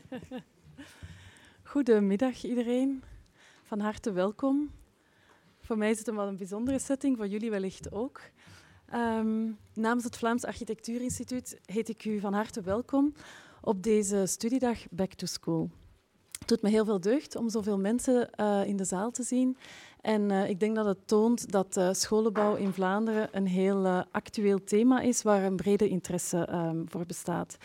Goedemiddag iedereen. Van harte welkom. Voor mij is het een wat een bijzondere setting, voor jullie wellicht ook. Um, namens het Vlaams Architectuurinstituut heet ik u van harte welkom op deze studiedag Back to School. Het doet me heel veel deugd om zoveel mensen uh, in de zaal te zien. En uh, ik denk dat het toont dat uh, scholenbouw in Vlaanderen een heel actueel thema is waar een brede interesse um, voor bestaat.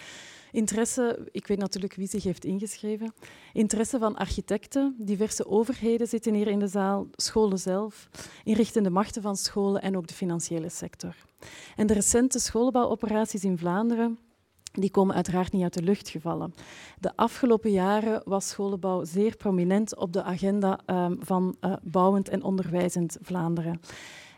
Interesse, ik weet natuurlijk wie zich heeft ingeschreven. Interesse van architecten, diverse overheden zitten hier in de zaal, scholen zelf, inrichtende machten van scholen en ook de financiële sector. En de recente scholenbouwoperaties in Vlaanderen die komen uiteraard niet uit de lucht gevallen. De afgelopen jaren was scholenbouw zeer prominent op de agenda um, van uh, bouwend en onderwijzend Vlaanderen.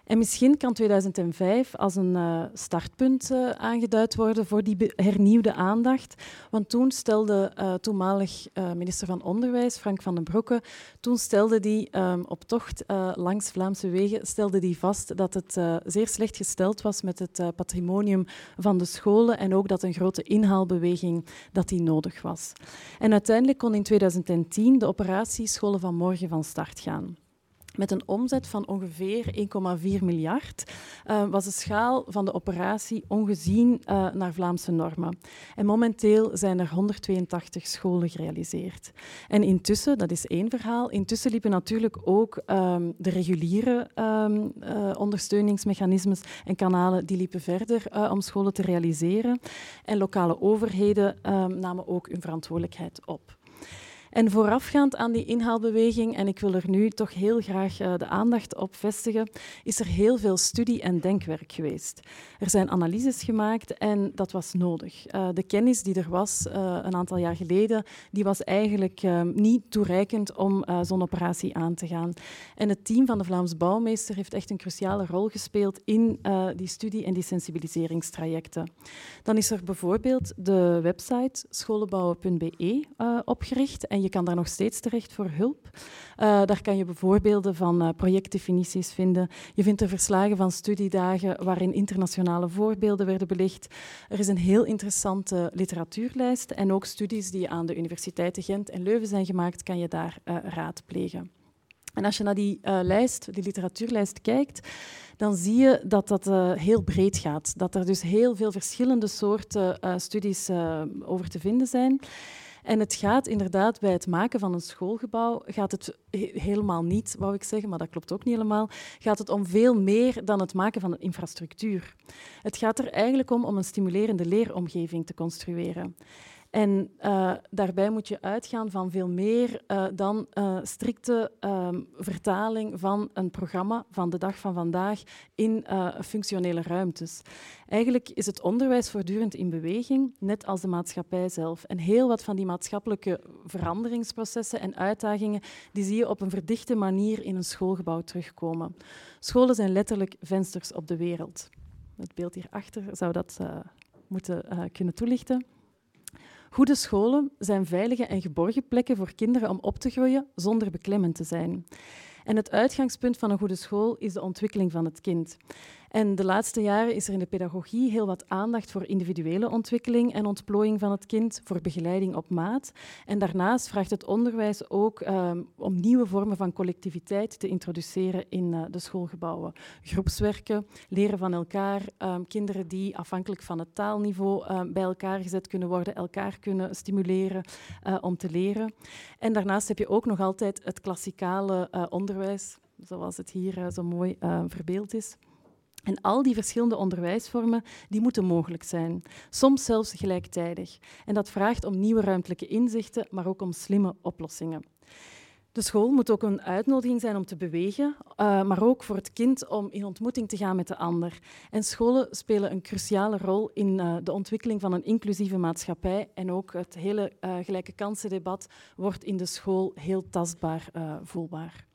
En misschien kan 2005 als een uh, startpunt uh, aangeduid worden voor die hernieuwde aandacht. Want toen stelde uh, toenmalig minister van Onderwijs, Frank van den Broeke, toen stelde die um, op tocht langs Vlaamse wegen stelde die vast dat het zeer slecht gesteld was met het patrimonium van de scholen en ook dat een grote inhaalbeweging dat die nodig was. En uiteindelijk kon in 2010 de operatie Scholen van Morgen van start gaan met een omzet van ongeveer 1,4 miljard, uh, was de schaal van de operatie ongezien uh, naar Vlaamse normen. En momenteel zijn er 182 scholen gerealiseerd. En intussen, dat is één verhaal, intussen liepen natuurlijk ook um, de reguliere um, ondersteuningsmechanismes en kanalen die liepen verder om scholen te realiseren. En lokale overheden um, namen ook hun verantwoordelijkheid op. En voorafgaand aan die inhaalbeweging, en ik wil er nu toch heel graag uh, de aandacht op vestigen, is er heel veel studie- en denkwerk geweest. Er zijn analyses gemaakt en dat was nodig. Uh, de kennis die er was uh, een aantal jaar geleden, die was eigenlijk niet toereikend om zo'n operatie aan te gaan. En het team van de Vlaams Bouwmeester heeft echt een cruciale rol gespeeld in die studie- en die sensibiliseringstrajecten. Dan is er bijvoorbeeld de website scholenbouwen.be opgericht. Je kan daar nog steeds terecht voor hulp. Uh, daar kan je bijvoorbeelden van uh, projectdefinities vinden. Je vindt er verslagen van studiedagen waarin internationale voorbeelden werden belicht. Er is een heel interessante literatuurlijst en ook studies die aan de universiteiten Gent en Leuven zijn gemaakt, kan je daar uh, raadplegen. En als je naar die lijst, die literatuurlijst kijkt, dan zie je dat dat heel breed gaat. Dat er dus heel veel verschillende soorten studies over te vinden zijn. En het gaat inderdaad bij het maken van een schoolgebouw, gaat het helemaal niet, wou ik zeggen, maar dat klopt ook niet helemaal, gaat het om veel meer dan het maken van een infrastructuur. Het gaat er eigenlijk om om een stimulerende leeromgeving te construeren. En uh, daarbij moet je uitgaan van veel meer uh, dan uh, strikte um, vertaling van een programma van de dag van vandaag in functionele ruimtes. Eigenlijk is het onderwijs voortdurend in beweging, net als de maatschappij zelf. En heel wat van die maatschappelijke veranderingsprocessen en uitdagingen, die zie je op een verdichte manier in een schoolgebouw terugkomen. Scholen zijn letterlijk vensters op de wereld. Het beeld hierachter zou dat moeten kunnen toelichten. Goede scholen zijn veilige en geborgen plekken voor kinderen om op te groeien zonder beklemmend te zijn. En het uitgangspunt van een goede school is de ontwikkeling van het kind. En de laatste jaren is er in de pedagogie heel wat aandacht voor individuele ontwikkeling en ontplooiing van het kind, voor begeleiding op maat. En daarnaast vraagt het onderwijs ook um, om nieuwe vormen van collectiviteit te introduceren in uh, de schoolgebouwen. Groepswerken, leren van elkaar, um, kinderen die afhankelijk van het taalniveau um, bij elkaar gezet kunnen worden, elkaar kunnen stimuleren uh, om te leren. En daarnaast heb je ook nog altijd het klassikale uh, onderwijs, zoals het hier zo mooi verbeeld is. En al die verschillende onderwijsvormen die moeten mogelijk zijn, soms zelfs gelijktijdig. En dat vraagt om nieuwe ruimtelijke inzichten, maar ook om slimme oplossingen. De school moet ook een uitnodiging zijn om te bewegen, uh, maar ook voor het kind om in ontmoeting te gaan met de ander. En scholen spelen een cruciale rol in uh, de ontwikkeling van een inclusieve maatschappij. En ook het hele uh, gelijke kansendebat wordt in de school heel tastbaar voelbaar.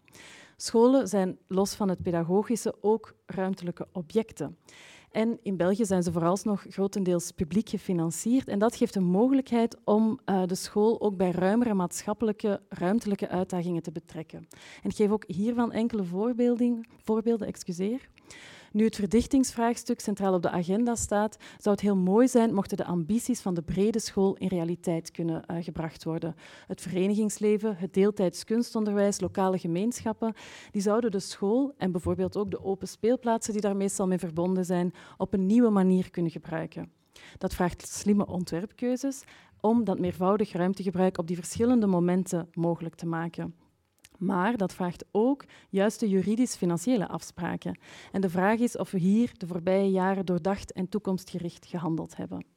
Scholen zijn los van het pedagogische ook ruimtelijke objecten. En in België zijn ze vooralsnog grotendeels publiek gefinancierd. En dat geeft een mogelijkheid om uh, de school ook bij ruimere maatschappelijke, ruimtelijke uitdagingen te betrekken. En ik geef ook hiervan enkele voorbeelden. voorbeelden excuseer. Nu het verdichtingsvraagstuk centraal op de agenda staat, zou het heel mooi zijn mochten de ambities van de brede school in realiteit kunnen uh, gebracht worden. Het verenigingsleven, het deeltijds kunstonderwijs, lokale gemeenschappen, die zouden de school en bijvoorbeeld ook de open speelplaatsen die daar meestal mee verbonden zijn, op een nieuwe manier kunnen gebruiken. Dat vraagt slimme ontwerpkeuzes om dat meervoudig ruimtegebruik op die verschillende momenten mogelijk te maken. Maar dat vraagt ook juiste juridisch-financiële afspraken. En de vraag is of we hier de voorbije jaren doordacht en toekomstgericht gehandeld hebben.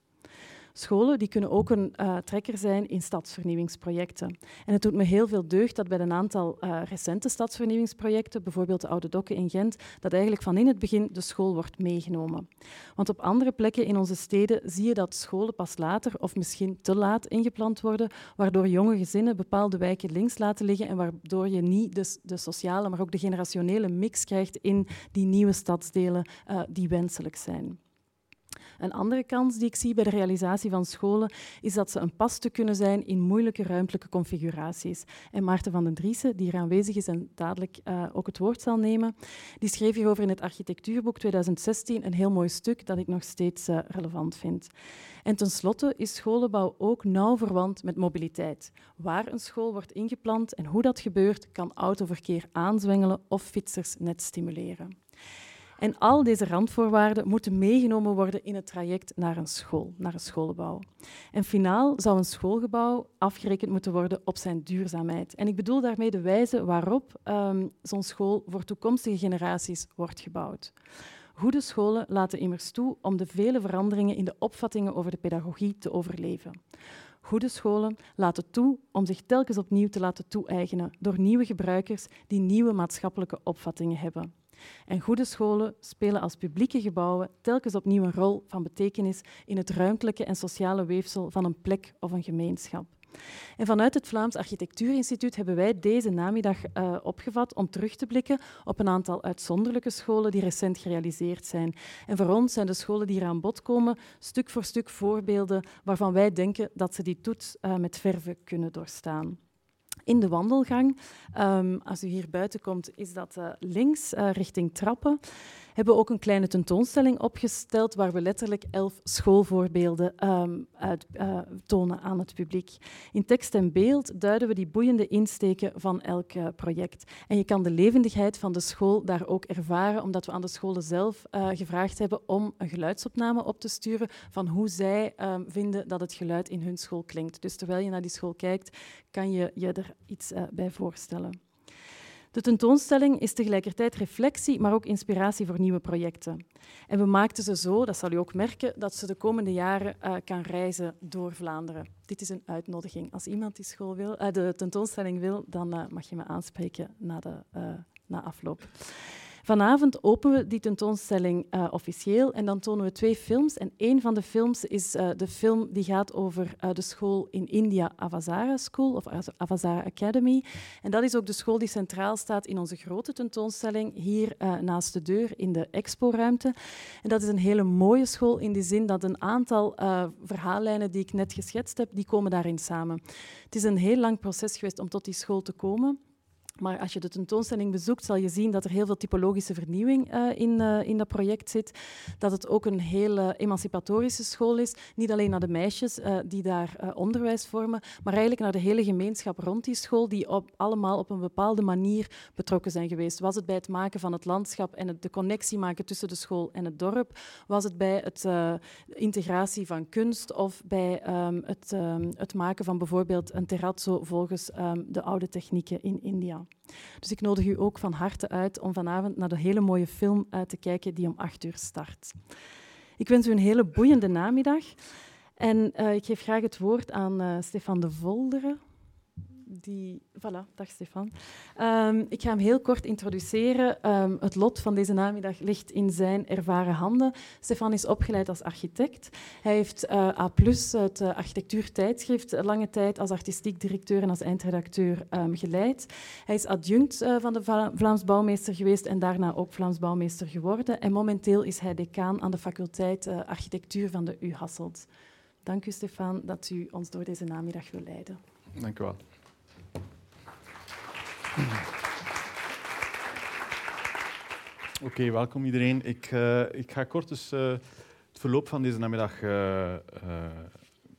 Scholen die kunnen ook een uh, trekker zijn in stadsvernieuwingsprojecten. En het doet me heel veel deugd dat bij een aantal uh, recente stadsvernieuwingsprojecten, bijvoorbeeld de Oude Dokken in Gent, dat eigenlijk van in het begin de school wordt meegenomen. Want op andere plekken in onze steden zie je dat scholen pas later of misschien te laat ingepland worden, waardoor jonge gezinnen bepaalde wijken links laten liggen en waardoor je niet de, de sociale, maar ook de generationele mix krijgt in die nieuwe stadsdelen uh, die wenselijk zijn. Een andere kans die ik zie bij de realisatie van scholen is dat ze een paste kunnen zijn in moeilijke ruimtelijke configuraties. En Maarten van den Driessen, die hier aanwezig is en dadelijk uh, ook het woord zal nemen, die schreef hierover in het architectuurboek 2016 een heel mooi stuk dat ik nog steeds uh, relevant vind. En tenslotte is scholenbouw ook nauw verwant met mobiliteit. Waar een school wordt ingeplant en hoe dat gebeurt, kan autoverkeer aanzwengelen of fietsers net stimuleren. En al deze randvoorwaarden moeten meegenomen worden in het traject naar een school, naar een schoolgebouw. En finaal zou een schoolgebouw afgerekend moeten worden op zijn duurzaamheid. En ik bedoel daarmee de wijze waarop um, zo'n school voor toekomstige generaties wordt gebouwd. Goede scholen laten immers toe om de vele veranderingen in de opvattingen over de pedagogie te overleven. Goede scholen laten toe om zich telkens opnieuw te laten toe-eigenen door nieuwe gebruikers die nieuwe maatschappelijke opvattingen hebben. En goede scholen spelen als publieke gebouwen telkens opnieuw een rol van betekenis in het ruimtelijke en sociale weefsel van een plek of een gemeenschap. En vanuit het Vlaams Architectuurinstituut hebben wij deze namiddag uh, opgevat om terug te blikken op een aantal uitzonderlijke scholen die recent gerealiseerd zijn. En voor ons zijn de scholen die hier aan bod komen stuk voor stuk voorbeelden waarvan wij denken dat ze die toets uh, met verve kunnen doorstaan in de wandelgang. Um, als u hier buiten komt, is dat uh, links uh, richting trappen hebben ook een kleine tentoonstelling opgesteld waar we letterlijk elf schoolvoorbeelden um, uit, uh, tonen aan het publiek. In tekst en beeld duiden we die boeiende insteken van elk uh, project. En je kan de levendigheid van de school daar ook ervaren, omdat we aan de scholen zelf uh, gevraagd hebben om een geluidsopname op te sturen van hoe zij um, vinden dat het geluid in hun school klinkt. Dus terwijl je naar die school kijkt, kan je je er iets bij voorstellen. De tentoonstelling is tegelijkertijd reflectie, maar ook inspiratie voor nieuwe projecten. En we maakten ze zo, dat zal u ook merken, dat ze de komende jaren uh, kan reizen door Vlaanderen. Dit is een uitnodiging. Als iemand die school wil, uh, de tentoonstelling wil, dan uh, mag je me aanspreken na, de, na afloop. Vanavond openen we die tentoonstelling uh, officieel en dan tonen we twee films. En een van de films is uh, de film die gaat over uh, de school in India, Avasara School of Avasara Academy. En dat is ook de school die centraal staat in onze grote tentoonstelling hier naast de deur in de expo-ruimte. En dat is een hele mooie school in de zin dat een aantal verhaallijnen die ik net geschetst heb, die komen daarin samen. Het is een heel lang proces geweest om tot die school te komen. Maar als je de tentoonstelling bezoekt, zal je zien dat er heel veel typologische vernieuwing uh, in, uh, in dat project zit. Dat het ook een hele emancipatorische school is. Niet alleen naar de meisjes uh, die daar onderwijs vormen, maar eigenlijk naar de hele gemeenschap rond die school, die op, allemaal op een bepaalde manier betrokken zijn geweest. Was het bij het maken van het landschap en de connectie maken tussen de school en het dorp? Was het bij het integratie van kunst of bij um, het, um, het, maken van bijvoorbeeld een terrazzo volgens um, de oude technieken in India? Dus ik nodig u ook van harte uit om vanavond naar de hele mooie film uit te kijken die om acht uur start. Ik wens u een hele boeiende namiddag. En uh, ik geef graag het woord aan uh, Stefan de Volderen die... Voilà, dag Stefan. Um, ik ga hem heel kort introduceren. Um, het lot van deze namiddag ligt in zijn ervaren handen. Stefan is opgeleid als architect. Hij heeft uh, A+, het uh, architectuurtijdschrift, lange tijd als artistiek directeur en als eindredacteur um, geleid. Hij is adjunct van de Vla Vlaams bouwmeester geweest en daarna ook Vlaams bouwmeester geworden. En momenteel is hij decaan aan de faculteit architectuur van de U Hasselt. Dank u, Stefan, dat u ons door deze namiddag wil leiden. Dank u wel. Oké, welkom iedereen. Ik, uh, ik ga kort dus, uh, het verloop van deze namiddag uh,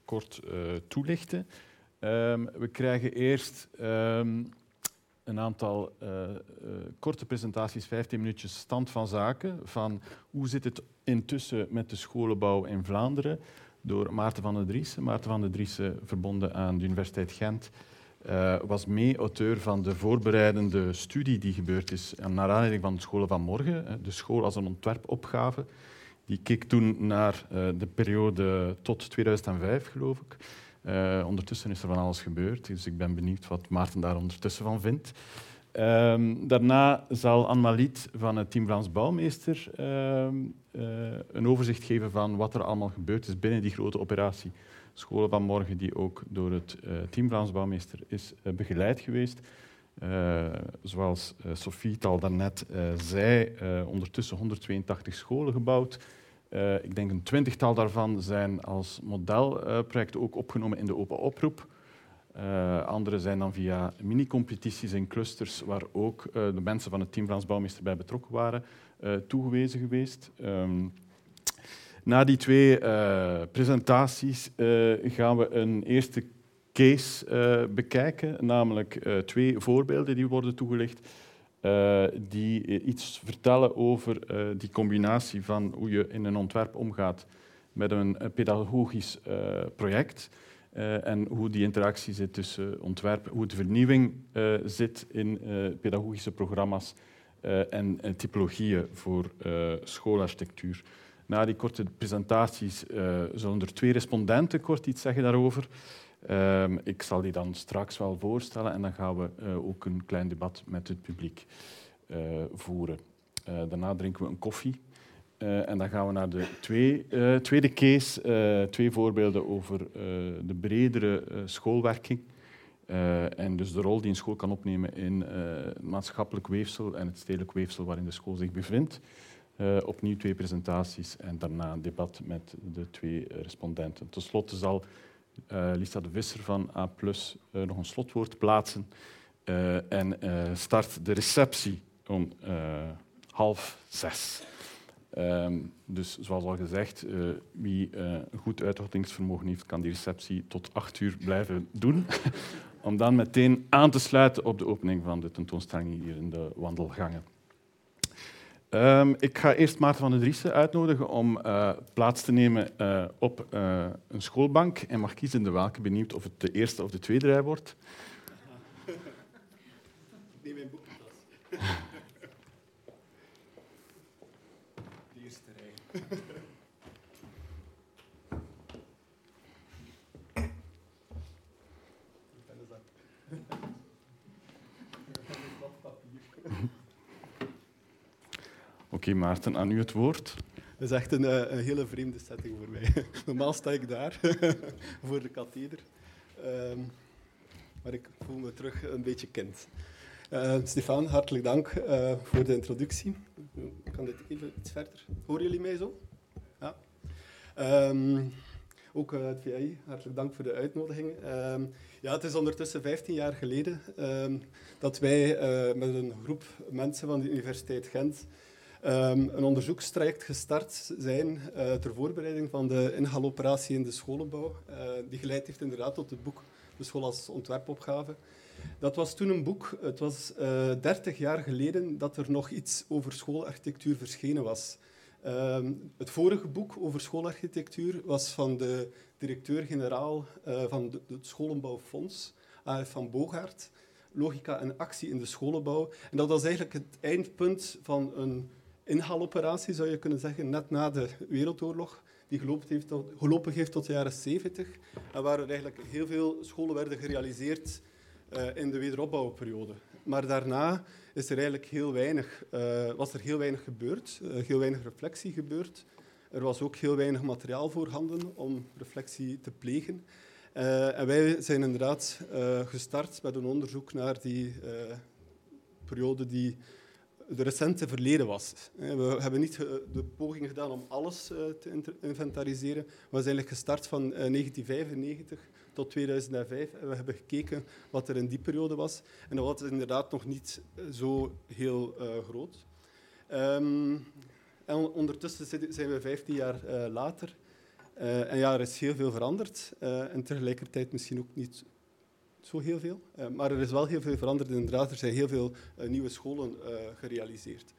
kort toelichten. Um, we krijgen eerst um, een aantal korte presentaties, 15 minuutjes stand van zaken, van hoe zit het intussen met de scholenbouw in Vlaanderen, door Maarten van der Driessen. Maarten van der Driessen, verbonden aan de Universiteit Gent, uh, was mee-auteur van de voorbereidende studie die gebeurd is naar aanleiding van de scholen van morgen, de school als een ontwerpopgave. Die keek toen naar uh, de periode tot 2005, geloof ik. Ondertussen is er van alles gebeurd, dus ik ben benieuwd wat Maarten daar ondertussen van vindt. Um, daarna zal Anne-Maliet van het team Vlaams Bouwmeester um, een overzicht geven van wat er allemaal gebeurd is binnen die grote operatie scholen van morgen, die ook door het uh, team Vlaams Bouwmeester is uh, begeleid geweest. Uh, zoals Sophie al daarnet zei, ondertussen 182 scholen gebouwd. ik denk een twintigtal daarvan zijn als modelprojecten ook opgenomen in de open oproep. andere zijn dan via mini-competities en clusters, waar ook de mensen van het team Vlaams Bouwmeester bij betrokken waren, toegewezen geweest. Um, na die twee uh, presentaties uh, gaan we een eerste case uh, bekijken, namelijk twee voorbeelden die worden toegelicht, die iets vertellen over die combinatie van hoe je in een ontwerp omgaat met een pedagogisch project en hoe die interactie zit tussen ontwerp, hoe de vernieuwing zit in pedagogische programma's en typologieën voor schoolarchitectuur. Na die korte presentaties uh, zullen er twee respondenten kort iets zeggen daarover. Uh, ik zal die dan straks wel voorstellen en dan gaan we uh, ook een klein debat met het publiek uh, voeren. daarna drinken we een koffie en dan gaan we naar de twee, tweede case, twee voorbeelden over de bredere schoolwerking. en dus de rol die een school kan opnemen in het maatschappelijk weefsel en het stedelijk weefsel waarin de school zich bevindt. Uh, opnieuw twee presentaties en daarna een debat met de twee respondenten. Ten slotte zal uh, Lisa de Visser van A uh, nog een slotwoord plaatsen en start de receptie om half zes. Um, dus zoals al gezegd, wie een goed uithoudingsvermogen heeft, kan die receptie tot acht uur blijven doen. om dan meteen aan te sluiten op de opening van de tentoonstelling hier in de wandelgangen. Um, ik ga eerst Maarten van der Driessen uitnodigen om uh, plaats te nemen uh, op uh, een schoolbank en mag kiezen de welke. Benieuwd of het de eerste of de tweede rij wordt. Ik neem mijn boekentas. De eerste rij. Maarten, aan u het woord. Dat is echt een, eh, hele vreemde setting voor mij. Normaal sta ik daar, voor de katheder. Um, maar ik voel me terug een beetje kind. Uh, Stefan, hartelijk dank uh, voor de introductie. Kan dit even iets verder. Horen jullie mij zo? Ja. Um, ook het VI, hartelijk dank voor de uitnodiging. Um, ja, het is ondertussen 15 jaar geleden dat wij met een groep mensen van de Universiteit Gent um, een onderzoekstraject gestart zijn uh, ter voorbereiding van de inhaaloperatie in de scholenbouw, uh, die geleid heeft inderdaad tot het boek De School als ontwerpopgave. Dat was toen een boek, het was eh, 30 jaar geleden dat er nog iets over schoolarchitectuur verschenen was. Um, het vorige boek over schoolarchitectuur was van de directeur-generaal van het Scholenbouwfonds, A.F. van Bogaert. Logica en actie in de scholenbouw. En dat was eigenlijk het eindpunt van een inhaaloperatie, zou je kunnen zeggen, net na de Wereldoorlog, die gelopen heeft tot, gelopen heeft tot de jaren 70. En waar er eigenlijk heel veel scholen werden gerealiseerd uh, in de wederopbouwperiode. Maar daarna is er eigenlijk heel weinig, uh, was er heel weinig gebeurd, uh, heel weinig reflectie gebeurd. Er was ook heel weinig materiaal voorhanden om reflectie te plegen. en wij zijn inderdaad gestart met een onderzoek naar die periode die de recente verleden was. We hebben niet de poging gedaan om alles eh, te inventariseren. We zijn eigenlijk gestart van 1995 eh, tot 2005 en we hebben gekeken wat er in die periode was. En dat was inderdaad nog niet eh, zo heel groot. Ehm, en ondertussen zijn we 15 jaar later. En ja, er is heel veel veranderd. En tegelijkertijd misschien ook niet zo heel veel. maar er is wel heel veel veranderd. Inderdaad, er zijn heel veel nieuwe scholen gerealiseerd.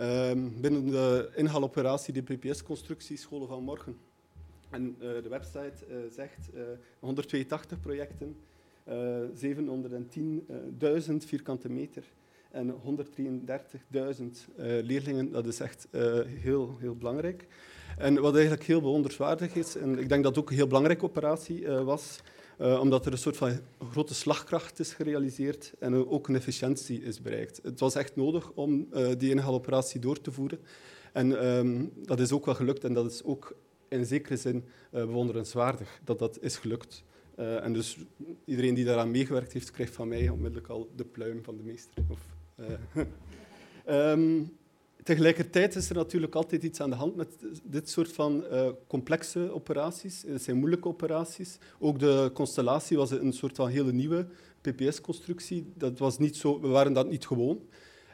Um, binnen de inhaaloperatie, de PPS-constructie Scholen van Morgen. En de website zegt 182 projecten, 710.000 vierkante meter en 133.000 uh, leerlingen. Dat is echt heel, heel belangrijk. En wat eigenlijk heel bewonderenswaardig is, en ik denk dat het ook een heel belangrijke operatie uh, was, omdat er een soort van grote slagkracht is gerealiseerd en ook een efficiëntie is bereikt. Het was echt nodig om die inhaaloperatie door te voeren. En um, dat is ook wel gelukt en dat is ook in zekere zin bewonderenswaardig dat dat is gelukt. Uh, en dus iedereen die daaraan meegewerkt heeft, krijgt van mij onmiddellijk al de pluim van de meester. Of, uh, um, tegelijkertijd is er natuurlijk altijd iets aan de hand met dit soort van uh, complexe operaties. Het zijn moeilijke operaties. Ook de constellatie was een soort van hele nieuwe PPS-constructie. Dat was niet zo, we waren dat niet gewoon.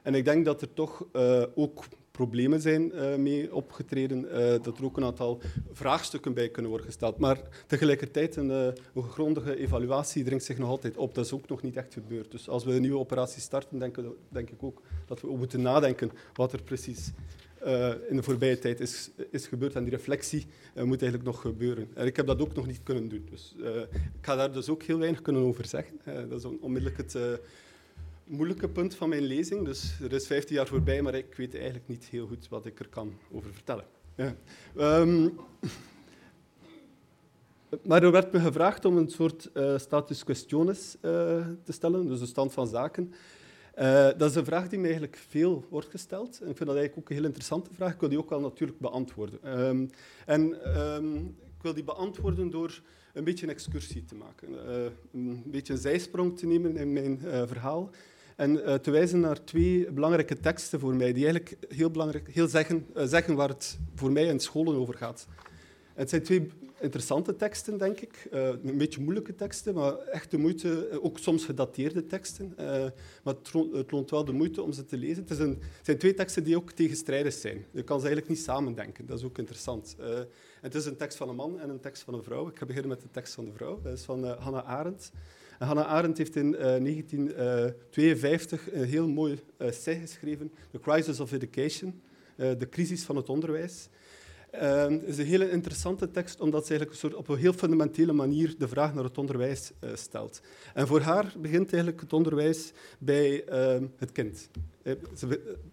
En ik denk dat er toch ook problemen zijn uh, mee opgetreden, uh, dat er ook een aantal vraagstukken bij kunnen worden gesteld. Maar tegelijkertijd een, uh, een grondige evaluatie dringt zich nog altijd op. Dat is ook nog niet echt gebeurd. Dus als we een nieuwe operatie starten, denk, ik ook dat we moeten nadenken wat er precies in de voorbije tijd is, is gebeurd. En die reflectie moet eigenlijk nog gebeuren. En ik heb dat ook nog niet kunnen doen. Dus, ik ga daar dus ook heel weinig kunnen over zeggen. dat is onmiddellijk het moeilijke punt van mijn lezing. Dus er is 15 jaar voorbij, maar ik weet eigenlijk niet heel goed wat ik er kan over vertellen. Ja. Um, maar er werd me gevraagd om een soort uh, status questiones uh, te stellen, dus een stand van zaken. Uh, dat is een vraag die mij eigenlijk veel wordt gesteld. En ik vind dat eigenlijk ook een heel interessante vraag. Ik wil die ook wel natuurlijk beantwoorden. Um, en um, ik wil die beantwoorden door een beetje een excursie te maken. een beetje een zijsprong te nemen in mijn verhaal en uh, te wijzen naar twee belangrijke teksten voor mij, die eigenlijk heel, belangrijk, heel zeggen, uh, zeggen waar het voor mij in scholen over gaat. Het zijn twee interessante teksten, denk ik. Uh, een beetje moeilijke teksten, maar echt de moeite, ook soms gedateerde teksten. maar het, loont wel de moeite om ze te lezen. Het, een, het, zijn twee teksten die ook tegenstrijdig zijn. Je kan ze eigenlijk niet samen denken. Dat is ook interessant. het is een tekst van een man en een tekst van een vrouw. Ik ga beginnen met de tekst van de vrouw. Dat is van Hannah Arendt. Hannah Arendt heeft in uh, 1952 een heel mooi uh, essay geschreven, The Crisis of Education, de crisis van het onderwijs. het is een hele interessante tekst, omdat ze eigenlijk een soort, op een heel fundamentele manier de vraag naar het onderwijs stelt. En voor haar begint eigenlijk het onderwijs bij het kind.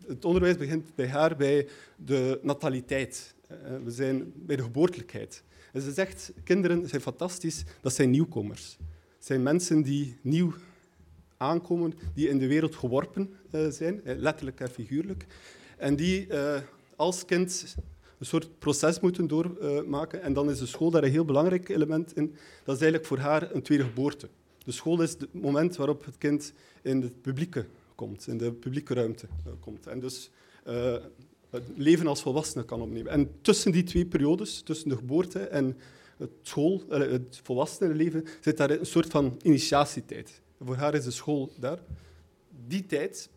het onderwijs begint bij haar bij de nataliteit. we zijn bij de geboortelijkheid. En ze zegt, kinderen zijn fantastisch, dat zijn nieuwkomers zijn mensen die nieuw aankomen, die in de wereld geworpen uh, zijn, eh, letterlijk en figuurlijk, en die uh, als kind een soort proces moeten doormaken. En dan is de school daar een heel belangrijk element in. Dat is eigenlijk voor haar een tweede geboorte. De school is het moment waarop het kind in het publieke komt, in de publieke ruimte komt. En dus het leven als volwassene kan opnemen. En tussen die twee periodes, tussen de geboorte en het school, het volwassenenleven, zit daar een soort van initiatietijd. Voor haar is de school daar. Die tijd,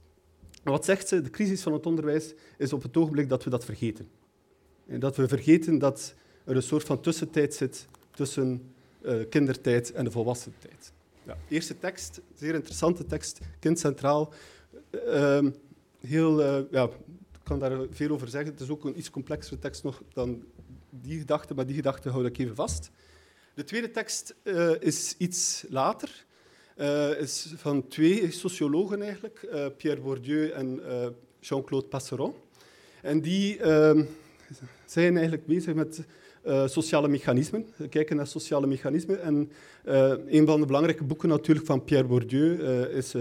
wat zegt ze? De crisis van het onderwijs is op het ogenblik dat we dat vergeten. En dat we vergeten dat er een soort van tussentijd zit tussen uh, kindertijd en de volwassen tijd. Ja, eerste tekst, zeer interessante tekst, kind centraal. Uh, heel, uh, ja, ik kan daar veel over zeggen. Het is ook een iets complexere tekst nog dan die gedachte, maar die gedachte houd ik even vast. De tweede tekst uh, is iets later. Uh, is van twee sociologen eigenlijk, uh, Pierre Bourdieu en Jean-Claude Passeron. En die ehm, zijn eigenlijk bezig met sociale mechanismen. We kijken naar sociale mechanismen. En een van de belangrijke boeken natuurlijk van Pierre Bourdieu is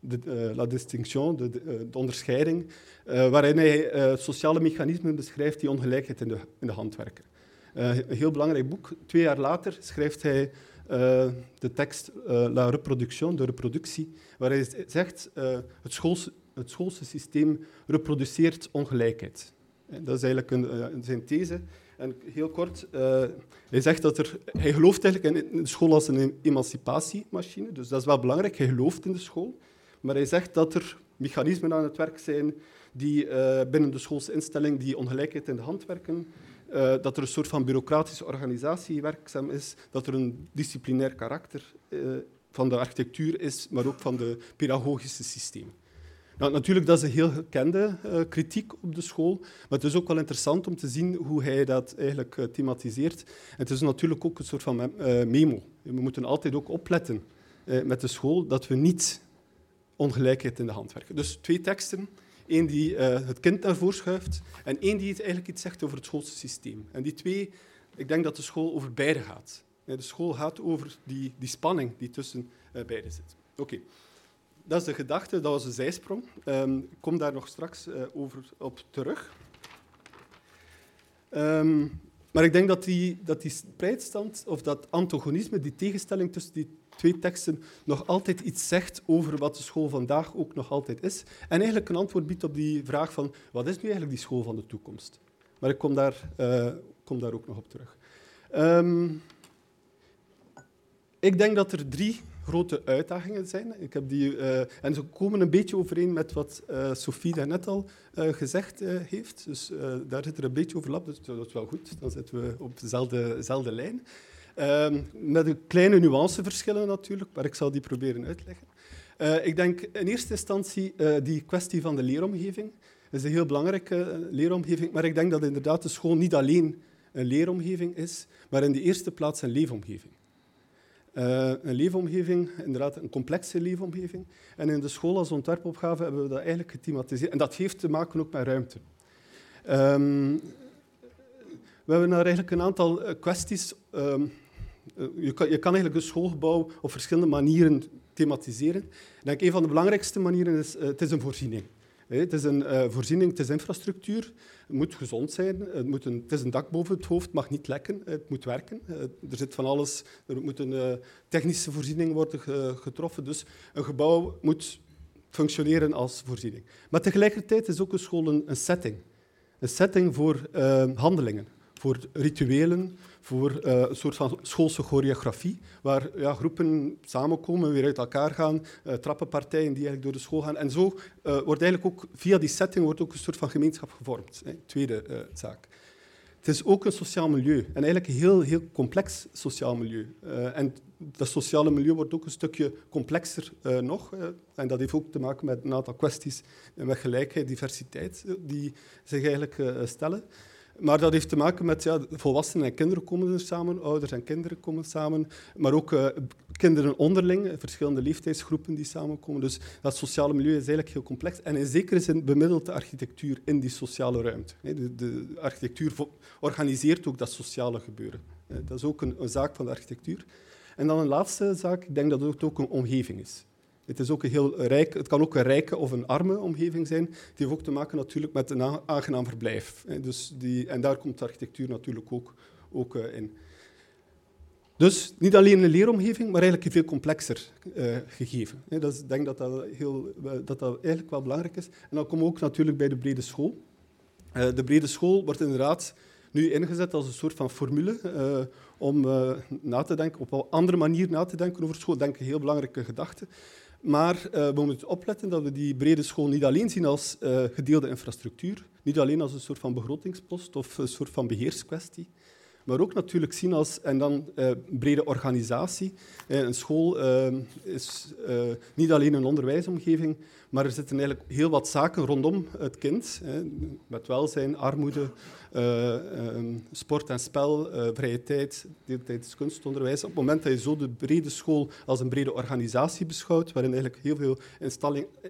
de, uh, La Distinction, de, de onderscheiding, uh, waarin hij uh, sociale mechanismen beschrijft die ongelijkheid in de, in de hand werken. een heel belangrijk boek. Twee jaar later schrijft hij de tekst La Reproduction, de reproductie, waar hij zegt het, schoolse, het schoolse systeem reproduceert ongelijkheid. Dat is eigenlijk een, zijn these. En heel kort, uh, hij zegt dat er... Hij gelooft eigenlijk in de school als een emancipatiemachine, dus dat is wel belangrijk. Hij gelooft in de school. Maar hij zegt dat er mechanismen aan het werk zijn die binnen de schoolse instelling die ongelijkheid in de hand werken, dat er een soort van bureaucratische organisatie werkzaam is, dat er een disciplinair karakter van de architectuur is, maar ook van de pedagogische systeem. Nou, natuurlijk, dat is een heel gekende kritiek op de school, maar het is ook wel interessant om te zien hoe hij dat eigenlijk thematiseert. Het is natuurlijk ook een soort van memo. We moeten altijd ook opletten met de school dat we niet ongelijkheid in de hand werken. Dus twee teksten. Eén die het kind naar voren schuift en één die het eigenlijk iets zegt over het schoolse systeem. En die twee, ik denk dat de school over beide gaat. De school gaat over die, die spanning die tussen beide zit. Oké. Dat is de gedachte, dat was een zijsprong. Um, ik kom daar nog straks uh, over op terug. Um, maar ik denk dat die, dat die spreidstand, of dat antagonisme, die tegenstelling tussen die twee teksten, nog altijd iets zegt over wat de school vandaag ook nog altijd is. En eigenlijk een antwoord biedt op die vraag van, wat is nu eigenlijk die school van de toekomst? Maar ik kom daar, uh, kom daar ook nog op terug. Um, ik denk dat er drie grote uitdagingen zijn. Ik heb die, uh, en ze komen een beetje overeen met wat uh, Sophie daarnet al gezegd heeft. Dus daar zit er een beetje overlap, dus dat is wel goed. Dan zitten we op dezelfde, dezelfde lijn. Ehm, met een kleine nuanceverschillen natuurlijk, maar ik zal die proberen uitleggen. ik denk in eerste instantie die kwestie van de leeromgeving. Dat is een heel belangrijke leeromgeving, maar ik denk dat inderdaad de school niet alleen een leeromgeving is, maar in de eerste plaats een leefomgeving. Uh, een leefomgeving, inderdaad een complexe leefomgeving. En in de school als ontwerpopgave hebben we dat eigenlijk gethematiseerd. En dat heeft te maken ook met ruimte. Um, we hebben daar eigenlijk een aantal eh, kwesties. Um, je, kan, je kan eigenlijk een schoolgebouw op verschillende manieren thematiseren. Denk een van de belangrijkste manieren is, uh, het is een voorziening. Het is een voorziening, het is infrastructuur. Het moet gezond zijn. Het, moet een, het is een dak boven het hoofd, mag niet lekken. Het moet werken. Er zit van alles. Er moet een technische voorziening worden getroffen. Dus een gebouw moet functioneren als voorziening. Maar tegelijkertijd is ook een school een setting. Een setting voor handelingen, voor rituelen, voor uh, een soort van schoolse choreografie, waar ja, groepen samenkomen, weer uit elkaar gaan, uh, trappenpartijen die eigenlijk door de school gaan. En zo uh, wordt eigenlijk ook, via die setting, wordt ook een soort van gemeenschap gevormd. Hè. Tweede zaak. Het is ook een sociaal milieu, en eigenlijk een heel, heel complex sociaal milieu. en dat sociale milieu wordt ook een stukje complexer nog, en dat heeft ook te maken met een aantal kwesties met gelijkheid, diversiteit, die zich eigenlijk stellen. Maar dat heeft te maken met ja, volwassenen en kinderen komen er samen, ouders en kinderen komen samen, maar ook uh, kinderen onderling, verschillende leeftijdsgroepen die samenkomen. Dus dat sociale milieu is eigenlijk heel complex. En in zekere zin bemiddelt de architectuur in die sociale ruimte. De, de architectuur organiseert ook dat sociale gebeuren. Dat is ook een, een zaak van de architectuur. En dan een laatste zaak, ik denk dat het ook een omgeving is. Het, is ook heel rijk, het kan ook een rijke of een arme omgeving zijn. Die heeft ook te maken natuurlijk met een aangenaam verblijf. Dus die, en daar komt de architectuur natuurlijk ook, ook uh, in. Dus niet alleen een leeromgeving, maar eigenlijk een veel complexer uh, gegeven. Ik denk dat dat, heel, dat dat eigenlijk wel belangrijk is. En dan komen we ook natuurlijk bij de brede school. Uh, de brede school wordt inderdaad nu ingezet als een soort van formule om na te denken, op een andere manier na te denken over school. Denk een heel belangrijke gedachte. Maar uh, we moeten opletten dat we die brede school niet alleen zien als uh, gedeelde infrastructuur, niet alleen als een soort van begrotingspost of een soort van beheerskwestie, maar ook natuurlijk zien als en dan uh, brede organisatie. een school is niet alleen een onderwijsomgeving, maar er zitten eigenlijk heel wat zaken rondom het kind, hè, met welzijn, armoede, uh, um, sport en spel, uh, vrije tijd, deeltijds kunstonderwijs. Op het moment dat je zo de brede school als een brede organisatie beschouwt, waarin eigenlijk heel veel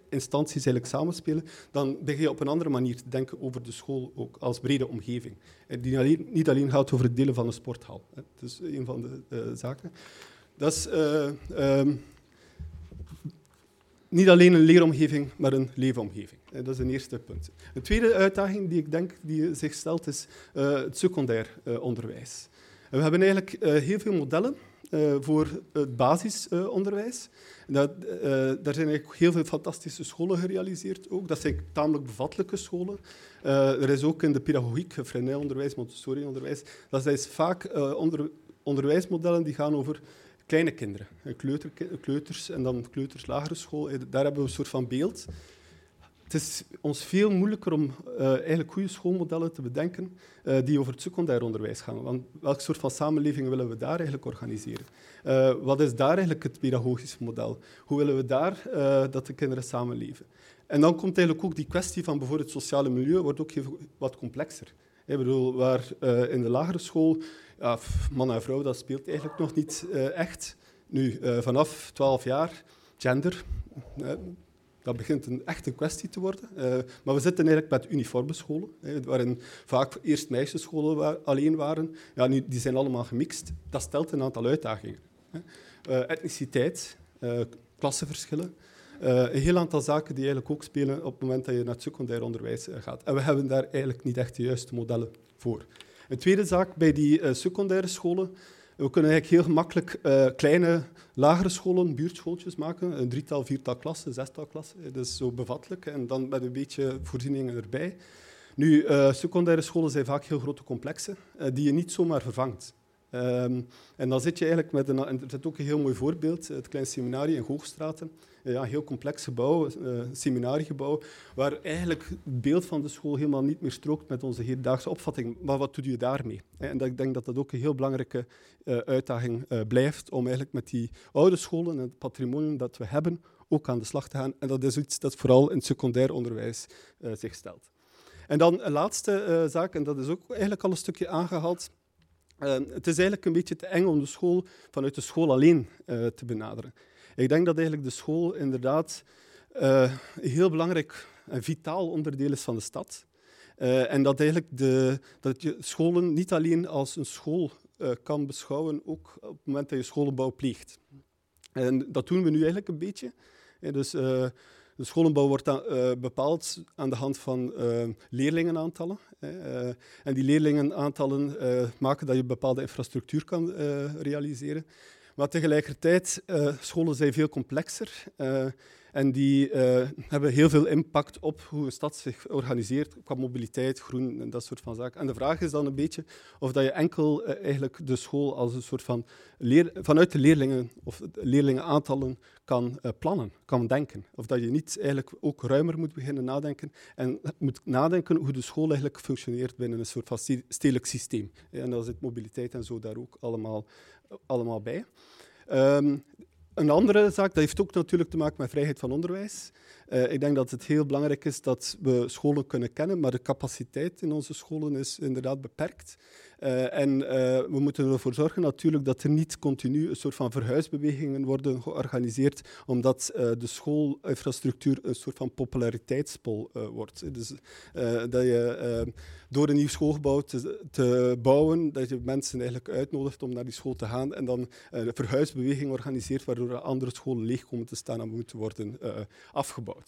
instanties eigenlijk samenspelen, dan begin je op een andere manier te denken over de school ook als brede omgeving. Die alleen, niet alleen gaat over het delen van een sporthal. Hè. Dat is een van de zaken. Dat is... Um, niet alleen een leeromgeving, maar een leefomgeving. Dat is een eerste punt. Een tweede uitdaging die ik denk die zich stelt is uh, het secundair uh, onderwijs. We hebben eigenlijk heel veel modellen voor het basisonderwijs. Dat, daar zijn eigenlijk heel veel fantastische scholen gerealiseerd. Ook. Dat zijn tamelijk bevattelijke scholen. er is ook in de pedagogiek, Fresnel-onderwijs, Montessori-onderwijs, dat is vaak onder, onderwijsmodellen die gaan over kleine kinderen, kleuter, kleuters en dan kleuters lagere school. Daar hebben we een soort van beeld. het is ons veel moeilijker om uh, eigenlijk goede schoolmodellen te bedenken uh, die over het secundair onderwijs gaan. Want welk soort van samenleving willen we daar eigenlijk organiseren? Wat is daar eigenlijk het pedagogische model? Hoe willen we daar dat de kinderen samenleven? En dan komt eigenlijk ook die kwestie van bijvoorbeeld het sociale milieu wordt ook wat complexer. Ik bedoel, waar in de lagere school, ja, man en vrouw, dat speelt eigenlijk nog niet echt. Nu, vanaf 12 jaar, gender, dat begint een echte kwestie te worden. Maar we zitten eigenlijk met uniforme scholen, hè, waarin vaak eerst meisjesscholen alleen waren. Ja, nu, die zijn allemaal gemixt. Dat stelt een aantal uitdagingen. Etniciteit, uh, klassenverschillen. een heel aantal zaken die eigenlijk ook spelen op het moment dat je naar het secundair onderwijs gaat. En we hebben daar eigenlijk niet echt de juiste modellen voor. Een tweede zaak bij die secundaire scholen we kunnen eigenlijk heel gemakkelijk uh, kleine, lagere scholen, buurtschooltjes maken. Een drietal, viertal klassen, zestal klassen. Dat is zo bevattelijk. En dan met een beetje voorzieningen erbij. Nu, secundaire scholen zijn vaak heel grote complexen, die je niet zomaar vervangt. Um, en dan zit je eigenlijk met een... En er zit ook een heel mooi voorbeeld, het kleine seminarie in Hoogstraten ja, heel complex gebouw, uh, seminariegebouw, waar eigenlijk het beeld van de school helemaal niet meer strookt met onze hedendaagse opvatting. Maar wat doe je daarmee? En dat, ik denk dat dat ook een heel belangrijke uitdaging blijft, om eigenlijk met die oude scholen en het patrimonium dat we hebben, ook aan de slag te gaan. En dat is iets dat vooral in het secundair onderwijs zich stelt. En dan een laatste zaak, en dat is ook eigenlijk al een stukje aangehaald. Het is eigenlijk een beetje te eng om de school vanuit de school alleen te benaderen. Ik denk dat eigenlijk de school inderdaad een heel belangrijk en vitaal onderdeel is van de stad. Uh, en dat, eigenlijk de, dat je scholen niet alleen als een school kan beschouwen, ook op het moment dat je scholenbouw pleegt. En dat doen we nu eigenlijk een beetje. dus, de scholenbouw wordt dan, bepaald aan de hand van leerlingenaantallen. en die leerlingenaantallen maken dat je bepaalde infrastructuur kan realiseren. Maar tegelijkertijd, scholen zijn veel complexer en die uh, hebben heel veel impact op hoe een stad zich organiseert qua mobiliteit, groen en dat soort van zaken. En de vraag is dan een beetje of dat je enkel eigenlijk de school als een soort van leer, vanuit de leerlingen of leerlingenaantallen kan plannen, kan denken. Of dat je niet eigenlijk ook ruimer moet beginnen nadenken en moet nadenken hoe de school eigenlijk functioneert binnen een soort van stedelijk systeem. En dan zit mobiliteit en zo daar ook allemaal allemaal bij. Um, een andere zaak, dat heeft ook natuurlijk te maken met vrijheid van onderwijs. Uh, ik denk dat het heel belangrijk is dat we scholen kunnen kennen, maar de capaciteit in onze scholen is inderdaad beperkt. Uh, en uh, we moeten ervoor zorgen natuurlijk dat er niet continu een soort van verhuisbewegingen worden georganiseerd, omdat de schoolinfrastructuur een soort van populariteitspol wordt. Dus dat je door een nieuw schoolgebouw te, te, bouwen, dat je mensen eigenlijk uitnodigt om naar die school te gaan en dan een verhuisbeweging organiseert waardoor andere scholen leeg komen te staan en moeten worden afgebouwd.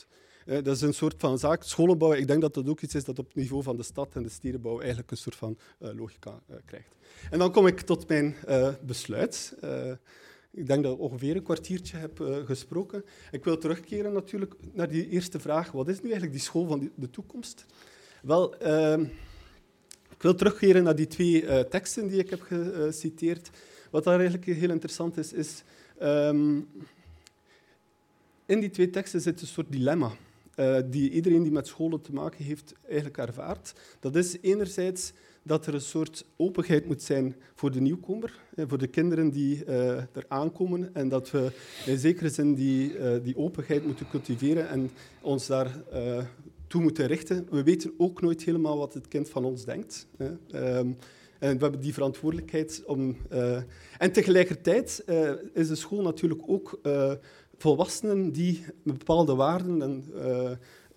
Uh, dat is een soort van zaak. Scholenbouw, ik denk dat dat ook iets is dat op het niveau van de stad en de stedenbouw eigenlijk een soort van uh, logica uh, krijgt. En dan kom ik tot mijn besluit. ik denk dat ik ongeveer een kwartiertje heb gesproken. Ik wil terugkeren natuurlijk naar die eerste vraag. Wat is nu eigenlijk die school van de toekomst? Wel, ehm, ik wil terugkeren naar die twee teksten die ik heb geciteerd. Wat daar eigenlijk heel interessant is, is... Um, in die twee teksten zit een soort dilemma uh, die iedereen die met scholen te maken heeft eigenlijk ervaart. Dat is enerzijds dat er een soort openheid moet zijn voor de nieuwkomer, eh, voor de kinderen die uh, er aankomen. En dat we in zekere zin die, die openheid moeten cultiveren en ons daar toe moeten richten. We weten ook nooit helemaal wat het kind van ons denkt. Hè. Um, en we hebben die verantwoordelijkheid om. en tegelijkertijd is de school natuurlijk ook volwassenen die bepaalde waarden en uh,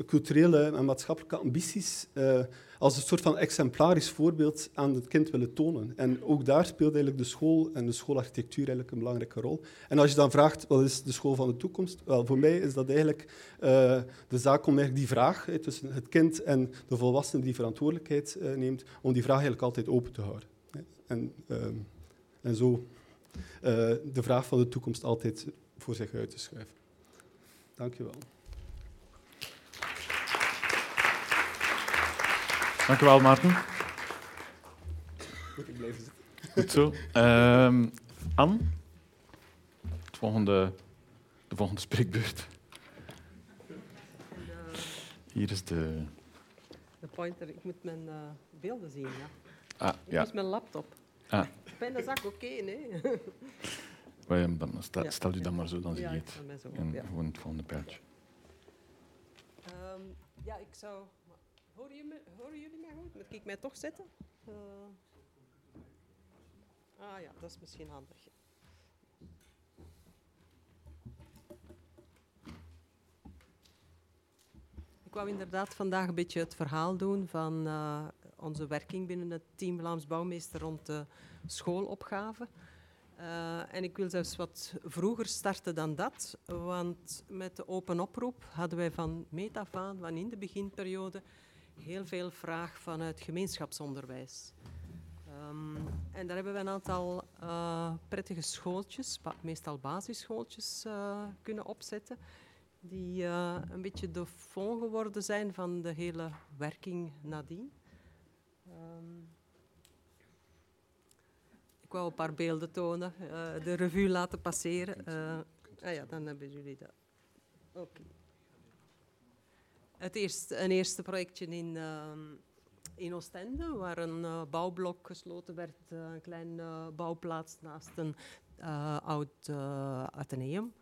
culturele en maatschappelijke ambities uh, als een soort van exemplarisch voorbeeld aan het kind willen tonen. En ook daar speelt eigenlijk de school en de schoolarchitectuur eigenlijk een belangrijke rol. En als je dan vraagt, wat is de school van de toekomst? Wel, voor mij is dat eigenlijk uh, de zaak om eigenlijk die vraag hè, tussen het kind en de volwassene die verantwoordelijkheid neemt, om die vraag eigenlijk altijd open te houden. Hè. En, en zo de vraag van de toekomst altijd voor zich uit te schuiven. Dank je wel. Dank je wel, Maarten. Moet ik blijven zitten? Goed zo. Um, Anne, het volgende, de volgende spreekbeurt. Hier is de... De pointer, ik moet mijn uh, beelden zien, ja. Ah, ik ja. mijn laptop. Ah. Bij de zak, oké, okay, nee. dan, stel, ja. stel u dan maar zo, dan zie je het. Zo, en ja. gewoon het volgende pijltje. Um, ja, ik zou... Horen jullie, horen jullie mij goed? Moet ik mij toch zetten? Uh... Ah ja, dat is misschien handig. Ik wou inderdaad vandaag een beetje het verhaal doen van uh, onze werking binnen het team Vlaams Bouwmeester rond de schoolopgave. Uh, en ik wil zelfs wat vroeger starten dan dat, want met de open oproep hadden wij van meet af aan, van in de beginperiode, heel veel vraag vanuit gemeenschapsonderwijs. Um, en daar hebben we een aantal uh, prettige schooltjes, meestal basisschooltjes, uh, kunnen opzetten, die een beetje de fond geworden zijn van de hele werking nadien. Um, ik wou een paar beelden tonen, de revue laten passeren. ah ja, dan hebben jullie dat. Oké. Okay. Het eerste, een eerste projectje in in Oostende, waar een bouwblok gesloten werd, een klein uh, bouwplaats naast een oud ateneum.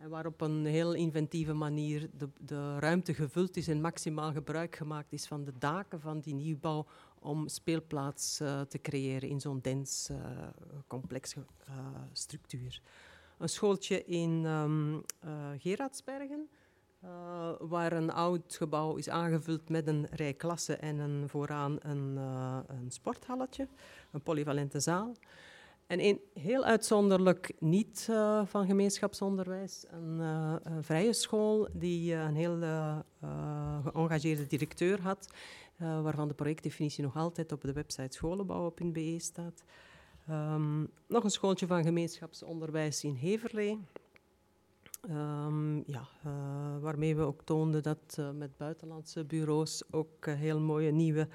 En waar op een heel inventieve manier de, de, ruimte gevuld is en maximaal gebruik gemaakt is van de daken van die nieuwbouw om speelplaats te creëren in zo'n dens, complexe structuur. Een schooltje in um, Gerardsbergen, uh, waar een oud gebouw is aangevuld met een rij klassen en een, vooraan een, uh, een sporthalletje, een polyvalente zaal. En een heel uitzonderlijk niet uh, van gemeenschapsonderwijs, een, een, vrije school die een heel geëngageerde directeur had, waarvan de projectdefinitie nog altijd op de website scholenbouwen.be staat. Um, nog een schooltje van gemeenschapsonderwijs in Heverlee. Um, ja, waarmee we ook toonden dat met buitenlandse bureaus ook heel mooie nieuwe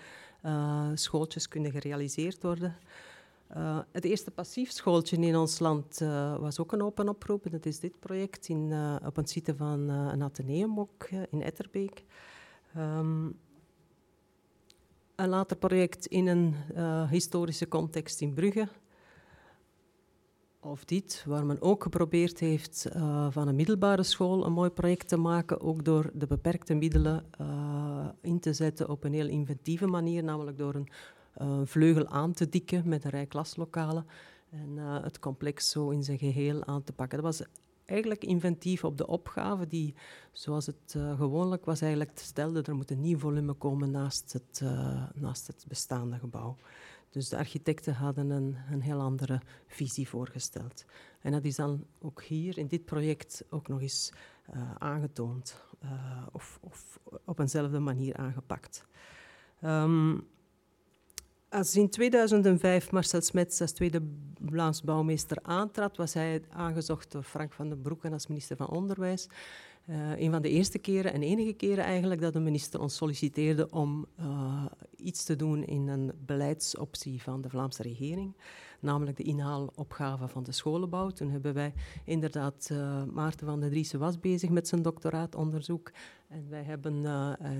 schooltjes kunnen gerealiseerd worden. Het eerste passief schooltje in ons land was ook een open oproep. En dat is dit project in, op een site van een ateneum ook in Etterbeek. Um, een later project in een historische context in Brugge of dit, waar men ook geprobeerd heeft van een middelbare school een mooi project te maken, ook door de beperkte middelen in te zetten op een heel inventieve manier, namelijk door een uh, vleugel aan te dikken met een rij klaslokalen en het complex zo in zijn geheel aan te pakken. Dat was eigenlijk inventief op de opgave die, zoals het gewoonlijk was, eigenlijk stelde, er moet een nieuw volume komen naast het, naast het bestaande gebouw. Dus de architecten hadden een, een heel andere visie voorgesteld. En dat is dan ook hier in dit project ook nog eens uh, aangetoond of, of, op eenzelfde manier aangepakt. Um, als in 2005 Marcel Smets als tweede Vlaams bouwmeester aantrad, was hij aangezocht door Frank van den Broeken als minister van Onderwijs. Uh, een van de eerste keren en enige keren eigenlijk dat de minister ons solliciteerde om uh, iets te doen in een beleidsoptie van de Vlaamse regering, namelijk de inhaalopgave van de scholenbouw. Toen hebben wij inderdaad, uh, Maarten van der Driessen was bezig met zijn doctoraatonderzoek en wij hebben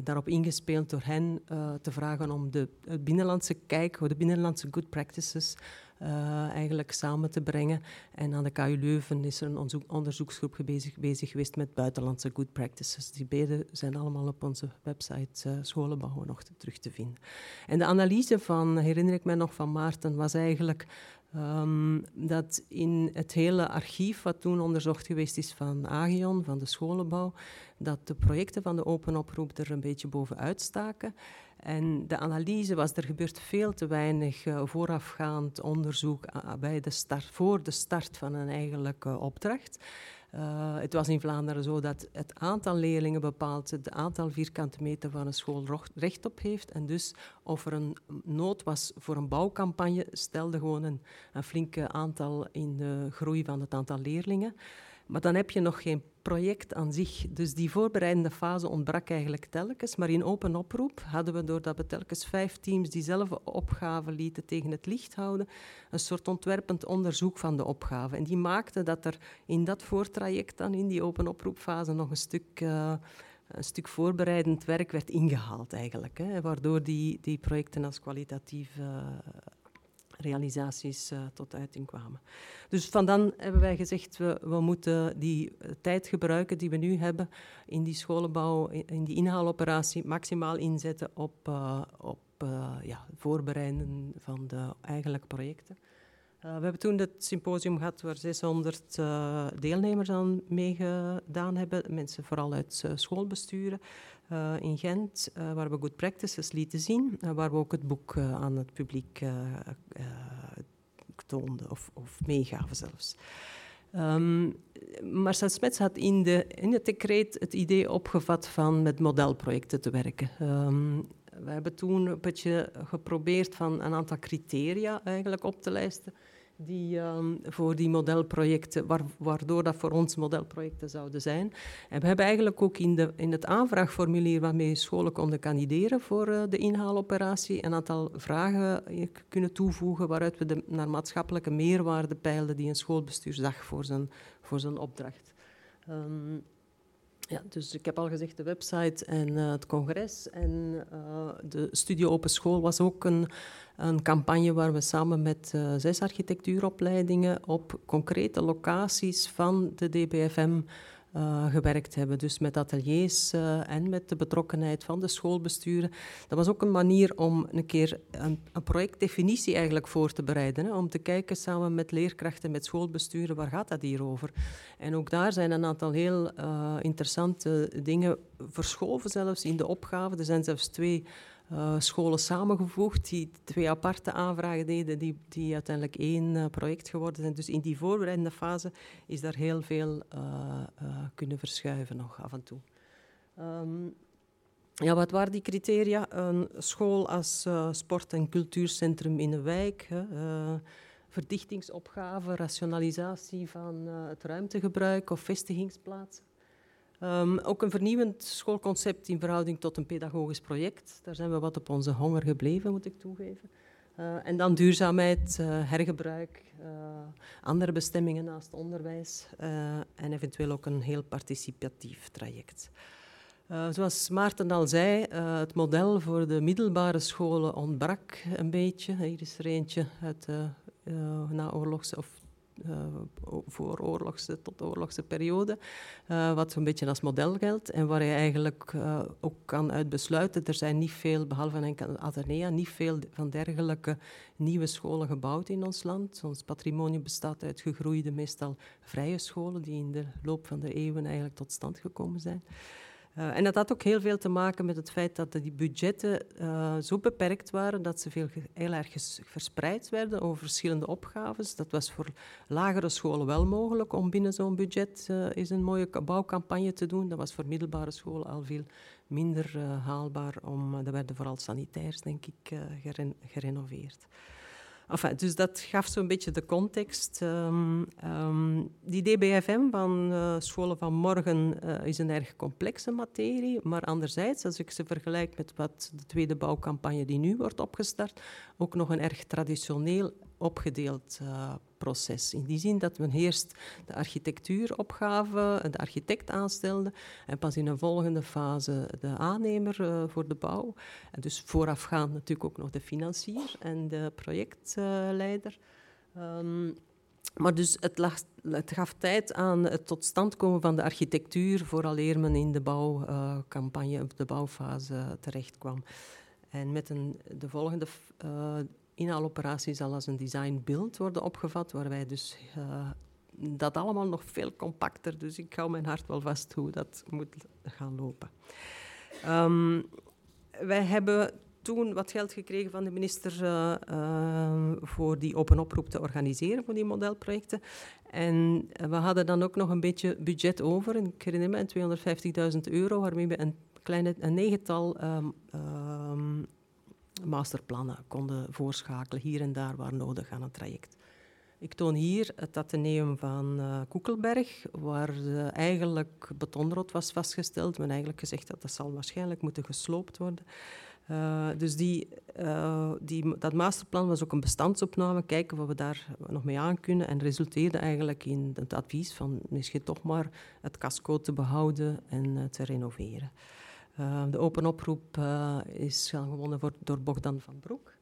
daarop ingespeeld door hen te vragen om de binnenlandse kijk, de binnenlandse good practices uh, eigenlijk samen te brengen. En aan de KU Leuven is er een onderzoeksgroep bezig, bezig geweest met buitenlandse good practices. Die beide zijn allemaal op onze website uh, nog te, terug te vinden. En de analyse van, herinner ik mij nog van Maarten, was eigenlijk um, dat in het hele archief wat toen onderzocht geweest is van Agion, van de scholenbouw, dat de projecten van de open oproep er een beetje bovenuit staken. En de analyse was, er gebeurt veel te weinig uh, voorafgaand onderzoek uh, bij de start, voor de start van een eigenlijke opdracht. Uh, het was in Vlaanderen zo dat het aantal leerlingen bepaalt het aantal vierkante meter waar een school recht op heeft. En dus of er een nood was voor een bouwcampagne, stelde gewoon een flinke aantal in de groei van het aantal leerlingen. Maar dan heb je nog geen project aan zich. Dus die voorbereidende fase ontbrak eigenlijk telkens. Maar in open oproep hadden we, doordat we telkens vijf teams diezelfde opgave lieten tegen het licht houden, een soort ontwerpend onderzoek van de opgave. En die maakte dat er in dat voortraject dan, in die open oproepfase, nog een stuk uh, een stuk voorbereidend werk werd ingehaald eigenlijk. Hè, waardoor die, die projecten als kwalitatief realisaties uh, tot uiting kwamen. Dus van dan hebben wij gezegd, we, we moeten die eh, tijd gebruiken die we nu hebben in die scholenbouw, in, die inhaaloperatie, maximaal inzetten op, uh, op ja, voorbereiden van de eigenlijke projecten. We hebben toen het symposium gehad waar 600 deelnemers aan meegedaan hebben. Mensen vooral uit schoolbesturen. Uh, in Gent, waar we good practices lieten zien, waar we ook het boek aan het publiek toonden, of, of meegaven zelfs. Um, Marcel Smets had in, de, het decreet het idee opgevat van met modelprojecten te werken. Um, we hebben toen een beetje geprobeerd van een aantal criteria eigenlijk op te lijsten die, um, voor die modelprojecten, waar, waardoor dat voor ons modelprojecten zouden zijn. En we hebben eigenlijk ook in, de, in het aanvraagformulier waarmee scholen konden kandideren voor uh, de inhaaloperatie een aantal vragen eh, kunnen toevoegen waaruit we de, naar maatschappelijke meerwaarde peilden die een schoolbestuur zag voor zijn, voor zijn opdracht. Um, ja, dus ik heb al gezegd de website en uh, het congres. En uh, de Studio Open School was ook een, een campagne waar we samen met uh, zes architectuuropleidingen op concrete locaties van de DBFM uh, gewerkt hebben. Dus met ateliers uh, en met de betrokkenheid van de schoolbesturen. Dat was ook een manier om een keer een, een projectdefinitie eigenlijk voor te bereiden. Hè, om te kijken samen met leerkrachten, met schoolbesturen, waar gaat dat hier over? En ook daar zijn een aantal heel uh, interessante dingen verschoven zelfs in de opgave. Er zijn zelfs twee uh, scholen samengevoegd die twee aparte aanvragen deden, die, die uiteindelijk één uh, project geworden zijn. Dus in die voorbereidende fase is daar heel veel uh, kunnen verschuiven nog af en toe. Um, ja, wat waren die criteria? Een school als sport- en cultuurcentrum in een wijk, verdichtingsopgave, rationalisatie van het ruimtegebruik of vestigingsplaatsen. Um, ook een vernieuwend schoolconcept in verhouding tot een pedagogisch project. Daar zijn we wat op onze honger gebleven, moet ik toegeven. Uh, en dan duurzaamheid, uh, hergebruik, uh, andere bestemmingen naast onderwijs en eventueel ook een heel participatief traject. zoals Maarten al zei, het model voor de middelbare scholen ontbrak een beetje. Hier is er eentje uit de naoorlogse of voor oorlogse tot oorlogse periode, uh, wat een beetje als model geldt en waar je eigenlijk uh, ook kan uit besluiten. Er zijn niet veel, behalve enkele Atenea, niet veel van dergelijke nieuwe scholen gebouwd in ons land. Ons patrimonium bestaat uit gegroeide, meestal vrije scholen die in de loop van de eeuwen eigenlijk tot stand gekomen zijn. Uh, en dat had ook heel veel te maken met het feit dat die budgetten uh, zo beperkt waren dat ze veel, heel erg verspreid werden over verschillende opgaves. Dat was voor lagere scholen wel mogelijk om binnen zo'n budget uh, eens een mooie bouwcampagne te doen. Dat was voor middelbare scholen al veel minder haalbaar. Om, er werden vooral sanitairs, denk ik, geren gerenoveerd. Dus dat gaf zo'n beetje de context. Um, um, die DBFM van uh, scholen van morgen uh, is een erg complexe materie, maar anderzijds, als ik ze vergelijk met wat de tweede bouwcampagne die nu wordt opgestart, ook nog een erg traditioneel opgedeeld uh, proces. In die zin dat we eerst de architectuuropgave, de architect aanstelden en pas in een volgende fase de aannemer uh, voor de bouw. En dus voorafgaand natuurlijk ook nog de financier en de projectleider. Um, maar dus het, lag, het, gaf tijd aan het tot stand komen van de architectuur vooraleer men in de bouwcampagne, uh, de bouwfase terecht kwam. En met een, de volgende inhaaloperatie zal als een design-build worden opgevat, waar wij dus uh, dat allemaal nog veel compacter. Dus ik hou mijn hart wel vast hoe dat moet gaan lopen. Um, wij hebben toen wat geld gekregen van de minister uh, uh, voor die open oproep te organiseren voor die modelprojecten. En we hadden dan ook nog een beetje budget over. Ik herinner me 250.000 euro, waarmee we een, kleine, een negental um, masterplannen konden voorschakelen, hier en daar waar nodig aan een traject. Ik toon hier het ateneum van uh, Koekelberg, waar uh, eigenlijk betonrot was vastgesteld. Men eigenlijk gezegd dat dat zal waarschijnlijk moeten gesloopt worden. Uh, dus die, die, dat masterplan was ook een bestandsopname, kijken wat we daar nog mee aan kunnen. En resulteerde eigenlijk in het advies van misschien toch maar het casco te behouden en te renoveren. De open oproep is gewonnen door Bogdan van Broek.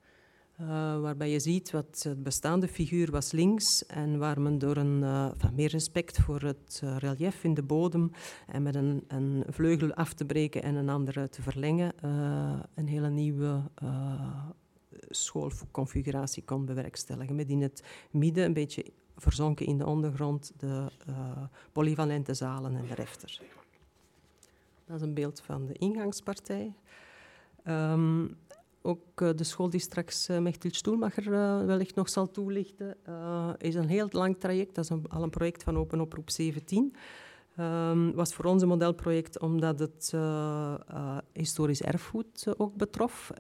Uh, waarbij je ziet wat het bestaande figuur was links en waar men door een, van meer respect voor het relief in de bodem en met een, een, vleugel af te breken en een andere te verlengen, een hele nieuwe schoolconfiguratie kon bewerkstelligen. Met in het midden, een beetje verzonken in de ondergrond, de polyvalente zalen en de refter. Dat is een beeld van de ingangspartij. Um, ook uh, de school die straks uh, Mechtil Stoelmacher uh, wellicht nog zal toelichten, is een heel lang traject. Dat is een, al een project van Open Oproep 17. Um, was voor ons een modelproject omdat het historisch erfgoed ook betrof.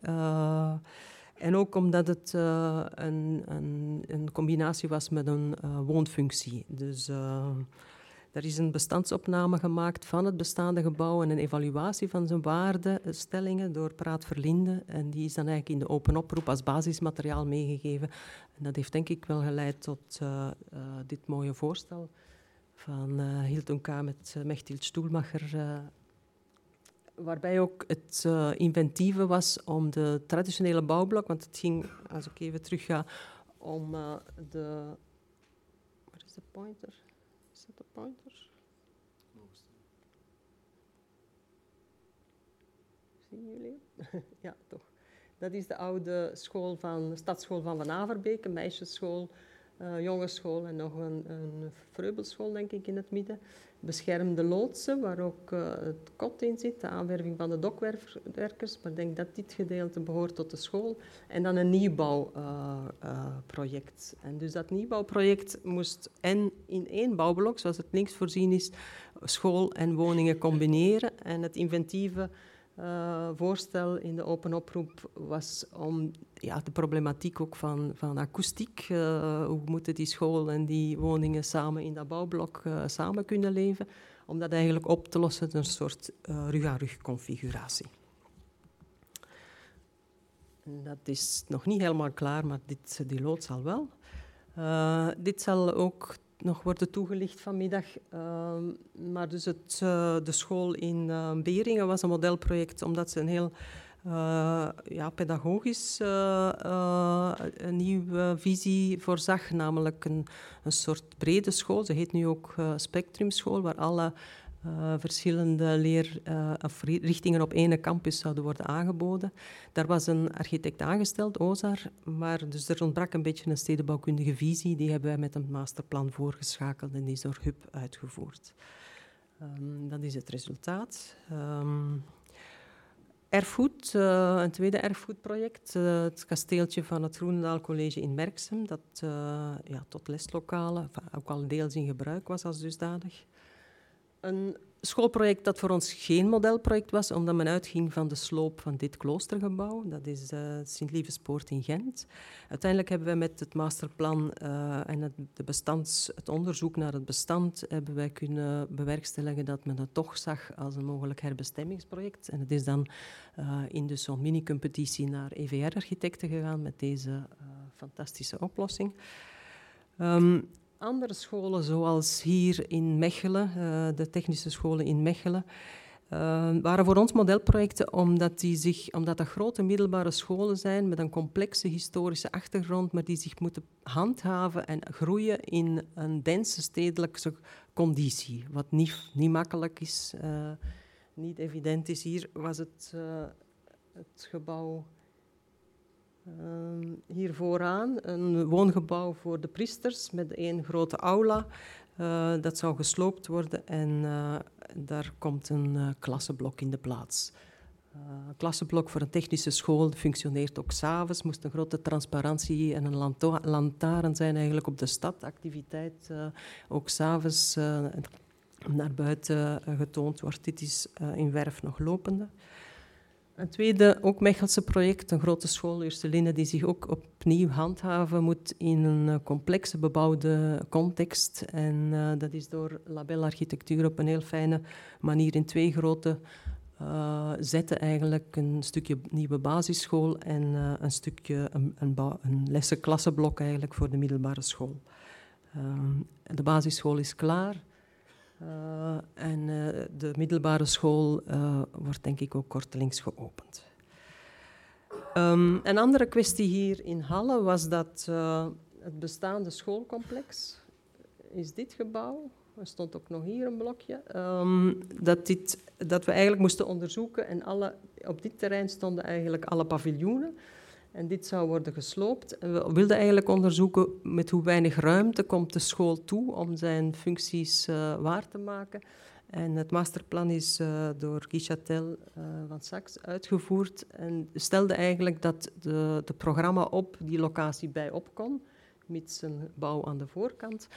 en ook omdat het een, een, een, combinatie was met een woonfunctie. Dus er is een bestandsopname gemaakt van het bestaande gebouw en een evaluatie van zijn waardestellingen door Praat Verlinde. En die is dan eigenlijk in de open oproep als basismateriaal meegegeven. En dat heeft denk ik wel geleid tot uh, uh, dit mooie voorstel van uh, Hilton K. met uh, Stoelmacher. waarbij ook het inventieve was om de traditionele bouwblok, want het ging, als ik even terug ga, om de... Waar is de pointer? Dat de pointer? Zien jullie? ja, toch. Dat is de oude school van, stadsschool van Van Averbeek, een meisjesschool, uh, jongensschool en nog een, een vreubelschool, denk ik, in het midden beschermde loodsen, waar ook uh, het kot in zit, de aanwerving van de dokwerkers. Maar ik denk dat dit gedeelte behoort tot de school. En dan een nieuwbouwproject. En dus dat nieuwbouwproject moest en in één bouwblok, zoals het links voorzien is, school en woningen combineren. En het inventieve uh, voorstel in de open oproep was om ja, de problematiek ook van, van akoestiek, uh, hoe moeten die school en die woningen samen in dat bouwblok uh, samen kunnen leven, om dat eigenlijk op te lossen, een soort rug-aan-rug configuratie. Dat is nog niet helemaal klaar, maar dit, die loods al wel. dit zal ook nog worden toegelicht vanmiddag. Uh, maar dus het, uh, de school in uh, Beringen was een modelproject omdat ze een heel uh, ja, pedagogisch een nieuwe visie voorzag. Namelijk een, een soort brede school. Ze heet nu ook Spectrumschool, waar alle uh, verschillende leerrichtingen uh, op één campus zouden worden aangeboden. Daar was een architect aangesteld, Ozar, maar dus er ontbrak een beetje een stedenbouwkundige visie. Die hebben wij met een masterplan voorgeschakeld en die is door HUB uitgevoerd. Um, dat is het resultaat. Um, erfgoed, uh, een tweede erfgoedproject, het kasteeltje van het Groenendaal College in Merksem, dat ja, tot leslokalen, ook al deels in gebruik was als dusdanig een schoolproject dat voor ons geen modelproject was, omdat men uitging van de sloop van dit kloostergebouw. Dat is uh, Sint-Lievespoort in Gent. Uiteindelijk hebben wij met het masterplan uh, en het, de bestands, het onderzoek naar het bestand hebben wij kunnen bewerkstelligen dat men het toch zag als een mogelijk herbestemmingsproject. En het is dan uh, in de zo'n mini-competitie naar EVR-architecten gegaan met deze fantastische oplossing. Um, andere scholen, zoals hier in Mechelen, uh, de technische scholen in Mechelen, uh, waren voor ons modelprojecten omdat, die zich, omdat dat grote middelbare scholen zijn met een complexe historische achtergrond, maar die zich moeten handhaven en groeien in een dense stedelijke conditie, wat niet, niet makkelijk is, uh, niet evident is. Hier was het, het gebouw hier vooraan een woongebouw voor de priesters met één grote aula. Uh, dat zou gesloopt worden en uh, daar komt een uh, klassenblok in de plaats. Een klassenblok voor een technische school functioneert ook s'avonds. moest een grote transparantie en een lantaarn zijn eigenlijk op de stad. Activiteit ook s'avonds naar buiten getoond wordt. Dit is in Werf nog lopende. Een tweede, ook Mechelse project, een grote school, Ursuline, die zich ook opnieuw handhaven moet in een eh, complexe bebouwde context. En uh, dat is door Label Architectuur op een heel fijne manier in twee grote zetten eigenlijk een stukje nieuwe basisschool en een stukje een, een, een eigenlijk voor de middelbare school. Ehm, de basisschool is klaar. Uh, en uh, de middelbare school uh, wordt denk ik ook kortelings geopend. Um, een andere kwestie hier in Halle was dat het bestaande schoolcomplex is dit gebouw. Er stond ook nog hier een blokje. Um, dat, dit, dat we eigenlijk moesten onderzoeken en alle, op dit terrein stonden eigenlijk alle paviljoenen. En dit zou worden gesloopt. We wilden eigenlijk onderzoeken met hoe weinig ruimte komt de school toe om zijn functies uh, waar te maken. En het masterplan is uh, door Guy Chatel uh, van Saks uitgevoerd en stelde eigenlijk dat de, de programma op die locatie bij op kon, mits een bouw aan de voorkant.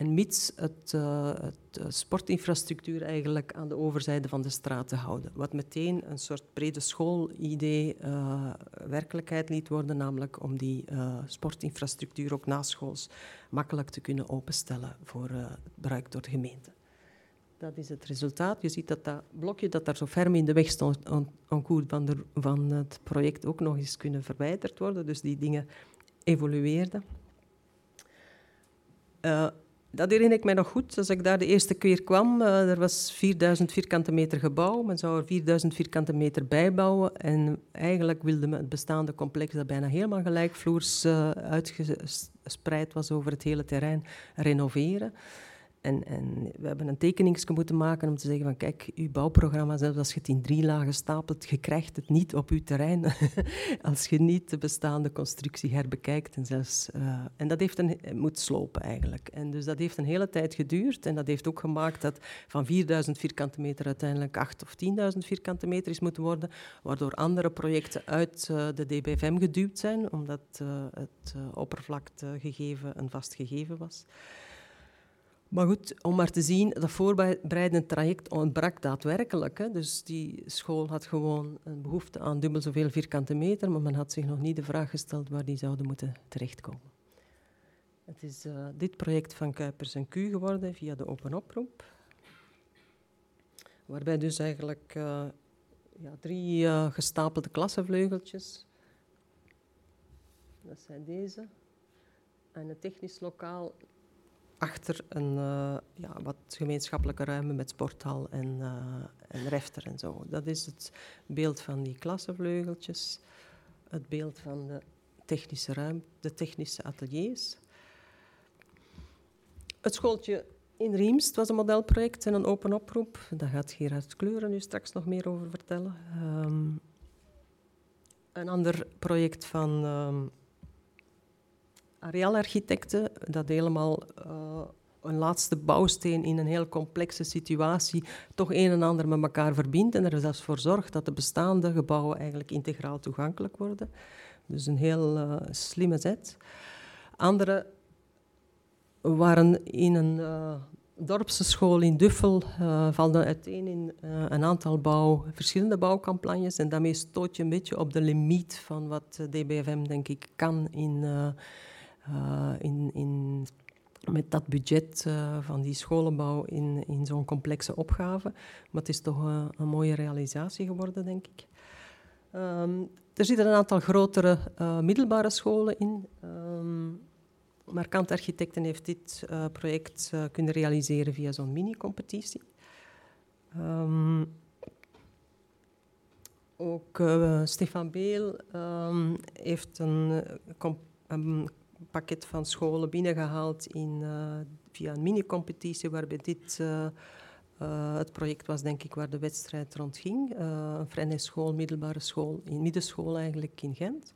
En mits het, uh, het uh, sportinfrastructuur eigenlijk aan de overzijde van de straat te houden. Wat meteen een soort brede schoolidee uh, werkelijkheid liet worden, namelijk om die sportinfrastructuur ook naschools makkelijk te kunnen openstellen voor gebruik door de gemeente. Dat is het resultaat. Je ziet dat dat blokje dat daar zo ferm in de weg stond, en van, de, van het project ook nog eens kunnen verwijderd worden. Dus die dingen evolueerden. Dat herinner ik mij nog goed. Als ik daar de eerste keer kwam, uh, er was 4000 vierkante meter gebouw. Men zou er 4000 vierkante meter bijbouwen. En eigenlijk wilde men het bestaande complex, dat bijna helemaal gelijkvloers uh, uitgespreid was over het hele terrein, renoveren. En, en, we hebben een tekeningsje moeten maken om te zeggen van kijk, uw bouwprogramma, zelfs als je het in drie lagen stapelt, je krijgt het niet op uw terrein als je niet de bestaande constructie herbekijkt. En, zelfs, uh, en dat heeft een, moet slopen eigenlijk. En dus dat heeft een hele tijd geduurd en dat heeft ook gemaakt dat van 4000 vierkante meter uiteindelijk 8 of 10.000 vierkante meter is moeten worden, waardoor andere projecten uit uh, de DBFM geduwd zijn, omdat uh, het oppervlaktegegeven een vast gegeven was. Maar goed, om maar te zien, dat voorbereidend traject ontbrak daadwerkelijk. Hè. Dus die school had gewoon een behoefte aan dubbel zoveel vierkante meter, maar men had zich nog niet de vraag gesteld waar die zouden moeten terechtkomen. Het is uh, dit project van Kuipers en Q geworden via de open oproep. Waarbij dus eigenlijk uh, ja, drie uh, gestapelde klassenvleugeltjes, dat zijn deze, en het technisch lokaal achter een uh, ja, wat gemeenschappelijke ruimte met sporthal en, uh, en refter en zo. Dat is het beeld van die klassenvleugeltjes, het beeld van de technische ruimte, de technische ateliers. Het schooltje in Riemst was een modelproject en een open oproep. Daar gaat Gerard Kleuren nu straks nog meer over vertellen. Um, een ander project van um, areaalarchitecten, dat helemaal uh, een laatste bouwsteen in een heel complexe situatie toch een en ander met elkaar verbindt en er zelfs voor zorgt dat de bestaande gebouwen eigenlijk integraal toegankelijk worden. Dus een heel uh, slimme zet. Andere waren in een uh, in Duffel, uh, valden uiteen in een aantal bouw, verschillende bouwcampagnes en daarmee stoot je een beetje op de limiet van wat DBFM denk ik kan in uh, in, in, met dat budget uh, van die scholenbouw in, in zo'n complexe opgave. Maar het is toch uh, een mooie realisatie geworden, denk ik. Um, er zitten een aantal grotere middelbare scholen in. Um, Markant Architecten heeft dit project kunnen realiseren via zo'n mini-competitie. Um, ook Stefan Beel heeft een pakket van scholen binnengehaald in, uh, via een mini-competitie, waarbij dit uh, uh, het project was, denk ik, waar de wedstrijd rond ging. een vrije school, middelbare school, in middenschool eigenlijk in Gent.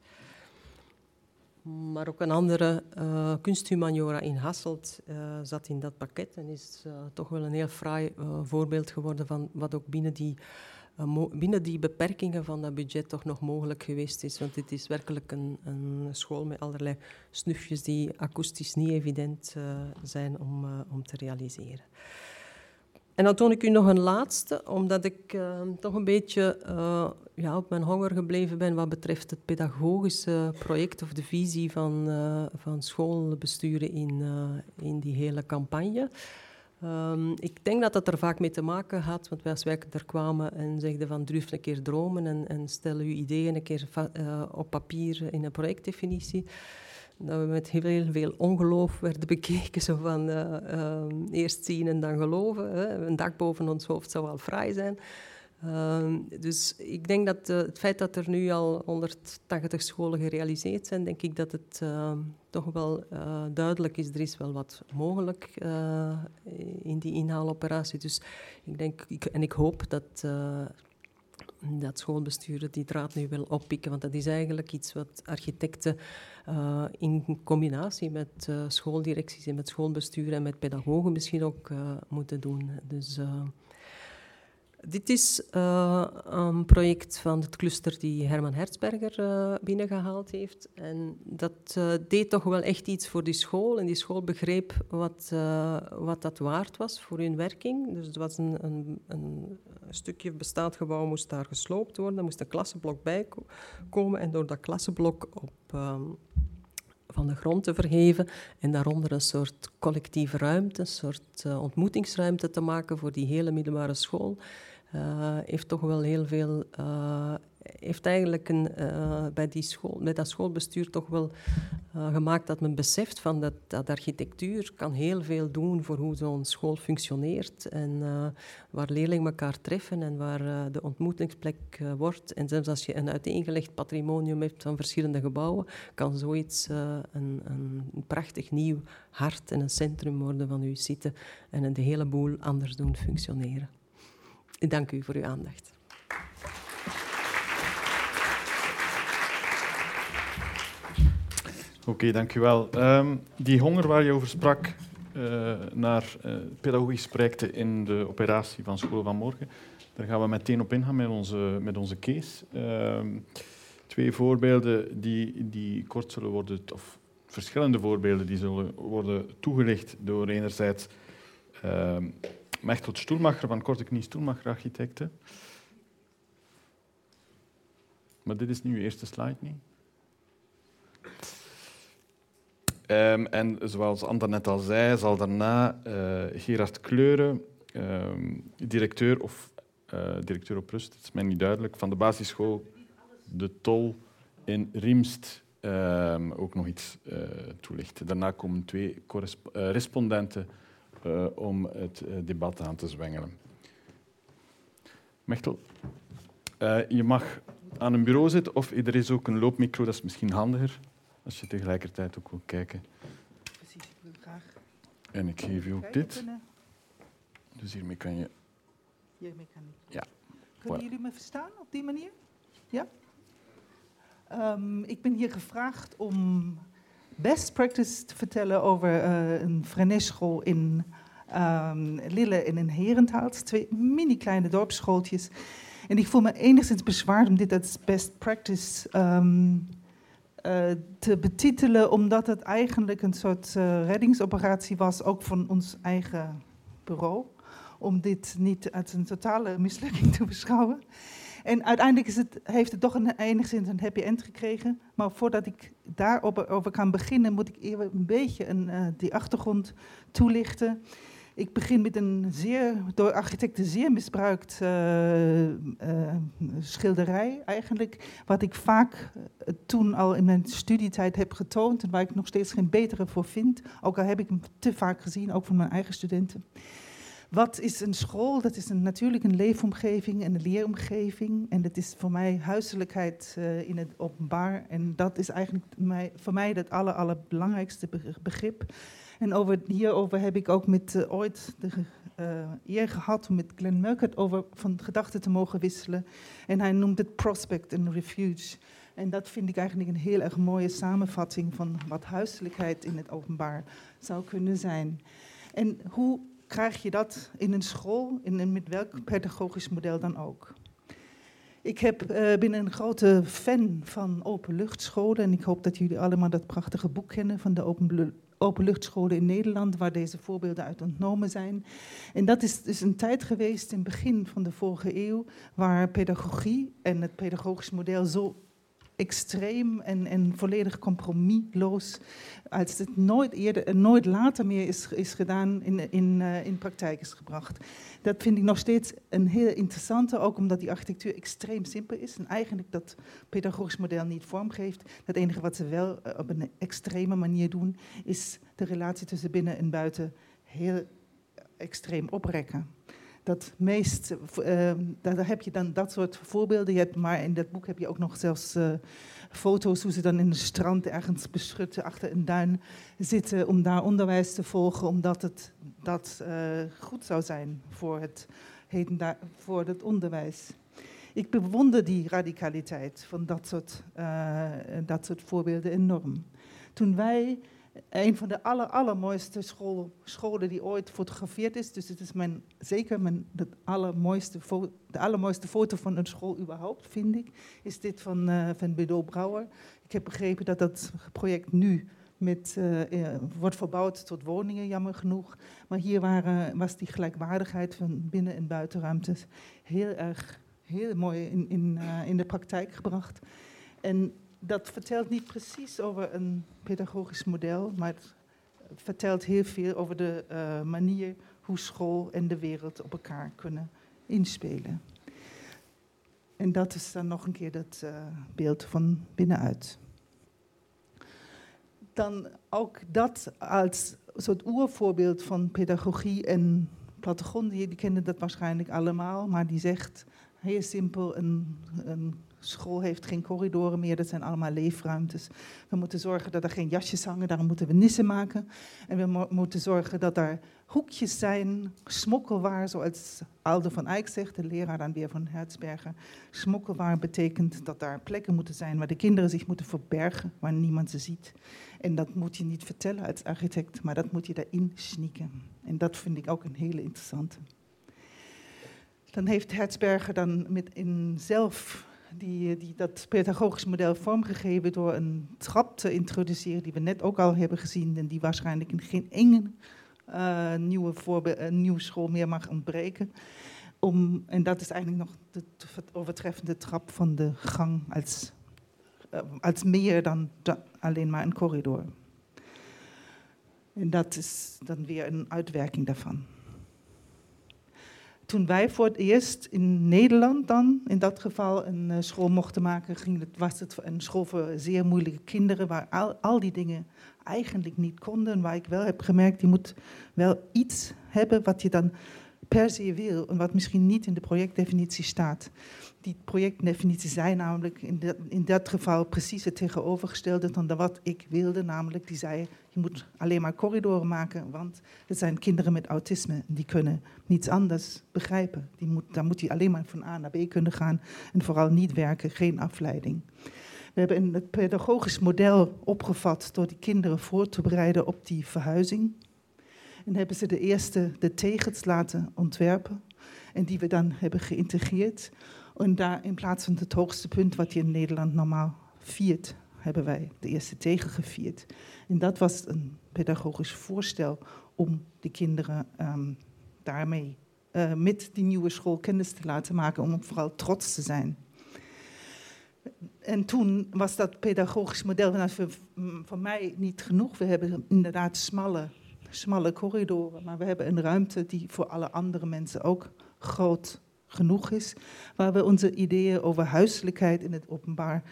Maar ook een andere uh, kunsthumaniora in Hasselt uh, zat in dat pakket en is uh, toch wel een heel fraai voorbeeld geworden van wat ook binnen die binnen die beperkingen van dat budget toch nog mogelijk geweest is. Want dit is werkelijk een, een school met allerlei snufjes die akoestisch niet evident uh, zijn om, uh, om te realiseren. En dan toon ik u nog een laatste, omdat ik toch een beetje ja, op mijn honger gebleven ben wat betreft het pedagogische project of de visie van, van schoolbesturen in, in die hele campagne. Ehm, ik denk dat dat er vaak mee te maken had, want wij als wij er kwamen en zeiden van durf een keer dromen en, en stel uw ideeën een keer uh, op papier in een projectdefinitie. Dat we met heel veel ongeloof werden bekeken, zo van uh, uh, eerst zien en dan geloven. Hè. Een dak boven ons hoofd zou wel fraai zijn. Ehm, dus ik denk dat uh, het feit dat er nu al 180 scholen gerealiseerd zijn, denk ik dat het ehm, toch wel uh, duidelijk is, er is wel wat mogelijk uh, in die inhaaloperatie. Dus ik denk, ik, en ik hoop dat, dat schoolbesturen die draad nu wel oppikken, want dat is eigenlijk iets wat architecten in combinatie met schooldirecties en met schoolbesturen en met pedagogen misschien ook moeten doen. Dus dit is uh, een project van het cluster die Herman Hertzberger uh, binnengehaald heeft. En dat uh, deed toch wel echt iets voor die school. En die school begreep wat, wat dat waard was voor hun werking. Dus het was een, een, een stukje bestaand gebouw moest daar gesloopt worden. Er moest een klassenblok bij komen. En door dat klassenblok op... Um, van de grond te vergeven en daaronder een soort collectieve ruimte, een soort ontmoetingsruimte te maken voor die hele middelbare school. Uh, heeft toch wel heel veel. Uh, heeft eigenlijk een, uh, bij, die school, bij dat schoolbestuur toch wel gemaakt dat men beseft van dat, dat architectuur kan heel veel doen voor hoe zo'n school functioneert en waar leerlingen elkaar treffen en waar de ontmoetingsplek wordt. En zelfs als je een uiteengelegd patrimonium hebt van verschillende gebouwen, kan zoiets een, een, prachtig nieuw hart en een centrum worden van uw zitten en de hele boel anders doen functioneren. Ik dank u voor uw aandacht. Oké, okay, wel. Um, die honger waar je over sprak uh, naar uh, pedagogisch projecten in de operatie van School van Morgen, daar gaan we meteen op ingaan met onze, met onze case. Um, twee voorbeelden die, die kort zullen worden, of verschillende voorbeelden die zullen worden toegelicht door enerzijds um, Mechtel Stoelmacher van Korte Knie Stoelmacher Architecten. Maar dit is nu uw eerste slide niet. Um, en zoals Anne net al zei, zal daarna uh, Gerard Kleuren, um, directeur of uh, directeur op rust, het is mij niet duidelijk, van de basisschool De Tol in Riemst um, ook nog iets uh, toelichten. Daarna komen twee respondenten uh, om het uh, debat aan te zwengelen. Mechtel, uh, je mag aan een bureau zitten of er is ook een loopmicro, dat is misschien handiger als je tegelijkertijd ook wil kijken. Precies, ik wil graag. En ik geef je ook dit. Dus hiermee kan je. Hiermee kan ik. Ja. Kunnen voilà. jullie me verstaan op die manier? Ja? Um, ik ben hier gevraagd om best practice te vertellen over uh, een Freneschool in um, Lille en in Herenthout. Twee mini kleine dorpsschooltjes. En ik voel me enigszins bezwaard om dit als best practice um, uh, te betitelen, omdat het eigenlijk een soort uh, reddingsoperatie was, ook van ons eigen bureau. Om dit niet als een totale mislukking te beschouwen. En uiteindelijk is het, heeft het toch een, enigszins een happy end gekregen. Maar voordat ik daarover kan beginnen, moet ik even een beetje een, uh, die achtergrond toelichten. Ik begin met een zeer, door architecten zeer misbruikt uh, uh, schilderij eigenlijk. Wat ik vaak toen al in mijn studietijd heb getoond en waar ik nog steeds geen betere voor vind. Ook al heb ik hem te vaak gezien, ook van mijn eigen studenten. Wat is een school? Dat is een, natuurlijk een leefomgeving en een leeromgeving. En dat is voor mij huiselijkheid uh, in het openbaar. En dat is eigenlijk mij, voor mij het aller, allerbelangrijkste begrip. En over, hierover heb ik ook met uh, ooit de uh, eer gehad om met Glenn Murcutt over van gedachten te mogen wisselen. En hij noemt het prospect en refuge. En dat vind ik eigenlijk een heel erg mooie samenvatting van wat huiselijkheid in het openbaar zou kunnen zijn. En hoe krijg je dat in een school, in, met welk pedagogisch model dan ook. Ik heb, uh, ben een grote fan van openluchtscholen en ik hoop dat jullie allemaal dat prachtige boek kennen van de open, openluchtscholen in Nederland, waar deze voorbeelden uit ontnomen zijn. En dat is dus een tijd geweest in het begin van de vorige eeuw, waar pedagogie en het pedagogisch model zo extreem en, en volledig compromisloos als het nooit, eerder, nooit later meer is, is gedaan in, in, uh, in praktijk is gebracht. Dat vind ik nog steeds een heel interessante, ook omdat die architectuur extreem simpel is en eigenlijk dat pedagogisch model niet vormgeeft. Het enige wat ze wel uh, op een extreme manier doen, is de relatie tussen binnen en buiten heel extreem oprekken dat meest, uh, daar heb je dan dat soort voorbeelden. Je hebt, maar in dat boek heb je ook nog zelfs uh, foto's hoe ze dan in een strand ergens beschut achter een duin zitten om daar onderwijs te volgen, omdat het dat uh, goed zou zijn voor het, voor het onderwijs. Ik bewonder die radicaliteit van dat soort, dat soort voorbeelden enorm. Toen wij een van de aller, allermooiste school, scholen die ooit gefotografeerd is. Dus het is mijn, zeker mijn, de, allermooiste de allermooiste foto van een school überhaupt, vind ik. Is dit van, uh, van Bedo Brouwer. Ik heb begrepen dat dat project nu met, uh, wordt verbouwd tot woningen, jammer genoeg. Maar hier waren, was die gelijkwaardigheid van binnen- en buitenruimtes heel erg heel mooi in, in, in de praktijk gebracht. En dat vertelt niet precies over een pedagogisch model, maar het vertelt heel veel over de uh, manier hoe school en de wereld op elkaar kunnen inspelen. En dat is dan nog een keer dat uh, beeld van binnenuit. Dan ook dat als soort oervoorbeeld van pedagogie en plattegronden. Die kennen dat waarschijnlijk allemaal, maar die zegt heel simpel: een, een school heeft geen corridoren meer, dat zijn allemaal leefruimtes. We moeten zorgen dat er geen jasjes hangen, daarom moeten we nissen maken. En we mo moeten zorgen dat er hoekjes zijn, smokkelwaar, zoals Aldo van Eyck zegt, de leraar dan weer van Hertzberger. Smokkelwaar betekent dat daar plekken moeten zijn waar de kinderen zich moeten verbergen, waar niemand ze ziet. En dat moet je niet vertellen als architect, maar dat moet je daarin sneaken. En dat vind ik ook een hele interessante. Dan heeft Hertzberger dan met in zelf die, die dat pedagogisch model vormgegeven door een trap te introduceren, die we net ook al hebben gezien en die waarschijnlijk in geen nieuwe, voorbe- uh, nieuwe school meer mag ontbreken. Om, en dat is eigenlijk nog de overtreffende trap van de gang als, als meer dan alleen maar een corridor. En dat is dan weer een uitwerking daarvan toen wij voor het eerst in Nederland dan, in dat geval, een uh, school mochten maken, ging het, was het een school voor zeer moeilijke kinderen, waar al, al die dingen eigenlijk niet konden. Waar ik wel heb gemerkt, je moet wel iets hebben wat je dan per se wil en wat misschien niet in de projectdefinitie staat. Die projectdefinitie zei namelijk in dat, in dat geval precies het tegenovergestelde dan wat ik wilde. Namelijk, die zei, je moet alleen maar corridoren maken, want het zijn kinderen met autisme. Die kunnen niets anders begrijpen. Die moet, dan moet hij alleen maar van A naar B kunnen gaan en vooral niet werken, geen afleiding. We hebben het pedagogisch model opgevat door die kinderen voor te bereiden op die verhuizing. En hebben ze de eerste de tegels laten ontwerpen. En die we dan hebben geïntegreerd. En daar in plaats van het hoogste punt wat je in Nederland normaal viert, hebben wij de eerste tegel gevierd. En dat was een pedagogisch voorstel om de kinderen um, daarmee uh, met die nieuwe school kennis te laten maken, om vooral trots te zijn. En toen was dat pedagogisch model voor mij niet genoeg. We hebben inderdaad smalle smalle corridoren, maar we hebben een ruimte die voor alle andere mensen ook groot genoeg is, waar we onze ideeën over huiselijkheid in het openbaar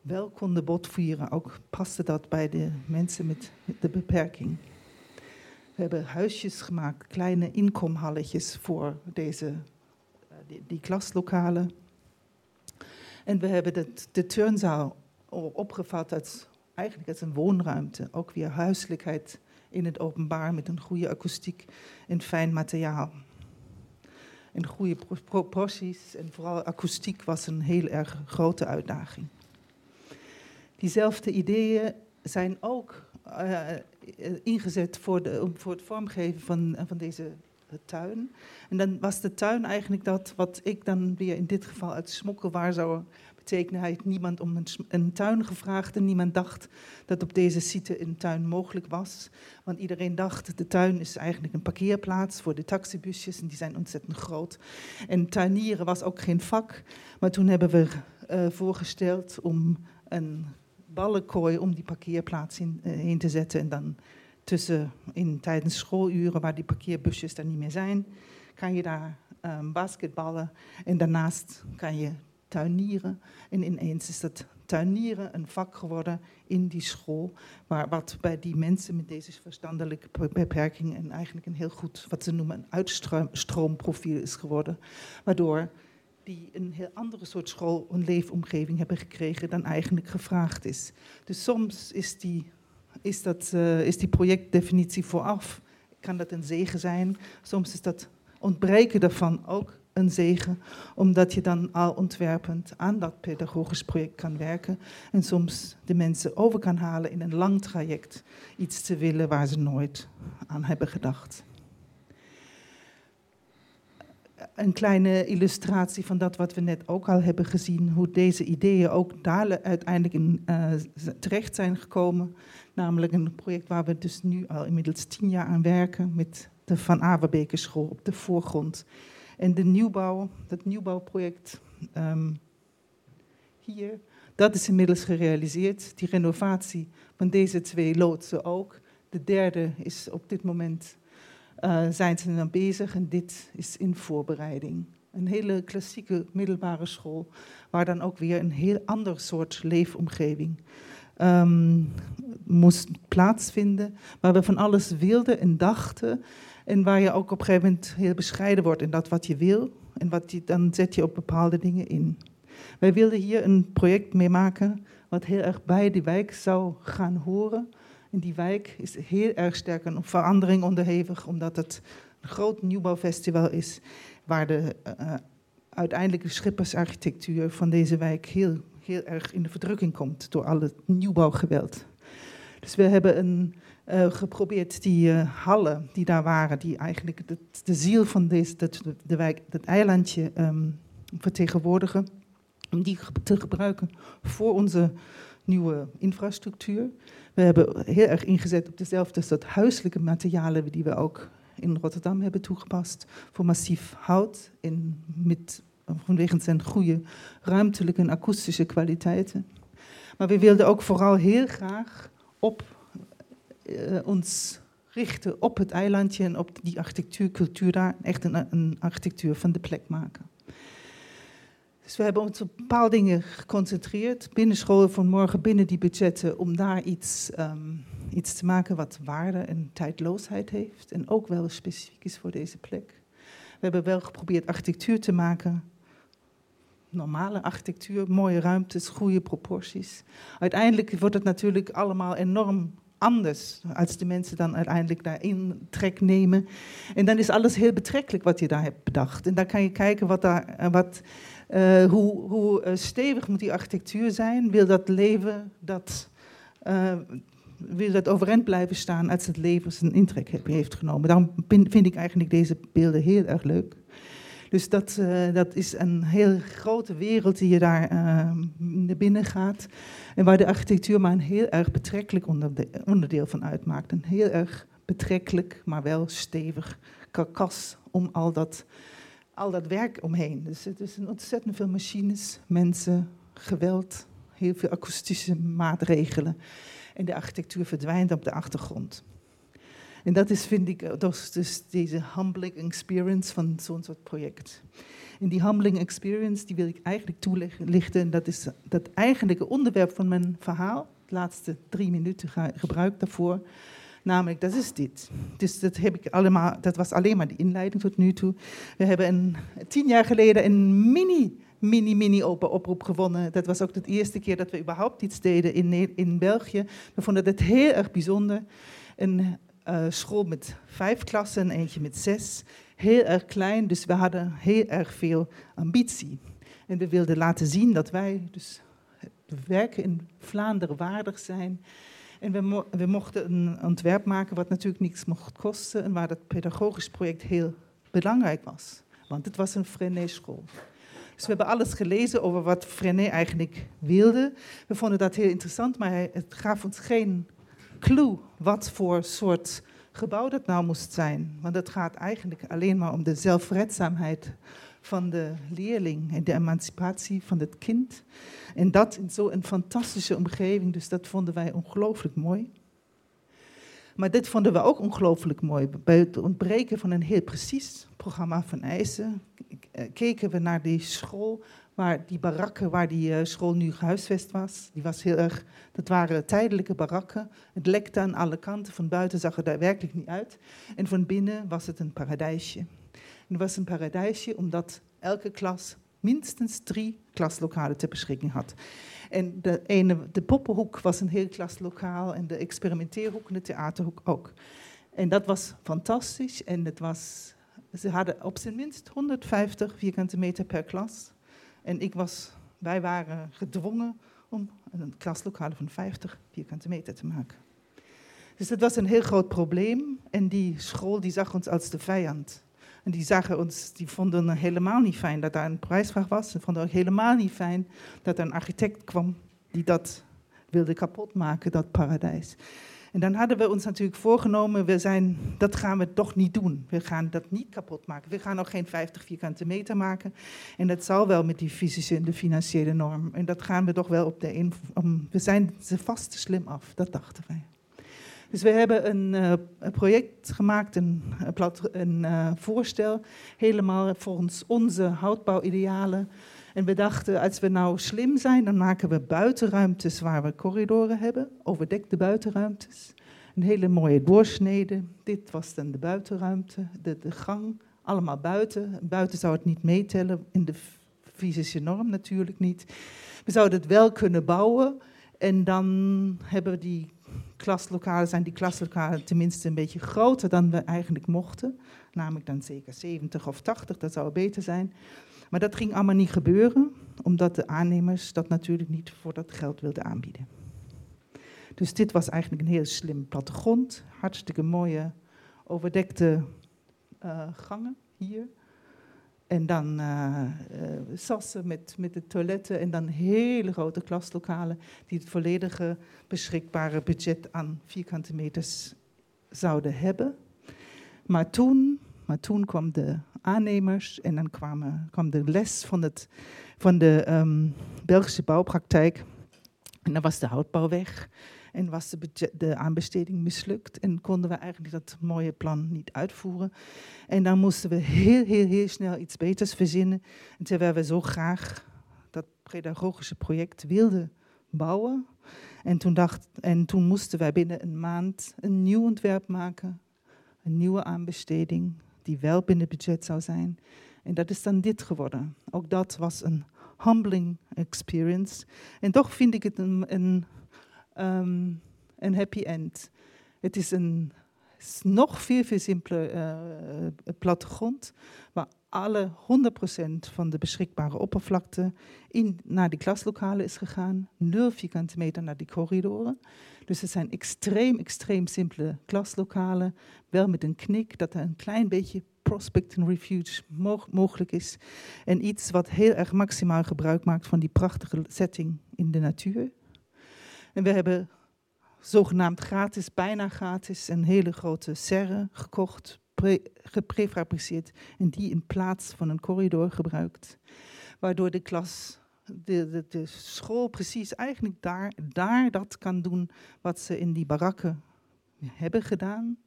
wel konden botvieren. Ook paste dat bij de mensen met de beperking. We hebben huisjes gemaakt, kleine inkomhalletjes voor deze, eh, die, die klaslokalen. En we hebben de, de turnzaal opgevat als, eigenlijk als een woonruimte, ook weer huiselijkheid in het openbaar met een goede akoestiek en fijn materiaal. En goede proporties en vooral akoestiek was een heel erg grote uitdaging. Diezelfde ideeën zijn ook uh, ingezet voor, de, voor het vormgeven van, van deze tuin. En dan was de tuin eigenlijk dat wat ik dan weer in dit geval uit smokkelwaar zou betekenen. Hij niemand om een, tuin gevraagd en niemand dacht dat op deze site een tuin mogelijk was. Want iedereen dacht, de tuin is eigenlijk een parkeerplaats voor de taxibusjes en die zijn ontzettend groot. En tuinieren was ook geen vak, maar toen hebben we uh, voorgesteld om een ballenkooi om die parkeerplaats in, uh, heen te zetten. En dan tussen, in, tijdens schooluren, waar die parkeerbusjes er niet meer zijn, kan je daar um, basketballen. En daarnaast kan je tuinieren. En ineens is dat tuinieren een vak geworden in die school, waar wat bij die mensen met deze verstandelijke beperking en eigenlijk een heel goed, wat ze noemen, een uitstroomprofiel is geworden, waardoor die een heel andere soort school, een leefomgeving hebben gekregen dan eigenlijk gevraagd is. Dus soms is die, is dat, uh, is die projectdefinitie vooraf, kan dat een zegen zijn, soms is dat ontbreken daarvan ook zegen, omdat je dan al ontwerpend aan dat pedagogisch project kan werken en soms de mensen over kan halen in een lang traject iets te willen waar ze nooit aan hebben gedacht. Een kleine illustratie van dat wat we net ook al hebben gezien, hoe deze ideeën ook daar uiteindelijk in uh, terecht zijn gekomen. Namelijk een project waar we dus nu al inmiddels tien jaar aan werken met de Van Averbeek School op de voorgrond en de nieuwbouw, dat nieuwbouwproject um, hier, dat is inmiddels gerealiseerd. Die renovatie van deze twee loodsen ook. De derde is op dit moment, uh, zijn ze dan bezig en dit is in voorbereiding. Een hele klassieke middelbare school, waar dan ook weer een heel ander soort leefomgeving um, moest plaatsvinden. Waar we van alles wilden en dachten. En waar je ook op een gegeven moment heel bescheiden wordt in dat wat je wil. En wat je, dan zet je op bepaalde dingen in. Wij wilden hier een project mee maken wat heel erg bij die wijk zou gaan horen. En die wijk is heel erg sterk aan verandering onderhevig, omdat het een groot nieuwbouwfestival is, waar de uh, uiteindelijke schippersarchitectuur van deze wijk heel, heel erg in de verdrukking komt door al het nieuwbouwgeweld. Dus we hebben een uh, geprobeerd die uh, hallen die daar waren, die eigenlijk de, de ziel van deze, de wijk, dat eilandje um, vertegenwoordigen, om die te gebruiken voor onze nieuwe infrastructuur. We hebben heel erg ingezet op dezelfde soort huiselijke materialen die we ook in Rotterdam hebben toegepast, voor massief hout, in, met, vanwege zijn goede ruimtelijke en akoestische kwaliteiten. Maar we wilden ook vooral heel graag op uh, ons richten op het eilandje en op die architectuur, cultuur daar, echt een, een architectuur van de plek maken. Dus we hebben ons op bepaalde dingen geconcentreerd, binnen scholen van morgen, binnen die budgetten, om daar iets, um, iets te maken wat waarde en tijdloosheid heeft en ook wel specifiek is voor deze plek. We hebben wel geprobeerd architectuur te maken, normale architectuur, mooie ruimtes, goede proporties. Uiteindelijk wordt het natuurlijk allemaal enorm anders als de mensen dan uiteindelijk daarin trek nemen. En dan is alles heel betrekkelijk wat je daar hebt bedacht. En dan kan je kijken wat daar, eh, wat, uh, hoe, hoe uh, stevig moet die architectuur zijn. Wil dat leven dat, wil dat overeind blijven staan als het leven zijn intrek heeft genomen. Daarom vind ik eigenlijk deze beelden heel erg leuk. Dus dat, uh, dat is een heel grote wereld die je daar uh, naar binnen gaat. En waar de architectuur maar een heel erg betrekkelijk onderdeel van uitmaakt. Een heel erg betrekkelijk, maar wel stevig karkas om al dat, al dat werk omheen. Dus het is een ontzettend veel machines, mensen, geweld, heel veel akoestische maatregelen. En de architectuur verdwijnt op de achtergrond. En dat is, vind ik, dat dus deze humbling experience van zo'n soort project. En die humbling experience, die wil ik eigenlijk toelichten. Dat is dat eigenlijke onderwerp van mijn verhaal. De laatste drie minuten gebruik daarvoor. Namelijk, dat is dit. Dus dat, heb ik allemaal, dat was alleen maar de inleiding tot nu toe. We hebben tien jaar geleden een mini, mini, mini open oproep gewonnen. Dat was ook de eerste keer dat we überhaupt iets deden in, in België. We vonden het heel erg bijzonder. Een uh, school met vijf klassen en eentje met zes. Heel erg klein, dus we hadden heel erg veel ambitie. En we wilden laten zien dat wij dus werken in Vlaanderen waardig zijn. En we, we mochten een ontwerp maken wat natuurlijk niets mocht kosten en waar dat pedagogisch project heel belangrijk was. Want het was een Freinet-school. Dus we hebben alles gelezen over wat Freinet eigenlijk wilde. We vonden dat heel interessant, maar het gaf ons geen clue wat voor soort gebouw dat nou moest zijn. Want het gaat eigenlijk alleen maar om de zelfredzaamheid van de leerling en de emancipatie van het kind. En dat in zo'n fantastische omgeving, dus dat vonden wij ongelooflijk mooi. Maar dit vonden we ook ongelooflijk mooi. Bij het ontbreken van een heel precies programma van eisen eh, keken we naar die school, waar die barakken waar die eh, school nu gehuisvest was. Die was heel erg, dat waren tijdelijke barakken. Het lekte aan alle kanten. Van buiten zag het daar werkelijk niet uit. En van binnen was het een paradijsje. En het was een paradijsje omdat elke klas minstens drie klaslokalen ter beschikking had. En de, ene, de poppenhoek was een heel klaslokaal en de experimenteerhoek en de theaterhoek ook. En dat was fantastisch en het was, ze hadden op zijn minst 150 vierkante meter per klas. En ik was, wij waren gedwongen om een klaslokaal van 50 vierkante meter te maken. Dus dat was een heel groot probleem en die school die zag ons als de vijand. En die, zagen ons, die vonden helemaal niet fijn dat daar een prijsvraag was. Ze vonden ook helemaal niet fijn dat er een architect kwam die dat wilde kapotmaken, dat paradijs. En dan hadden we ons natuurlijk voorgenomen, we zijn, dat gaan we toch niet doen. We gaan dat niet kapot maken. We gaan ook geen 50 vierkante meter maken. En dat zal wel met die fysische en de financiële norm. En dat gaan we toch wel op de een... we zijn ze vast slim af, dat dachten wij. Dus we hebben een, een project gemaakt, een, een uh, voorstel, helemaal volgens onze houtbouwidealen. En we dachten, als we nou slim zijn, dan maken we buitenruimtes waar we corridoren hebben, overdekte buitenruimtes. Een hele mooie doorsnede. Dit was dan de buitenruimte, de, gang, allemaal buiten. Buiten zou het niet meetellen, in de fysische norm natuurlijk niet. We zouden het wel kunnen bouwen en dan hebben we die klaslokalen, zijn die klaslokalen tenminste een beetje groter dan we eigenlijk mochten. Namelijk dan zeker 70 of 80, dat zou beter zijn. Maar dat ging allemaal niet gebeuren, omdat de aannemers dat natuurlijk niet voor dat geld wilden aanbieden. Dus dit was eigenlijk een heel slim plattegrond, hartstikke mooie overdekte uh, gangen hier. En dan uh, sassen met, met de toiletten en dan hele grote klaslokalen die het volledige beschikbare budget aan vierkante meters zouden hebben. Maar toen, maar toen kwam de aannemers en dan kwam, kwam de les van, het, van de um, Belgische bouwpraktijk. En dan was de houtbouw weg. En was de, de, aanbesteding mislukt en konden we eigenlijk dat mooie plan niet uitvoeren. En dan moesten we heel, heel, heel snel iets beters verzinnen. En terwijl we zo graag dat pedagogische project wilden bouwen. En toen, dacht, en toen moesten wij binnen een maand een nieuw ontwerp maken. Een nieuwe aanbesteding die wel binnen budget zou zijn. En dat is dan dit geworden. Ook dat was een humbling experience. En toch vind ik het een, een een happy end. Het is een nog veel, veel simpeler uh, plattegrond, waar alle 100% van de beschikbare oppervlakte in, naar die klaslokalen is gegaan. 0 vierkante meter naar die corridoren. Dus het zijn extreem, extreem simpele klaslokalen. Wel met een knik dat er een klein beetje prospect and refuge mogelijk is. En iets wat heel erg maximaal gebruik maakt van die prachtige setting in de natuur. En we hebben zogenaamd gratis, bijna gratis, een hele grote serre gekocht, geprefabriceerd en die in plaats van een corridor gebruikt. Waardoor de klas, de, school precies eigenlijk daar, daar dat kan doen wat ze in die barakken hebben gedaan.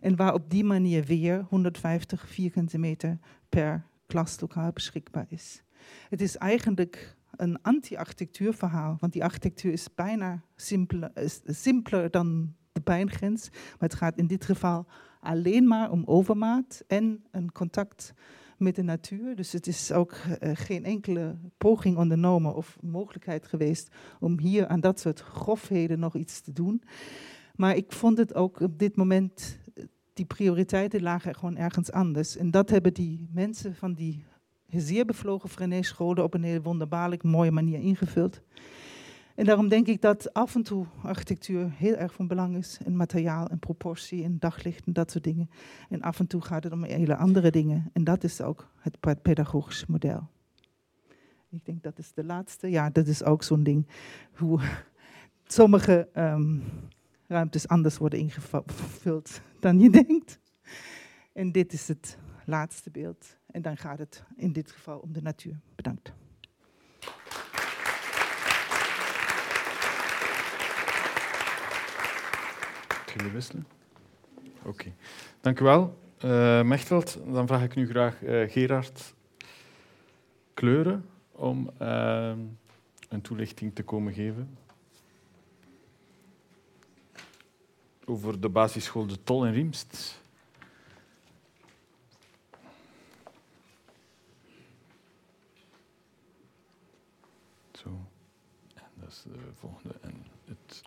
En waar op die manier weer 150 vierkante meter per klaslokaal beschikbaar is. Het is eigenlijk een anti-architectuurverhaal. Want die architectuur is bijna simpeler, is simpeler dan de pijngrens. Maar het gaat in dit geval alleen maar om overmaat en een contact met de natuur. Dus het is ook uh, geen enkele poging ondernomen of mogelijkheid geweest om hier aan dat soort grofheden nog iets te doen. Maar ik vond het ook op dit moment, die prioriteiten lagen gewoon ergens anders. En dat hebben die mensen van die zeer bevlogen Frenet-scholen op een heel wonderbaarlijk mooie manier ingevuld. En daarom denk ik dat af en toe architectuur heel erg van belang is. En materiaal en proportie en daglicht en dat soort dingen. En af en toe gaat het om hele andere dingen. En dat is ook het pedagogische model. Ik denk dat is de laatste. Ja, dat is ook zo'n ding. Hoe sommige um, ruimtes anders worden ingevuld dan je denkt. En dit is het laatste beeld. En dan gaat het in dit geval om de natuur. Bedankt. Wisselen? Oké. Dank u wel, uh. Dan vraag ik nu graag uh, Gerard Kleuren om uh, een toelichting te komen geven. Over de basisschool De Tol in Riemst. Zo. En dat is de volgende. En het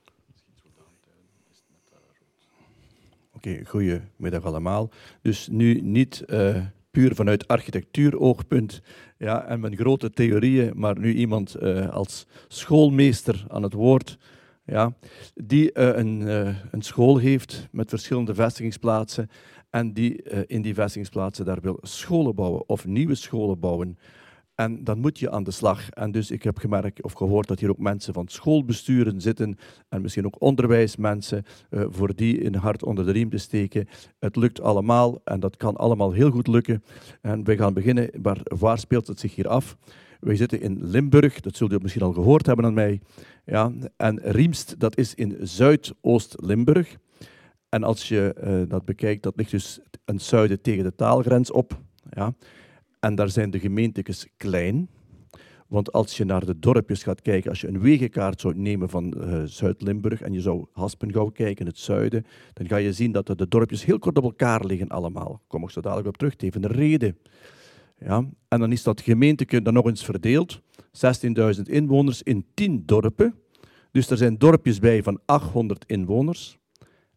Oké, goedemiddag allemaal. Dus nu niet uh, puur vanuit architectuuroogpunt ja, en met grote theorieën, maar nu iemand uh, als schoolmeester aan het woord, ja, die uh, een, een school heeft met verschillende vestigingsplaatsen en die in die vestigingsplaatsen daar wil scholen bouwen of nieuwe scholen bouwen. En dan moet je aan de slag. En dus ik heb gemerkt of gehoord dat hier ook mensen van schoolbesturen zitten en misschien ook onderwijsmensen uh, voor die in hart onder de riem te steken. Het lukt allemaal en dat kan allemaal heel goed lukken. En we gaan beginnen, maar waar speelt het zich hier af? Wij zitten in Limburg, dat zult u misschien al gehoord hebben aan mij. Ja, en Riemst, dat is in Zuidoost-Limburg. En als je uh, dat bekijkt, dat ligt dus een zuiden tegen de taalgrens op. Ja. En daar zijn de gemeentes klein. Want als je naar de dorpjes gaat kijken, als je een wegenkaart zou nemen van uh, Zuid-Limburg en je zou Haspengouw kijken, het zuiden, dan ga je zien dat de dorpjes heel kort op elkaar liggen allemaal. Kom ik zo dadelijk op terug, heeft een reden. Ja? En dan is dat gemeente dan nog eens verdeeld. 16.000 inwoners in 10 dorpen. Dus er zijn dorpjes bij van 800 inwoners.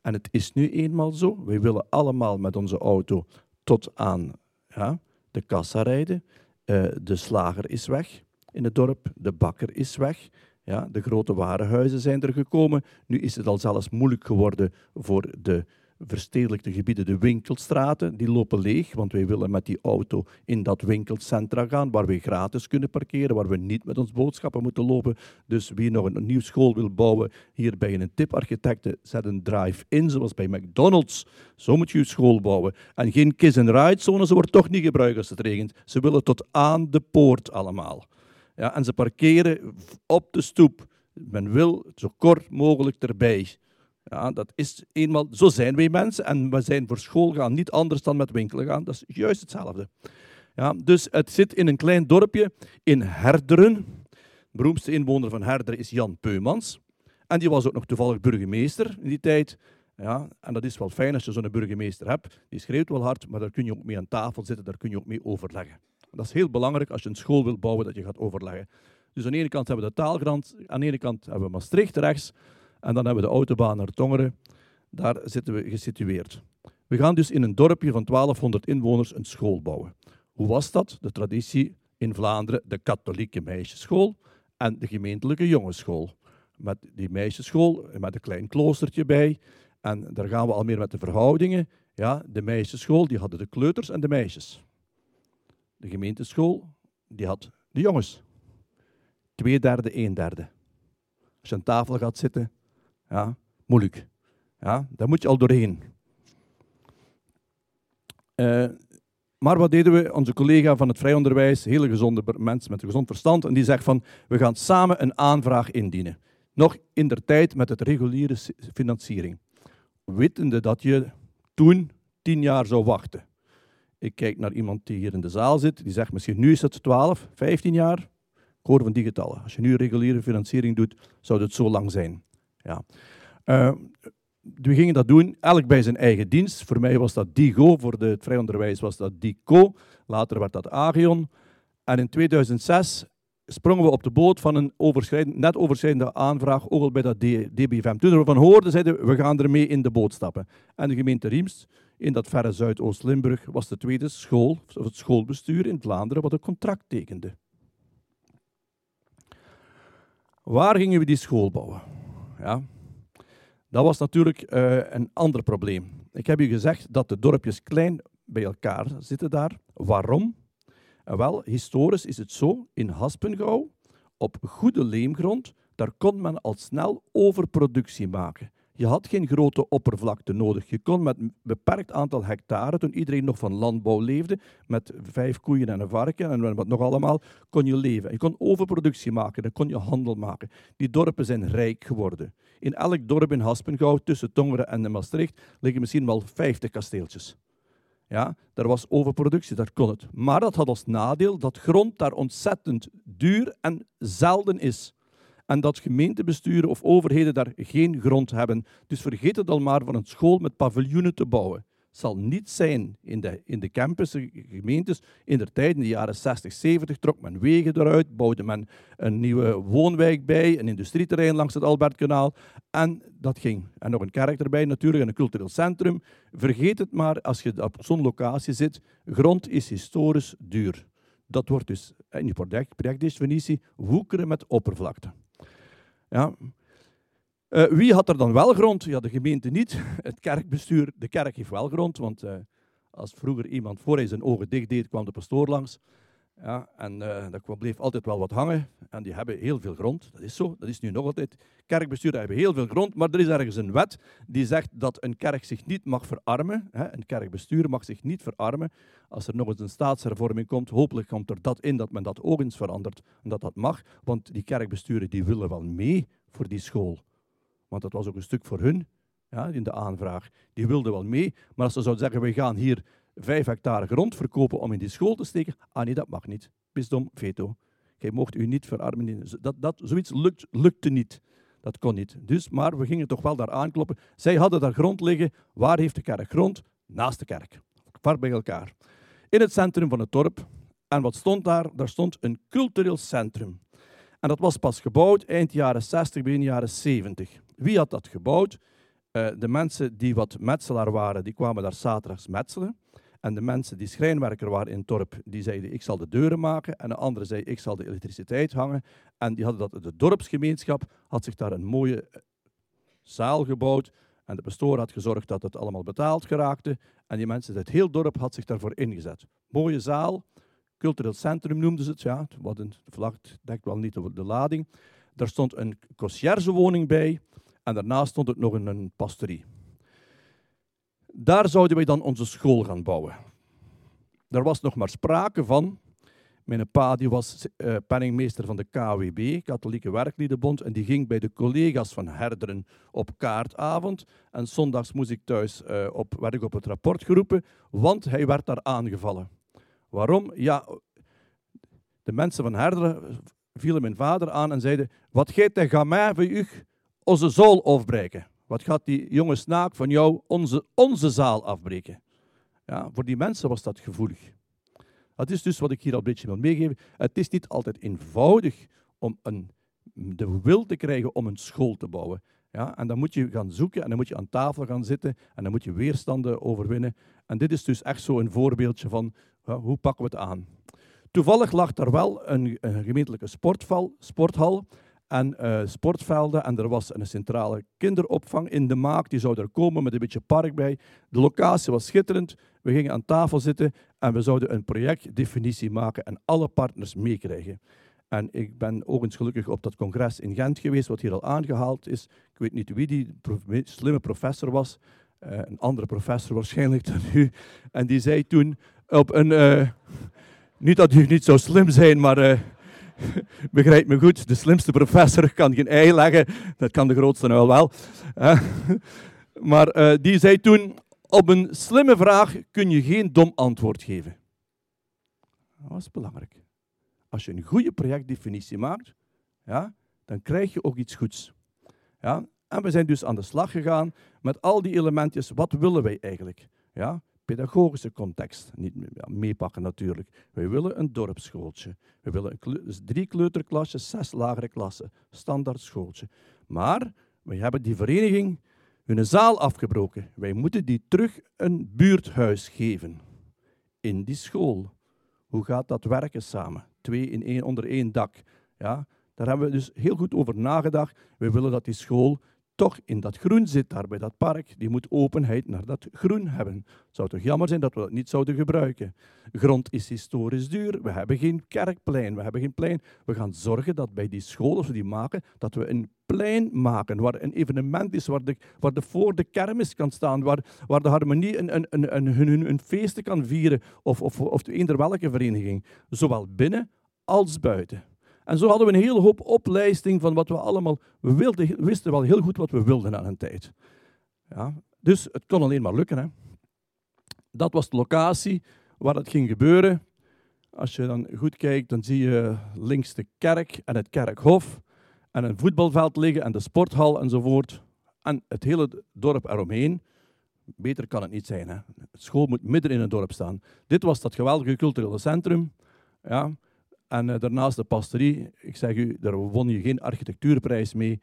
En het is nu eenmaal zo, wij willen allemaal met onze auto tot aan ja, de kassa rijden. Uh, de slager is weg in het dorp, de bakker is weg. Ja, de grote warenhuizen zijn er gekomen. Nu is het al zelfs moeilijk geworden voor de verstedelijkte gebieden, de winkelstraten, die lopen leeg, want wij willen met die auto in dat winkelcentra gaan, waar we gratis kunnen parkeren, waar we niet met ons boodschappen moeten lopen. Dus wie nog een nieuw school wil bouwen, hier bij een tiparchitecten, zet een drive-in, zoals bij McDonald's. Zo moet je je school bouwen. En geen kiss-and-ride zone, ze wordt toch niet gebruikt als het regent. Ze willen tot aan de poort allemaal. Ja, en ze parkeren op de stoep. Men wil zo kort mogelijk erbij. Ja, dat is eenmaal, zo zijn wij mensen en we zijn voor school gaan niet anders dan met winkelen gaan. Dat is juist hetzelfde. Ja, dus het zit in een klein dorpje in Herderen. De beroemdste inwoner van Herderen is Jan Peumans. En die was ook nog toevallig burgemeester in die tijd. Ja, en dat is wel fijn als je zo'n burgemeester hebt. Die schreeuwt wel hard, maar daar kun je ook mee aan tafel zitten, daar kun je ook mee overleggen. Dat is heel belangrijk als je een school wilt bouwen, dat je gaat overleggen. Dus aan de ene kant hebben we de taalgrond, aan de ene kant hebben we Maastricht rechts, en dan hebben we de autobaan naar Tongeren. Daar zitten we gesitueerd. We gaan dus in een dorpje van 1200 inwoners een school bouwen. Hoe was dat? De traditie in Vlaanderen, de katholieke meisjesschool en de gemeentelijke jongensschool. Met die meisjesschool, met een klein kloostertje bij. En daar gaan we al meer met de verhoudingen. Ja, de meisjesschool die hadden de kleuters en de meisjes. De gemeenteschool die had de jongens. Twee derde, een derde. Als je aan tafel gaat zitten, ja, moeilijk. Ja, daar moet je al doorheen. Uh, maar wat deden we? Onze collega van het vrij onderwijs, hele gezonde mens met een gezond verstand, en die zegt van, we gaan samen een aanvraag indienen. Nog in der tijd met het reguliere financiering. Wetende dat je toen tien jaar zou wachten. Ik kijk naar iemand die hier in de zaal zit, die zegt misschien nu is het 12, 15 jaar. Ik hoor van die getallen. Als je nu reguliere financiering doet, zou het zo lang zijn. Uh, we gingen dat doen, elk bij zijn eigen dienst. Voor mij was dat DIGO, voor de, het vrij onderwijs was dat DICO. Later werd dat Agion. En in 2006 sprongen we op de boot van een overschrijdend, net overschrijdende aanvraag, ook al bij dat DBFM. Toen we van hoorden, zeiden we, gaan ermee in de boot stappen. En de gemeente Riemst, in dat verre Zuidoost-Limburg, was de tweede school, of het schoolbestuur in Vlaanderen, wat een contract tekende. Waar gingen we die school bouwen? Ja. Dat was natuurlijk uh, een ander probleem. Ik heb u gezegd dat de dorpjes klein bij elkaar zitten daar. Waarom? En wel, historisch is het zo, in Haspengouw, op goede leemgrond, daar kon men al snel overproductie maken. Je had geen grote oppervlakte nodig. Je kon met een beperkt aantal hectare, toen iedereen nog van landbouw leefde, met vijf koeien en een varken en wat nog allemaal, kon je leven. Je kon overproductie maken, dan kon je handel maken. Die dorpen zijn rijk geworden. In elk dorp in Haspengouw, tussen Tongeren en Maastricht, liggen misschien wel 50 kasteeltjes. Ja, er was overproductie, daar kon het. Maar dat had als nadeel dat grond daar ontzettend duur en zelden is. En dat gemeentebesturen of overheden daar geen grond hebben. Dus vergeet het al maar van een school met paviljoenen te bouwen zal niet zijn in de, in de campus, gemeentes. In de tijd, in de jaren 60, 70, trok men wegen eruit, bouwde men een nieuwe woonwijk bij, een industrieterrein langs het Albertkanaal. En dat ging. En nog een kerk erbij natuurlijk, en een cultureel centrum. Vergeet het maar, als je op zo'n locatie zit, grond is historisch duur. Dat wordt dus in je projectdefinitie woekeren met oppervlakte. Ja, uh, wie had er dan wel grond? Ja, de gemeente niet. Het kerkbestuur, de kerk heeft wel grond, want uh, als vroeger iemand voor hij zijn ogen dicht deed, kwam de pastoor langs. Ja, en uh, daar bleef altijd wel wat hangen. En die hebben heel veel grond. Dat is zo. Dat is nu nog altijd. Kerkbestuur hebben heel veel grond, maar er is ergens een wet die zegt dat een kerk zich niet mag verarmen. Hè. Een kerkbestuur mag zich niet verarmen. Als er nog eens een staatshervorming komt, hopelijk komt er dat in dat men dat ook eens verandert. En dat dat mag, want die kerkbesturen die willen wel mee voor die school want dat was ook een stuk voor hun ja, in de aanvraag. Die wilden wel mee, maar als ze zouden zeggen, we gaan hier vijf hectare grond verkopen om in die school te steken, ah nee, dat mag niet. Bisdom, veto. Jij mocht u niet verarmen. Dat, dat, zoiets lukt, lukte niet. Dat kon niet. Dus, maar we gingen toch wel daar aankloppen. Zij hadden daar grond liggen. Waar heeft de kerk grond? Naast de kerk. Var bij elkaar. In het centrum van het dorp. En wat stond daar? Daar stond een cultureel centrum. En dat was pas gebouwd eind jaren 60, begin jaren 70. Wie had dat gebouwd? Uh, de mensen die wat metselaar waren, die kwamen daar zaterdags metselen. En de mensen die schrijnwerker waren in het dorp, die zeiden ik zal de deuren maken. En de andere zei ik zal de elektriciteit hangen. En die hadden dat, de dorpsgemeenschap had zich daar een mooie eh, zaal gebouwd. En de pastoor had gezorgd dat het allemaal betaald geraakte. En die mensen, het heel dorp had zich daarvoor ingezet. Mooie zaal, cultureel centrum noemden ze het. Ja, wat een vlag wel niet de, de lading. Daar stond een conciergewoning bij. En daarnaast stond het nog een pastorie. Daar zouden wij dan onze school gaan bouwen. Er was nog maar sprake van. Mijn pa die was uh, penningmeester van de KWB, Katholieke Werkliedenbond, en die ging bij de collega's van Herderen op kaartavond. En zondags moest ik thuis uh, op, werd ik op het rapport geroepen, want hij werd daar aangevallen. Waarom? Ja, de mensen van Herderen vielen mijn vader aan en zeiden, wat geeft gaan mij voor u onze zaal afbreken. Wat gaat die jonge snaak van jou onze, onze zaal afbreken? Ja, voor die mensen was dat gevoelig. Dat is dus wat ik hier al een beetje wil meegeven. Het is niet altijd eenvoudig om een, de wil te krijgen om een school te bouwen. Ja, en dan moet je gaan zoeken en dan moet je aan tafel gaan zitten en dan moet je weerstanden overwinnen. En dit is dus echt zo een voorbeeldje van hoe pakken we het aan. Toevallig lag daar wel een, een gemeentelijke sportval, sporthal en uh, sportvelden. En er was een centrale kinderopvang in de maak. Die zou er komen met een beetje park bij. De locatie was schitterend. We gingen aan tafel zitten en we zouden een projectdefinitie maken en alle partners meekrijgen. En ik ben ook eens gelukkig op dat congres in Gent geweest, wat hier al aangehaald is. Ik weet niet wie die slimme professor was. Uh, een andere professor waarschijnlijk dan u. En die zei toen op een... Uh, niet dat u niet zo slim zijn, maar Begrijp me goed, de slimste professor kan geen ei leggen. Dat kan de grootste nou wel. maar uh, die zei toen, op een slimme vraag kun je geen dom antwoord geven. Dat is belangrijk. Als je een goede projectdefinitie maakt, ja, dan krijg je ook iets goeds. Ja? En we zijn dus aan de slag gegaan met al die elementjes. Wat willen wij eigenlijk? Ja? Pedagogische context niet meepakken natuurlijk. Wij willen een dorpsschooltje. We willen dus drie kleuterklasjes, zes lagere klassen. Standaard schooltje. Maar we hebben die vereniging hun zaal afgebroken. Wij moeten die terug een buurthuis geven. In die school. Hoe gaat dat werken samen? Twee in één, onder één dak. Ja, daar hebben we dus heel goed over nagedacht. We willen dat die school toch in dat groen zit, daar bij dat park, die moet openheid naar dat groen hebben. Het zou toch jammer zijn dat we dat niet zouden gebruiken. Grond is historisch duur, we hebben geen kerkplein, we hebben geen plein. We gaan zorgen dat bij die scholen, als we die maken, dat we een plein maken, waar een evenement is, waar de, waar de voor de kermis kan staan, waar, waar de harmonie een, een, een, een, hun, hun feesten kan vieren, of, of, of eender welke vereniging. Zowel binnen als buiten. En zo hadden we een hele hoop oplijsting van wat we allemaal... We, wilden, wisten wel heel goed wat we wilden aan een tijd. Ja, dus het kon alleen maar lukken. Hè. Dat was de locatie waar het ging gebeuren. Als je dan goed kijkt, dan zie je links de kerk en het kerkhof. En een voetbalveld liggen en de sporthal enzovoort. En het hele dorp eromheen. Beter kan het niet zijn. Hè. De school moet midden in het dorp staan. Dit was dat geweldige culturele centrum. Ja, en uh, daarnaast de pastorie. Ik zeg u, daar won je geen architectuurprijs mee.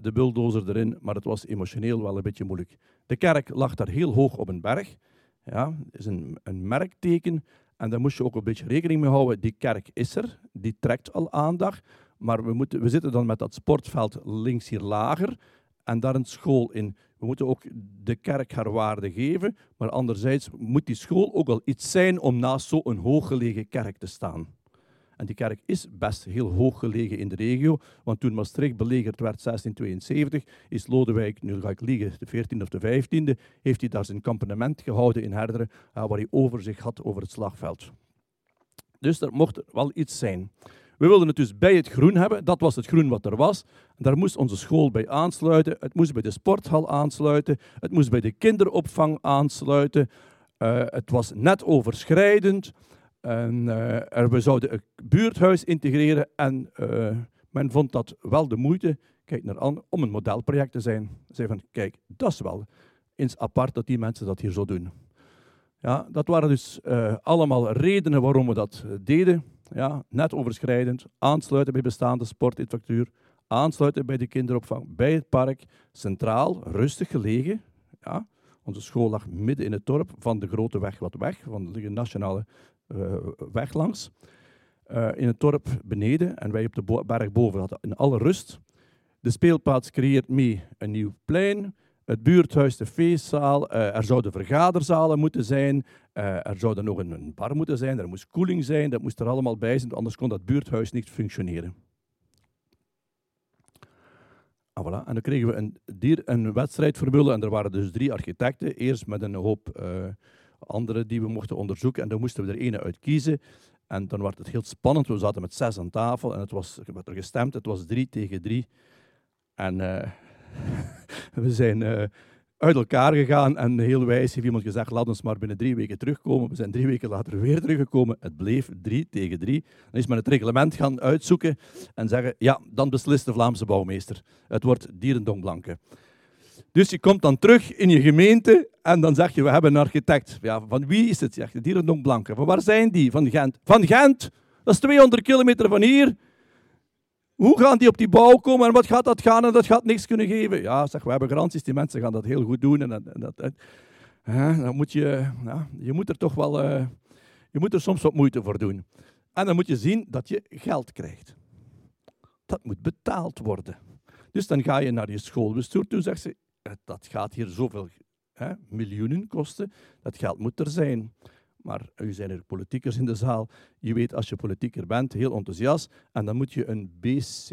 De bulldozer erin, maar het was emotioneel wel een beetje moeilijk. De kerk lag daar heel hoog op een berg. Ja, is een, een merkteken. En daar moest je ook een beetje rekening mee houden. Die kerk is er, die trekt al aandacht. Maar we, moeten, we zitten dan met dat sportveld links hier lager en daar een school in. We moeten ook de kerk haar waarde geven, maar anderzijds moet die school ook al iets zijn om naast zo'n hooggelegen kerk te staan. En die kerk is best heel hoog gelegen in de regio, want toen Maastricht belegerd werd 1672, is Lodewijk, nu ga ik liegen, de 14e of de 15e, heeft hij daar zijn kampement gehouden in Herderen, waar hij overzicht had over het slagveld. Dus er mocht wel iets zijn. We wilden het dus bij het groen hebben. Dat was het groen wat er was. Daar moest onze school bij aansluiten. Het moest bij de sporthal aansluiten. Het moest bij de kinderopvang aansluiten. Uh, het was net overschrijdend. En, uh, we zouden een buurthuis integreren en uh, men vond dat wel de moeite kijk naar aan, om een modelproject te zijn. Zei van, kijk, dat is wel eens apart dat die mensen dat hier zo doen. Ja, dat waren dus uh, allemaal redenen waarom we dat deden. Ja, net overschrijdend, aansluiten bij bestaande sportinfrastructuur, aansluiten bij de kinderopvang, bij het park, centraal, rustig gelegen. Ja, onze school lag midden in het dorp, van de grote weg wat weg, van de nationale weg langs. Uh, in het dorp beneden en wij op de berg boven hadden in alle rust. De speelplaats creëert mee een nieuw plein, het buurthuis, de feestzaal, uh, er zouden vergaderzalen moeten zijn, er zou nog een, bar moeten zijn, er moest koeling zijn, dat moest er allemaal bij zijn, anders kon dat buurthuis niet functioneren. Ah, voilà. En dan kregen we een, dier, een wedstrijdformule en er waren dus drie architecten, eerst met een hoop andere die we mochten onderzoeken en dan moesten we er ene uit kiezen. En dan werd het heel spannend, we zaten met zes aan tafel en het was, gestemd, het was drie tegen drie. En we zijn uh, uit elkaar gegaan en heel wijs heeft iemand gezegd, laat ons maar binnen drie weken terugkomen. We zijn drie weken later weer teruggekomen. Het bleef drie tegen drie. Dan is men het reglement gaan uitzoeken en zeggen, ja, dan beslist de Vlaamse bouwmeester. Het wordt Dierendongblanke. Dus je komt dan terug in je gemeente en dan zeg je, we hebben een architect. Ja, van wie is het? Zeg je, Dierendongblanke. Van waar zijn die? Van Gent. Van Gent? Dat is 200 kilometer van hier. Hoe gaan die op die bouw komen en wat gaat dat gaan en dat gaat niks kunnen geven? Ja, zeg, we hebben garanties, die mensen gaan dat heel goed doen. En, dat, en, hè, dan moet je, je moet er toch wel, uh, je moet er soms wat moeite voor doen. En dan moet je zien dat je geld krijgt. Dat moet betaald worden. Dus dan ga je naar je schoolbestuur toe en zeg ze, dat gaat hier zoveel hè, miljoenen kosten, dat geld moet er zijn. Maar u zijn er politiekers in de zaal. Je weet als je politieker bent, heel enthousiast. En dan moet je een BCT,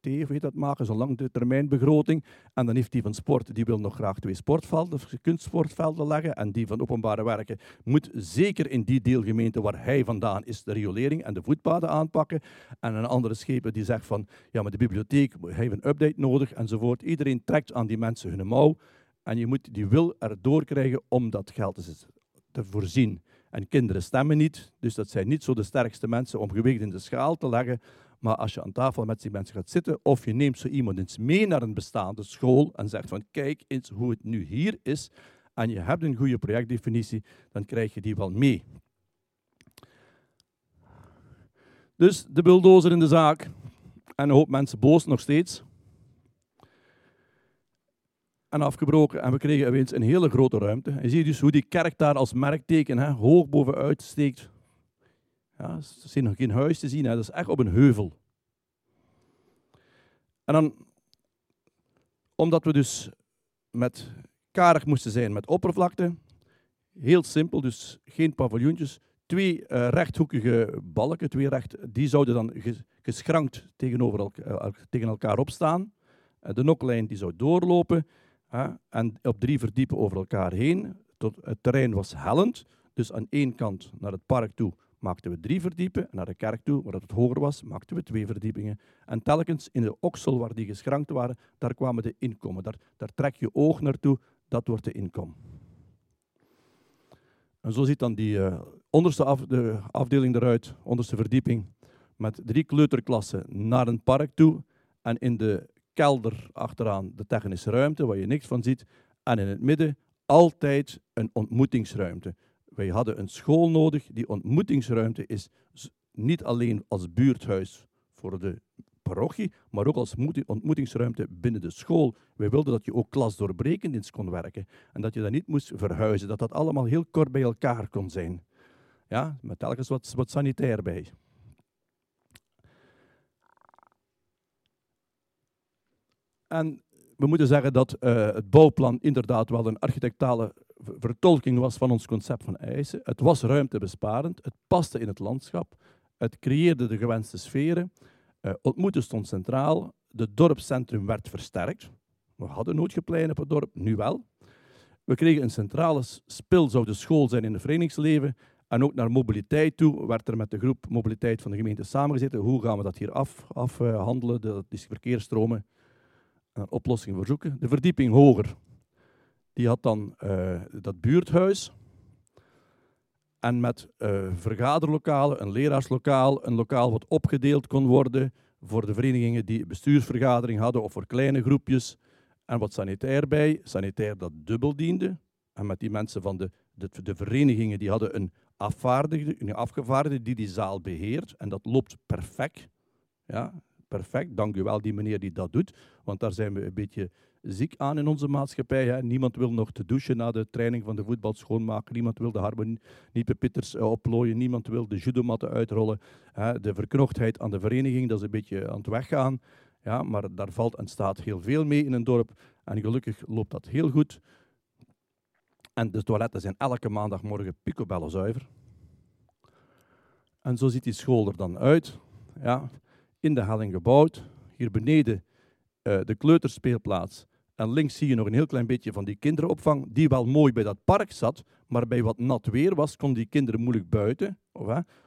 of heet dat maken, zo'n lange termijn begroting. En dan heeft die van sport, die wil nog graag twee sportvelden, kunstsportvelden leggen. En die van openbare werken moet zeker in die deelgemeente waar hij vandaan is, de riolering en de voetpaden aanpakken. En een andere schepen die zegt van, ja, maar de bibliotheek heeft een update nodig enzovoort. Iedereen trekt aan die mensen hun mouw. En je moet die wil erdoor krijgen om dat geld te voorzien. En kinderen stemmen niet, dus dat zijn niet zo de sterkste mensen om gewicht in de schaal te leggen. Maar als je aan tafel met die mensen gaat zitten, of je neemt zo iemand eens mee naar een bestaande school en zegt van kijk eens hoe het nu hier is, en je hebt een goede projectdefinitie, dan krijg je die wel mee. Dus de bulldozer in de zaak. En een hoop mensen boos nog steeds en afgebroken. En we kregen opeens een hele grote ruimte. Je ziet dus hoe die kerk daar als merkteken hè, hoog bovenuit steekt. Ja, er is nog geen huis te zien, dat is echt op een heuvel. En dan Omdat we dus met karig moesten zijn met oppervlakte. Heel simpel, dus geen paviljoentjes. Twee uh, rechthoekige balken, twee recht, die zouden dan geschrankt tegenover elkaar, tegen elkaar opstaan. de noklijn die zou doorlopen en op drie verdiepen over elkaar heen. Tot, het terrein was hellend, dus aan één kant naar het park toe maakten we drie verdiepen. En naar de kerk toe, waar het hoger was, maakten we twee verdiepingen. En telkens in de oksel waar die geschrankt waren, daar kwamen de inkomen. Daar, daar trek je oog naartoe, dat wordt de inkom. En zo ziet dan die uh, onderste af, de afdeling eruit, onderste verdieping, met drie kleuterklassen naar een park toe. En in de kelder achteraan de technische ruimte, waar je niks van ziet. En in het midden altijd een ontmoetingsruimte. Wij hadden een school nodig. Die ontmoetingsruimte is niet alleen als buurthuis voor de parochie, maar ook als ontmoetingsruimte binnen de school. Wij wilden dat je ook klasdoorbrekend in kon werken en dat je dat niet moest verhuizen, dat dat allemaal heel kort bij elkaar kon zijn. Ja, met telkens wat, wat sanitair bij. En we moeten zeggen dat uh, het bouwplan inderdaad wel een architectale vertolking was van ons concept van eisen. Het was ruimtebesparend, het paste in het landschap, het creëerde de gewenste sferen, uh, ontmoeten stond centraal, het dorpscentrum werd versterkt. We hadden nooit geplein op het dorp, nu wel. We kregen een centrale spil, zou de school zijn in het verenigingsleven. En ook naar mobiliteit toe werd er met de groep mobiliteit van de gemeente samengezeten. Hoe gaan we dat hier afhandelen, af, uh, de, verkeersstromen, en een oplossing voor zoeken. De verdieping hoger, die had dan uh, dat buurthuis. En met uh, vergaderlokalen, een leraarslokaal, een lokaal wat opgedeeld kon worden voor de verenigingen die bestuursvergadering hadden of voor kleine groepjes. En wat sanitair bij, sanitair dat dubbel diende. En met die mensen van de, de, de verenigingen die hadden een afvaardigde, een afgevaardigde die die zaal beheert. En dat loopt perfect. Ja, perfect. Dank u wel, die meneer die dat doet. Want daar zijn we een beetje ziek aan in onze maatschappij. Hè. Niemand wil nog te douchen na de training van de voetbal schoonmaken. Niemand wil de harmoniepepitters uh, oplooien. Niemand wil de judomatten uitrollen. Hè. De verknochtheid aan de vereniging, dat is een beetje aan het weggaan. Ja, maar daar valt en staat heel veel mee in een dorp. En gelukkig loopt dat heel goed. En de toiletten zijn elke maandagmorgen picobello zuiver. En zo ziet die school er dan uit. Ja, in de helling gebouwd. Hier beneden uh, de kleuterspeelplaats. En links zie je nog een heel klein beetje van die kinderopvang, die wel mooi bij dat park zat, maar bij wat nat weer was, konden die kinderen moeilijk buiten,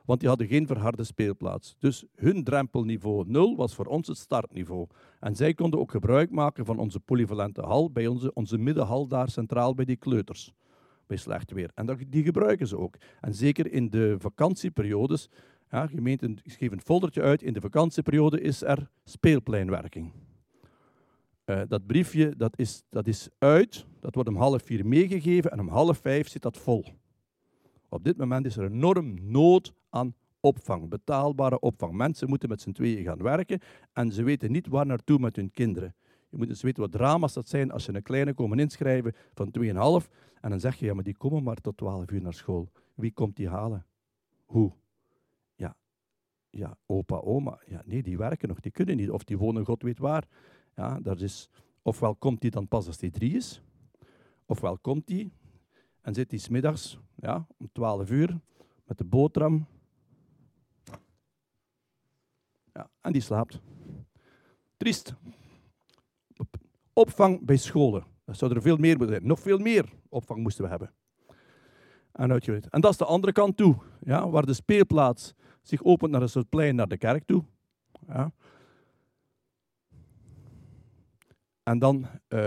want die hadden geen verharde speelplaats. Dus hun drempelniveau 0 was voor ons het startniveau. En zij konden ook gebruik maken van onze polyvalente hal, bij onze, onze middenhal daar centraal bij die kleuters, bij slecht weer. En dat, die gebruiken ze ook. En zeker in de vakantieperiodes, ja, gemeenten geven een foldertje uit, in de vakantieperiode is er speelpleinwerking. Uh, dat briefje dat is, dat is uit, dat wordt om half vier meegegeven en om half vijf zit dat vol. Op dit moment is er enorm nood aan opvang, betaalbare opvang. Mensen moeten met z'n tweeën gaan werken en ze weten niet waar naartoe met hun kinderen. Je moet eens weten wat drama's dat zijn als je een kleine komen inschrijven van 2,5 en dan zeg je, ja, maar die komen maar tot 12 uur naar school. Wie komt die halen? Hoe? Ja, ja opa, oma. Ja, nee, die werken nog, die kunnen niet. Of die wonen god weet waar. Ja, dat is, ofwel komt hij dan pas als hij drie is, ofwel komt hij en zit hij smiddags ja, om 12 uur met de boterham. Ja, en die slaapt. Triest. Opvang bij scholen. Dat zou er veel meer moeten zijn. Nog veel meer opvang moesten we hebben. En, en dat is de andere kant toe, ja, waar de speelplaats zich opent naar een soort plein naar de kerk toe. Ja. En dan, uh,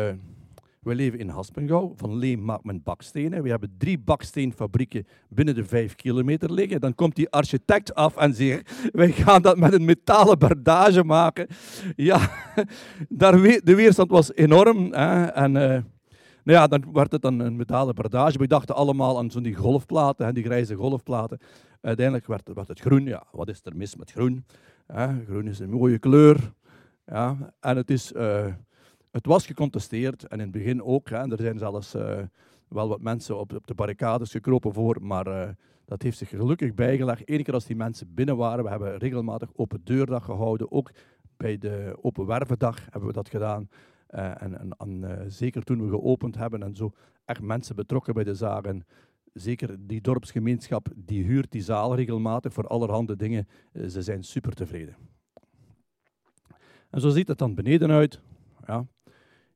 we leven in Haspengouw. Van leem maakt men bakstenen. We hebben drie baksteenfabrieken binnen de vijf kilometer liggen. Dan komt die architect af en zegt, wij gaan dat met een metalen bardage maken. Ja, daar de weerstand was enorm. Hè? En uh, nou ja, dan werd het dan een metalen bardage. We dachten allemaal aan zo'n die golfplaten, hè, die grijze golfplaten. Uiteindelijk werd, het groen. Ja, wat is er mis met groen? Groen is een mooie kleur. Ja, en het is... Uh, het was gecontesteerd en in het begin ook. Hè. Er zijn zelfs uh, wel wat mensen op, op, de barricades gekropen voor, maar uh, dat heeft zich gelukkig bijgelegd. Eén keer als die mensen binnen waren, we hebben regelmatig open deurdag gehouden. Ook bij de open wervendag hebben we dat gedaan. Eh, en, en, zeker toen we geopend hebben en zo echt mensen betrokken bij de zaken. Zeker die dorpsgemeenschap, die huurt die zaal regelmatig voor allerhande dingen. ze zijn super tevreden. En zo ziet het dan beneden uit. Ja.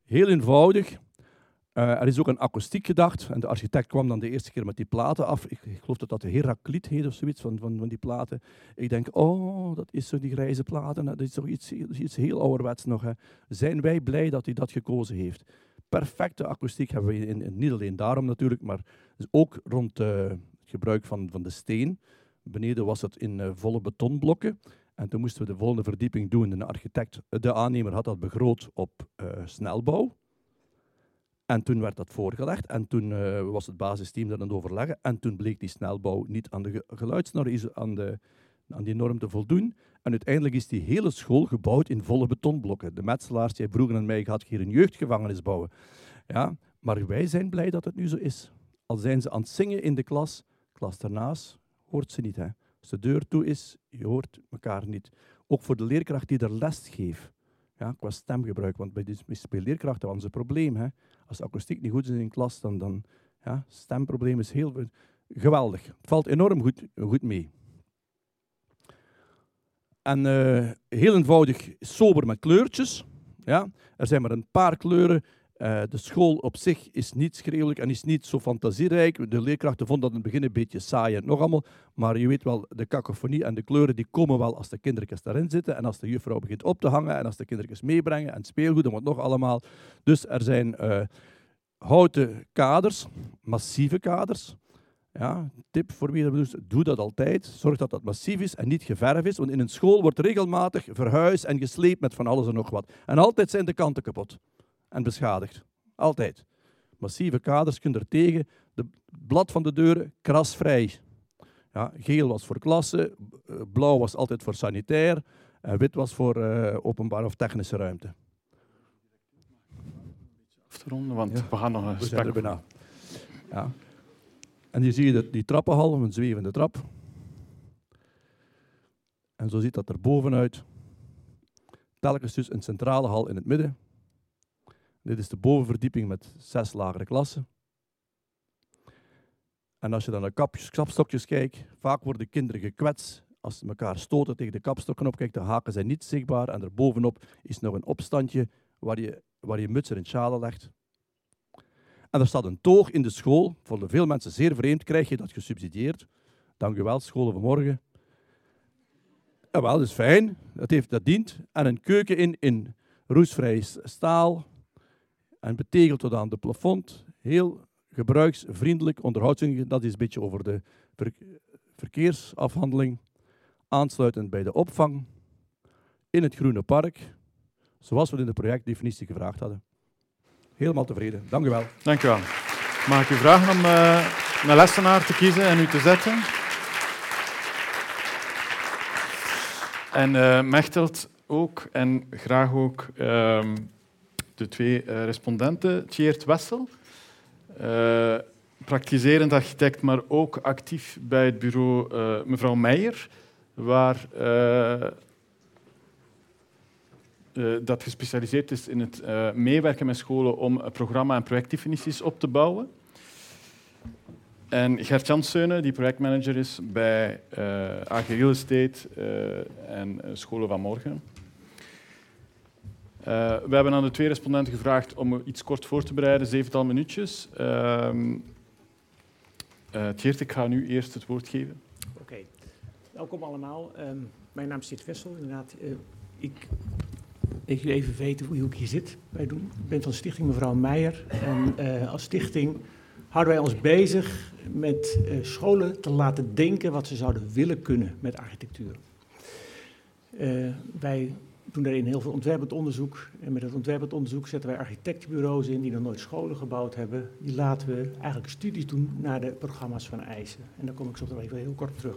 Heel eenvoudig. Uh, er is ook een akoestiek gedacht. En de architect kwam dan de eerste keer met die platen af. Ik, ik geloof dat dat de Herakliet heet of zoiets van, van, van die platen. Ik denk, oh, dat is zo die grijze platen. Dat is toch iets, iets heel ouderwets nog. Hè. Zijn wij blij dat hij dat gekozen heeft? Perfecte akoestiek hebben we in, in, niet alleen daarom natuurlijk, maar dus ook rond uh, het gebruik van, van de steen. Beneden was het in uh, volle betonblokken. En toen moesten we de volgende verdieping doen. De architect, de aannemer had dat begroot op snelbouw. En toen werd dat voorgelegd en toen uh, was het basisteam dat aan het overleggen. En toen bleek die snelbouw niet aan de geluidsnorm, aan, de, aan die norm te voldoen. En uiteindelijk is die hele school gebouwd in volle betonblokken. De metselaars die vroegen aan mij, gaat hier een jeugdgevangenis bouwen? Ja, maar wij zijn blij dat het nu zo is. Al zijn ze aan het zingen in de klas, klas daarnaast hoort ze niet. Hè. Als de deur toe is, je hoort elkaar niet. Ook voor de leerkracht die er les geeft. Ja, qua stemgebruik, want bij, die, bij leerkrachten was een probleem. Hè. Als de akoestiek niet goed is in een klas, dan, dan ja, stemprobleem is heel geweldig. Het valt enorm goed, goed mee. En uh, heel eenvoudig, sober met kleurtjes. Ja. Er zijn maar een paar kleuren uh, de school op zich is niet schreeuwelijk en is niet zo fantasierijk. De leerkrachten vonden dat in het begin een beetje saai en nog allemaal. Maar je weet wel, de kakofonie en de kleuren die komen wel als de kindertjes daarin zitten. En als de juffrouw begint op te hangen en als de kindertjes meebrengen en speelgoed en wat nog allemaal. Dus er zijn uh, houten kaders, massieve kaders. Ja, tip voor wie dat doet, doe dat altijd. Zorg dat dat massief is en niet geverf is. Want in een school wordt regelmatig verhuisd en gesleept met van alles en nog wat. En altijd zijn de kanten kapot en beschadigd. Altijd. Massieve kaders kun je er tegen. De blad van de deuren krasvrij. Ja, geel was voor klasse, eh, blauw was altijd voor sanitair, en wit was voor uh, openbare of technische ruimte. Af te ronden, want we gaan nog een gesprek. bijna. Ja. En hier zie je die trappenhal, een zwevende trap. En zo ziet dat er bovenuit. Telkens dus een centrale hal in het midden, dit is de bovenverdieping met zes lagere klassen. En als je dan naar kapjes, kapstokjes kijkt, vaak worden kinderen gekwetst. Als ze elkaar stoten tegen de kapstokken op, kijk, de haken zijn niet zichtbaar. En erbovenop is nog een opstandje waar je, waar je muts en schalen legt. En er staat een toog in de school. Voor veel mensen zeer vreemd, krijg je dat gesubsidieerd. Dank u wel, scholen vanmorgen. Ja, wel, dat is fijn. Dat, heeft, dat dient. En een keuken in, in roestvrij staal en betegeld tot aan de plafond. Heel gebruiksvriendelijk onderhoudsing. Dat is een beetje over de verkeersafhandeling. Aansluitend bij de opvang in het Groene Park, zoals we in de projectdefinitie gevraagd hadden. Helemaal tevreden. Dank u wel. Dank u wel. Mag ik u vragen om uh, een lessenaar te kiezen en u te zetten? En uh, Mechtelt ook, en graag ook uh, de twee uh, respondenten, Tjeerd Wessel, uh, praktiserend architect, maar ook actief bij het bureau uh, mevrouw Meijer, waar dat gespecialiseerd is in het meewerken met scholen om programma- en projectdefinities op te bouwen. En Gert Jansseunen, die projectmanager is bij AG Real Estate en Scholen van Morgen. Uh, we hebben aan de twee respondenten gevraagd om iets kort voor te bereiden, zevental minuutjes. Uh, uh, Tjeerd, ik ga nu eerst het woord geven. Oké, welkom allemaal. Um, mijn naam is Sid Vessel. Inderdaad, uh, ik, ik wil even weten hoe, ik hier zit bij doen. Ik ben van Stichting Mevrouw Meijer. En uh, als stichting houden wij ons bezig met scholen te laten denken wat ze zouden willen kunnen met architectuur. wij doen daarin heel veel ontwerpend onderzoek. En met dat ontwerpend onderzoek zetten wij architectenbureaus in die nog nooit scholen gebouwd hebben. Die laten we eigenlijk studies doen naar de programma's van eisen. En daar kom ik zo even heel kort terug.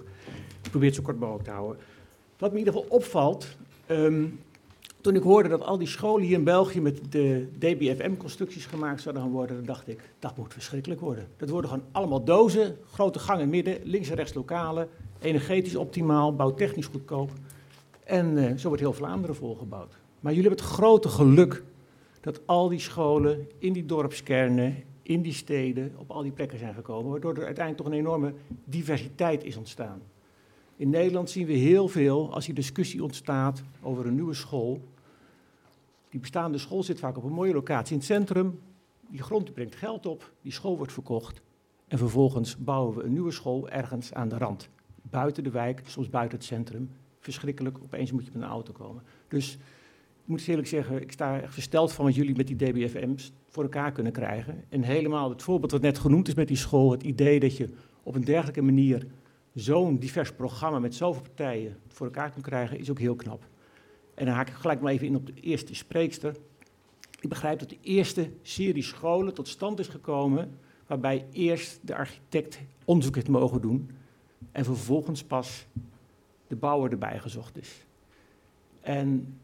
Ik probeer het zo kort mogelijk te houden. Wat me in ieder geval opvalt, um, toen ik hoorde dat al die scholen hier in België met de DBFM-constructies gemaakt zouden gaan worden, dan dacht ik, dat moet verschrikkelijk worden. Dat worden gewoon allemaal dozen, grote gangen midden, links en rechts lokalen, energetisch optimaal, bouwtechnisch goedkoop. En uh, zo wordt heel Vlaanderen volgebouwd. Maar jullie hebben het grote geluk dat al die scholen in die dorpskernen, in die steden, op al die plekken zijn gekomen, waardoor er uiteindelijk toch een enorme diversiteit is ontstaan. In Nederland zien we heel veel, als die discussie ontstaat over een nieuwe school, die bestaande school zit vaak op een mooie locatie in het centrum, die grond brengt geld op, die school wordt verkocht en vervolgens bouwen we een nieuwe school ergens aan de rand. Buiten de wijk, soms buiten het centrum. Verschrikkelijk, opeens moet je met een auto komen. Dus ik moet eerlijk zeggen, ik sta echt versteld van wat jullie met die DBFM's voor elkaar kunnen krijgen. En helemaal het voorbeeld wat net genoemd is met die school, het idee dat je op een dergelijke manier zo'n divers programma met zoveel partijen voor elkaar kunt krijgen, is ook heel knap. En dan haak ik gelijk maar even in op de eerste spreekster. Ik begrijp dat de eerste serie scholen tot stand is gekomen waarbij eerst de architect onderzoek heeft mogen doen en vervolgens pas de bouwer erbij gezocht is. En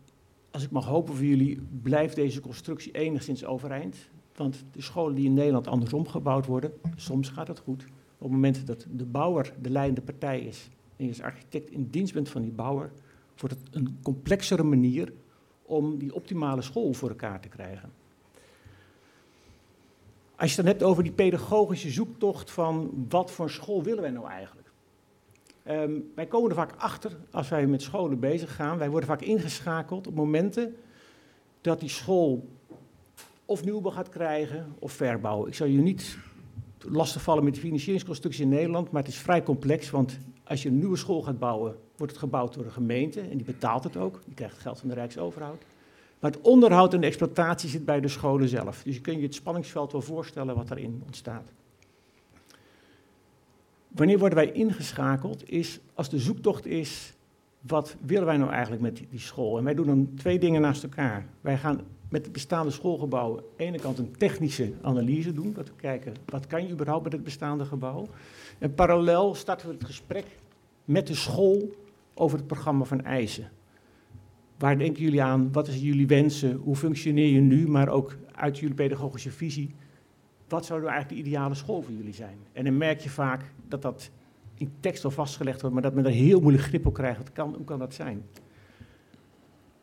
als ik mag hopen voor jullie, blijft deze constructie enigszins overeind. Want de scholen die in Nederland andersom gebouwd worden, soms gaat het goed. Op het moment dat de bouwer de leidende partij is en je als architect in dienst bent van die bouwer, wordt het een complexere manier om die optimale school voor elkaar te krijgen. Als je het dan hebt over die pedagogische zoektocht van wat voor school willen wij nou eigenlijk? Um, wij komen er vaak achter als wij met scholen bezig gaan. Wij worden vaak ingeschakeld op momenten dat die school of nieuwbouw gaat krijgen of verbouwen. Ik zal je niet lastigvallen met de financieringsconstructie in Nederland, maar het is vrij complex, want als je een nieuwe school gaat bouwen, wordt het gebouwd door de gemeente en die betaalt het ook. Die krijgt geld van de Rijksoverhoud. Maar het onderhoud en de exploitatie zit bij de scholen zelf. Dus je kunt je het spanningsveld wel voorstellen wat daarin ontstaat. Wanneer worden wij ingeschakeld? Is als de zoektocht is, wat willen wij nou eigenlijk met die, school? En wij doen dan twee dingen naast elkaar. Wij gaan met het bestaande schoolgebouw aan de ene kant een technische analyse doen. Dat we kijken, wat kan je überhaupt met het bestaande gebouw? En parallel starten we het gesprek met de school over het programma van eisen. Waar denken jullie aan? Wat zijn jullie wensen? Hoe functioneer je nu? Maar ook uit jullie pedagogische visie. Wat zou nou eigenlijk de ideale school voor jullie zijn? En dan merk je vaak dat dat in tekst al vastgelegd wordt, maar dat men er heel moeilijk grip op krijgt. Wat kan, hoe kan dat zijn?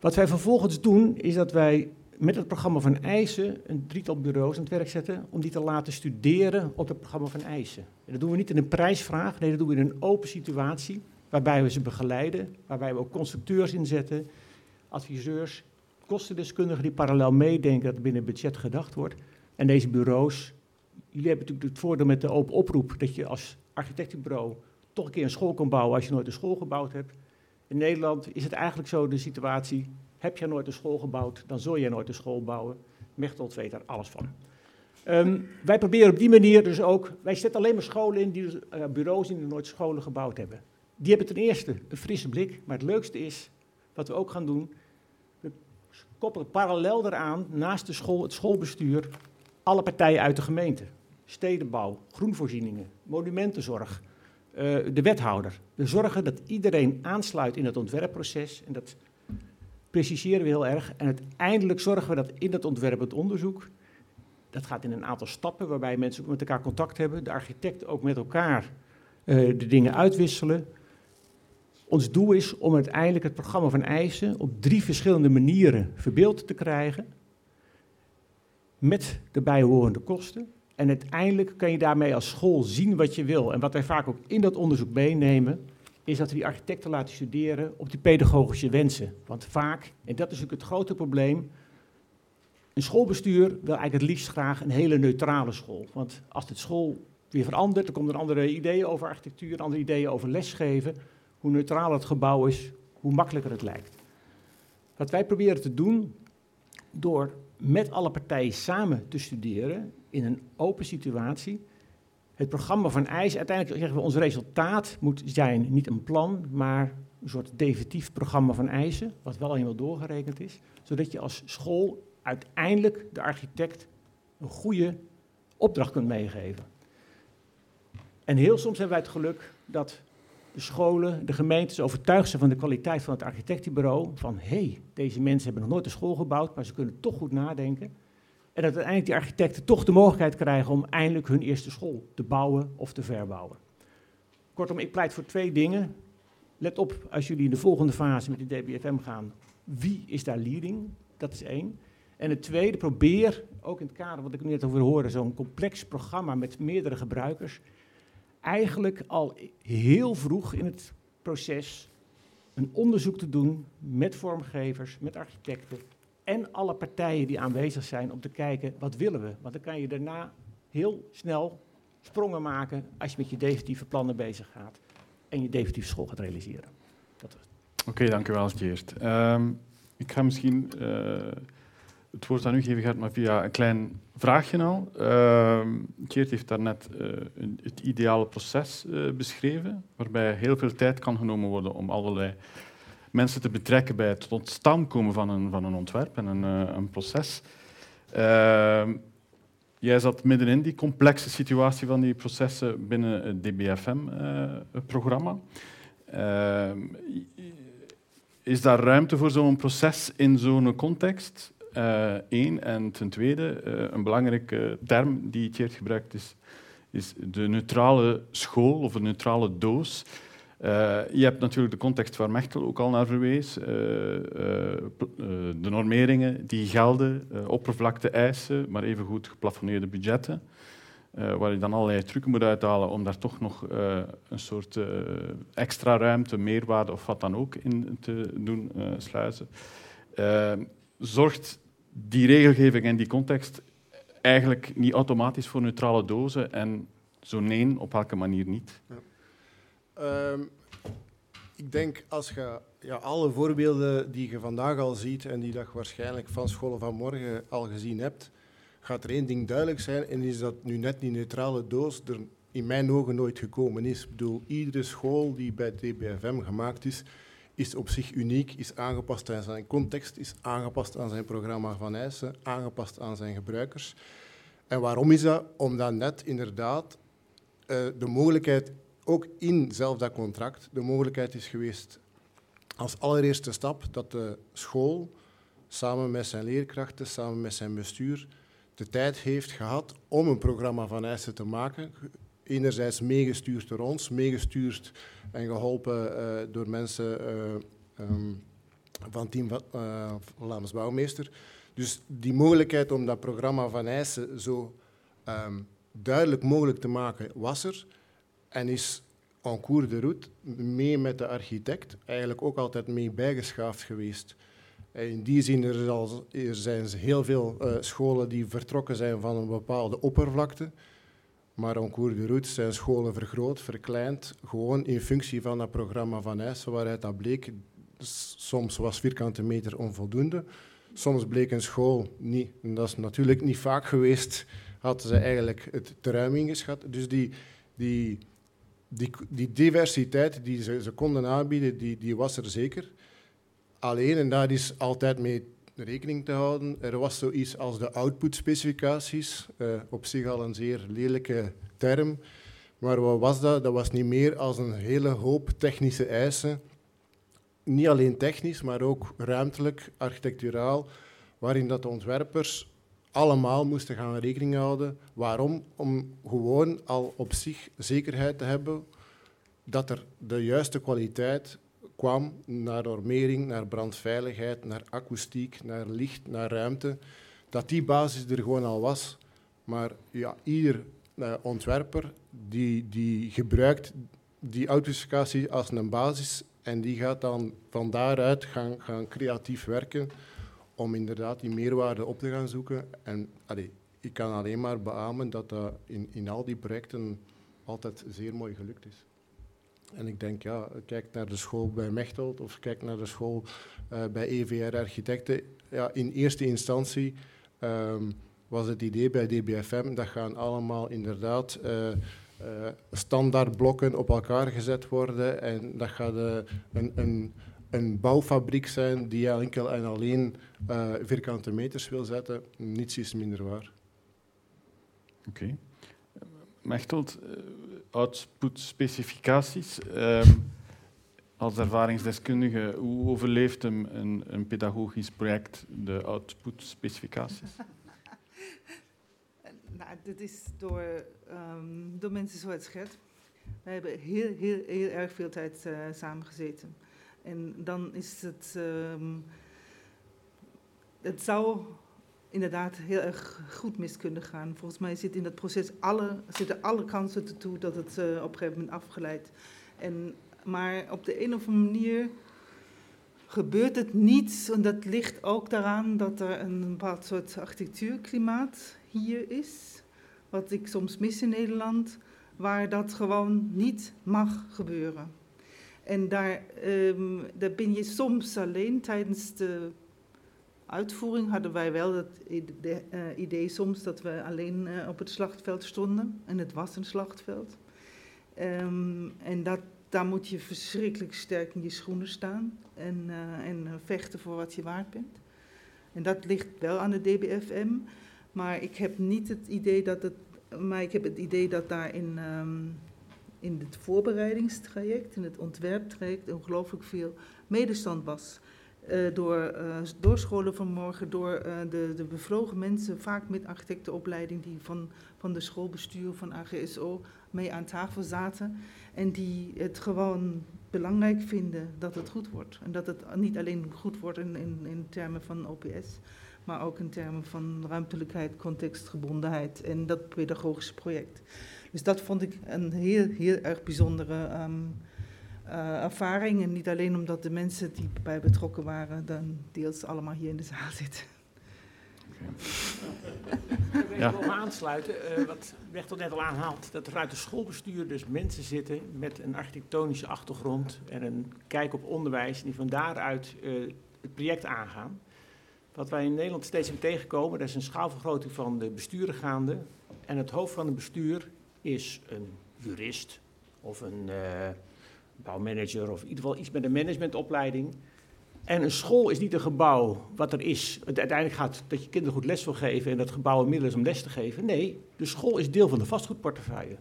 Wat wij vervolgens doen, is dat wij met het programma van eisen een drietal bureaus aan het werk zetten om die te laten studeren op het programma van eisen. En dat doen we niet in een prijsvraag, nee, dat doen we in een open situatie, waarbij we ze begeleiden, waarbij we ook constructeurs inzetten, adviseurs, kostendeskundigen die parallel meedenken dat er binnen budget gedacht wordt. En deze bureaus, jullie hebben natuurlijk het voordeel met de open oproep dat je als architectenbureau toch een keer een school kan bouwen als je nooit een school gebouwd hebt. In Nederland is het eigenlijk zo de situatie, heb je nooit een school gebouwd, dan zul je nooit een school bouwen. Mechtold weet daar alles van. Ehm, wij proberen op die manier dus ook, wij zetten alleen maar scholen in, die, uh, bureaus in die nooit scholen gebouwd hebben. Die hebben ten eerste een frisse blik, maar het leukste is, wat we ook gaan doen, koppelen parallel eraan, naast de school, het schoolbestuur, alle partijen uit de gemeente. Stedenbouw, groenvoorzieningen, monumentenzorg, uh, de wethouder. We zorgen dat iedereen aansluit in het ontwerpproces en dat preciseren we heel erg. En uiteindelijk zorgen we dat in dat ontwerp het onderzoek, dat gaat in een aantal stappen waarbij mensen met elkaar contact hebben, de architecten ook met elkaar uh, de dingen uitwisselen. Ons doel is om uiteindelijk het programma van eisen op drie verschillende manieren verbeeld te krijgen. Met de bijhorende kosten. En uiteindelijk kan je daarmee als school zien wat je wil. En wat wij vaak ook in dat onderzoek meenemen, is dat we die architecten laten studeren op die pedagogische wensen. Want vaak, en dat is natuurlijk het grote probleem, een schoolbestuur wil eigenlijk het liefst graag een hele neutrale school. Want als de school weer verandert, dan komen er andere ideeën over architectuur, andere ideeën over lesgeven hoe neutraal het gebouw is, hoe makkelijker het lijkt. Wat wij proberen te doen, door met alle partijen samen te studeren in een open situatie, het programma van eisen, uiteindelijk zeggen we ons resultaat moet zijn niet een plan, maar een soort definitief programma van eisen, wat wel helemaal doorgerekend is, zodat je als school uiteindelijk de architect een goede opdracht kunt meegeven. En heel soms hebben wij het geluk dat de scholen, de gemeentes overtuigd zijn van de kwaliteit van het architectenbureau. Van hé, hey, deze mensen hebben nog nooit een school gebouwd, maar ze kunnen toch goed nadenken. En dat uiteindelijk die architecten toch de mogelijkheid krijgen om eindelijk hun eerste school te bouwen of te verbouwen. Kortom, ik pleit voor twee dingen. Let op als jullie in de volgende fase met de DBFM gaan. Wie is daar leading? Dat is één. En het tweede, probeer ook in het kader wat ik nu net over hoorde, zo'n complex programma met meerdere gebruikers, eigenlijk al heel vroeg in het proces een onderzoek te doen met vormgevers, met architecten en alle partijen die aanwezig zijn om te kijken wat willen we. Want dan kan je daarna heel snel sprongen maken als je met je definitieve plannen bezig gaat en je definitieve school gaat realiseren. Oké, okay, dank u wel, Geert. Um, ik ga misschien uh, het woord aan u geven, gaat maar via een klein vraagje al. Uh, heeft daarnet uh, het ideale proces uh, beschreven, waarbij heel veel tijd kan genomen worden om allerlei mensen te betrekken bij het tot stand komen van een, van een ontwerp en een, een proces. Ehm, jij zat midden in die complexe situatie van die processen binnen het DBFM-programma. Ehm, is daar ruimte voor zo'n proces in zo'n context? Eén. Uh, en ten tweede, een belangrijke term die Tjeerd gebruikt is, is de neutrale school of een neutrale doos. Uh, je hebt natuurlijk de context waar Mechtel ook al naar verwees. de normeringen die gelden, oppervlakte eisen, maar evengoed geplafonneerde budgetten. waar je dan allerlei trucken moet uithalen om daar toch nog een soort extra ruimte, meerwaarde of wat dan ook in te doen sluizen zorgt die regelgeving en die context eigenlijk niet automatisch voor neutrale dozen en zo nee, op welke manier niet? Ja. Um, ik denk als je ja, alle voorbeelden die je vandaag al ziet en die je waarschijnlijk van scholen van morgen al gezien hebt, gaat er één ding duidelijk zijn en is dat nu net die neutrale doos er in mijn ogen nooit gekomen is. Ik bedoel, iedere school die bij TBFM gemaakt is, is op zich uniek, is aangepast aan zijn context, is aangepast aan zijn programma van eisen, aangepast aan zijn gebruikers. En waarom is dat? Omdat net inderdaad uh, de mogelijkheid, ook in zelf dat contract, de mogelijkheid is geweest als allereerste stap dat de school samen met zijn leerkrachten, samen met zijn bestuur, de tijd heeft gehad om een programma van eisen te maken, enerzijds meegestuurd door ons, meegestuurd en geholpen uh, door mensen uh, um, van team uh, Vlaams Bouwmeester. Dus die mogelijkheid om dat programma van eisen zo um, duidelijk mogelijk te maken was er en is en cours de route mee met de architect eigenlijk ook altijd mee bijgeschaafd geweest. In die zin er, er zijn heel veel uh, scholen die vertrokken zijn van een bepaalde oppervlakte. Maar en cours de route zijn scholen vergroot, verkleind, gewoon in functie van dat programma van Essen, waaruit dat bleek, soms was vierkante meter onvoldoende. Soms bleek een school niet, en dat is natuurlijk niet vaak geweest, hadden ze eigenlijk het ruim ingeschat. Dus die, die, die, die diversiteit die ze, ze konden aanbieden, die, die was er zeker. Alleen, en daar is altijd mee rekening te houden. Er was zoiets als de output-specificaties, uh, op zich al een zeer lelijke term. Maar wat was dat? Dat was niet meer als een hele hoop technische eisen. Niet alleen technisch, maar ook ruimtelijk, architecturaal, waarin dat de ontwerpers allemaal moesten gaan rekening houden. Waarom? Om gewoon al op zich zekerheid te hebben dat er de juiste kwaliteit kwam naar normering, naar brandveiligheid, naar akoestiek, naar licht, naar ruimte, dat die basis er gewoon al was. Maar ja, ieder uh, ontwerper die, die gebruikt die autospecificatie als een basis en die gaat dan van daaruit gaan, gaan creatief werken om inderdaad die meerwaarde op te gaan zoeken. En ik kan alleen maar beamen dat dat in, in al die projecten altijd zeer mooi gelukt is. En ik denk, ja, kijk naar de school bij Mechtelt of kijk naar de school uh, bij EVR Architecten. Ja, in eerste instantie um, was het idee bij DBFM, dat gaan allemaal inderdaad uh, uh, standaardblokken op elkaar gezet worden en dat gaat een, een, een bouwfabriek zijn die enkel en alleen vierkante meters wil zetten. Niets is minder waar. Oké. Okay. Mechtelt, output-specificaties. Um, als ervaringsdeskundige, hoe overleeft een, een, een pedagogisch project de output-specificaties? nou, dit is door, um, door mensen zoals Gert. We hebben heel, heel, heel erg veel tijd uh, samengezeten. En dan is het... Um, het zou inderdaad heel erg goed mis kunnen gaan. Volgens mij zit in dat proces alle, zitten alle kansen ertoe dat het uh, op een gegeven moment afgeleid. En, maar op de een of andere manier gebeurt het niet. En dat ligt ook daaraan dat er een bepaald soort architectuurklimaat hier is. Wat ik soms mis in Nederland, waar dat gewoon niet mag gebeuren. En daar, um, daar ben je soms alleen tijdens de uitvoering hadden wij wel het eh, idee soms dat we alleen uh, op het slachtveld stonden. En het was een slachtveld. Um, en dat, daar moet je verschrikkelijk sterk in je schoenen staan en, uh, en vechten voor wat je waard bent. En dat ligt wel aan de DBFM, maar ik heb niet het idee dat het, maar ik heb het idee dat daar in, um, in het voorbereidingstraject, in het ontwerptraject, ongelooflijk veel medestand was. Uh, door, uh, door scholen van morgen, door uh, de, de bevlogen mensen, vaak met architectenopleiding, die van, van de schoolbestuur van AGSO mee aan tafel zaten. En die het gewoon belangrijk vinden dat het goed wordt. En dat het niet alleen goed wordt in, in, in termen van OPS, maar ook in termen van ruimtelijkheid, contextgebondenheid en dat pedagogische project. Dus dat vond ik een heel, heel erg bijzondere um, uh, ervaring. En niet alleen omdat de mensen die bij betrokken waren, dan deels allemaal hier in de zaal zitten. Ik wil ja. aansluiten. Uh, wat Wechtel net al aanhaalt, dat er uit het schoolbestuur dus mensen zitten met een architectonische achtergrond en een kijk op onderwijs, die van daaruit uh, het project aangaan. Wat wij in Nederland steeds meer tegenkomen, dat is een schaalvergroting van de besturen gaande. En het hoofd van het bestuur is een jurist of een uh, bouwmanager of in ieder geval iets met een managementopleiding. En een school is niet een gebouw wat er is. Het uiteindelijk gaat dat je kinderen goed les wil geven en dat gebouw een middel is om les te geven. Nee, de school is deel van de vastgoedportefeuille.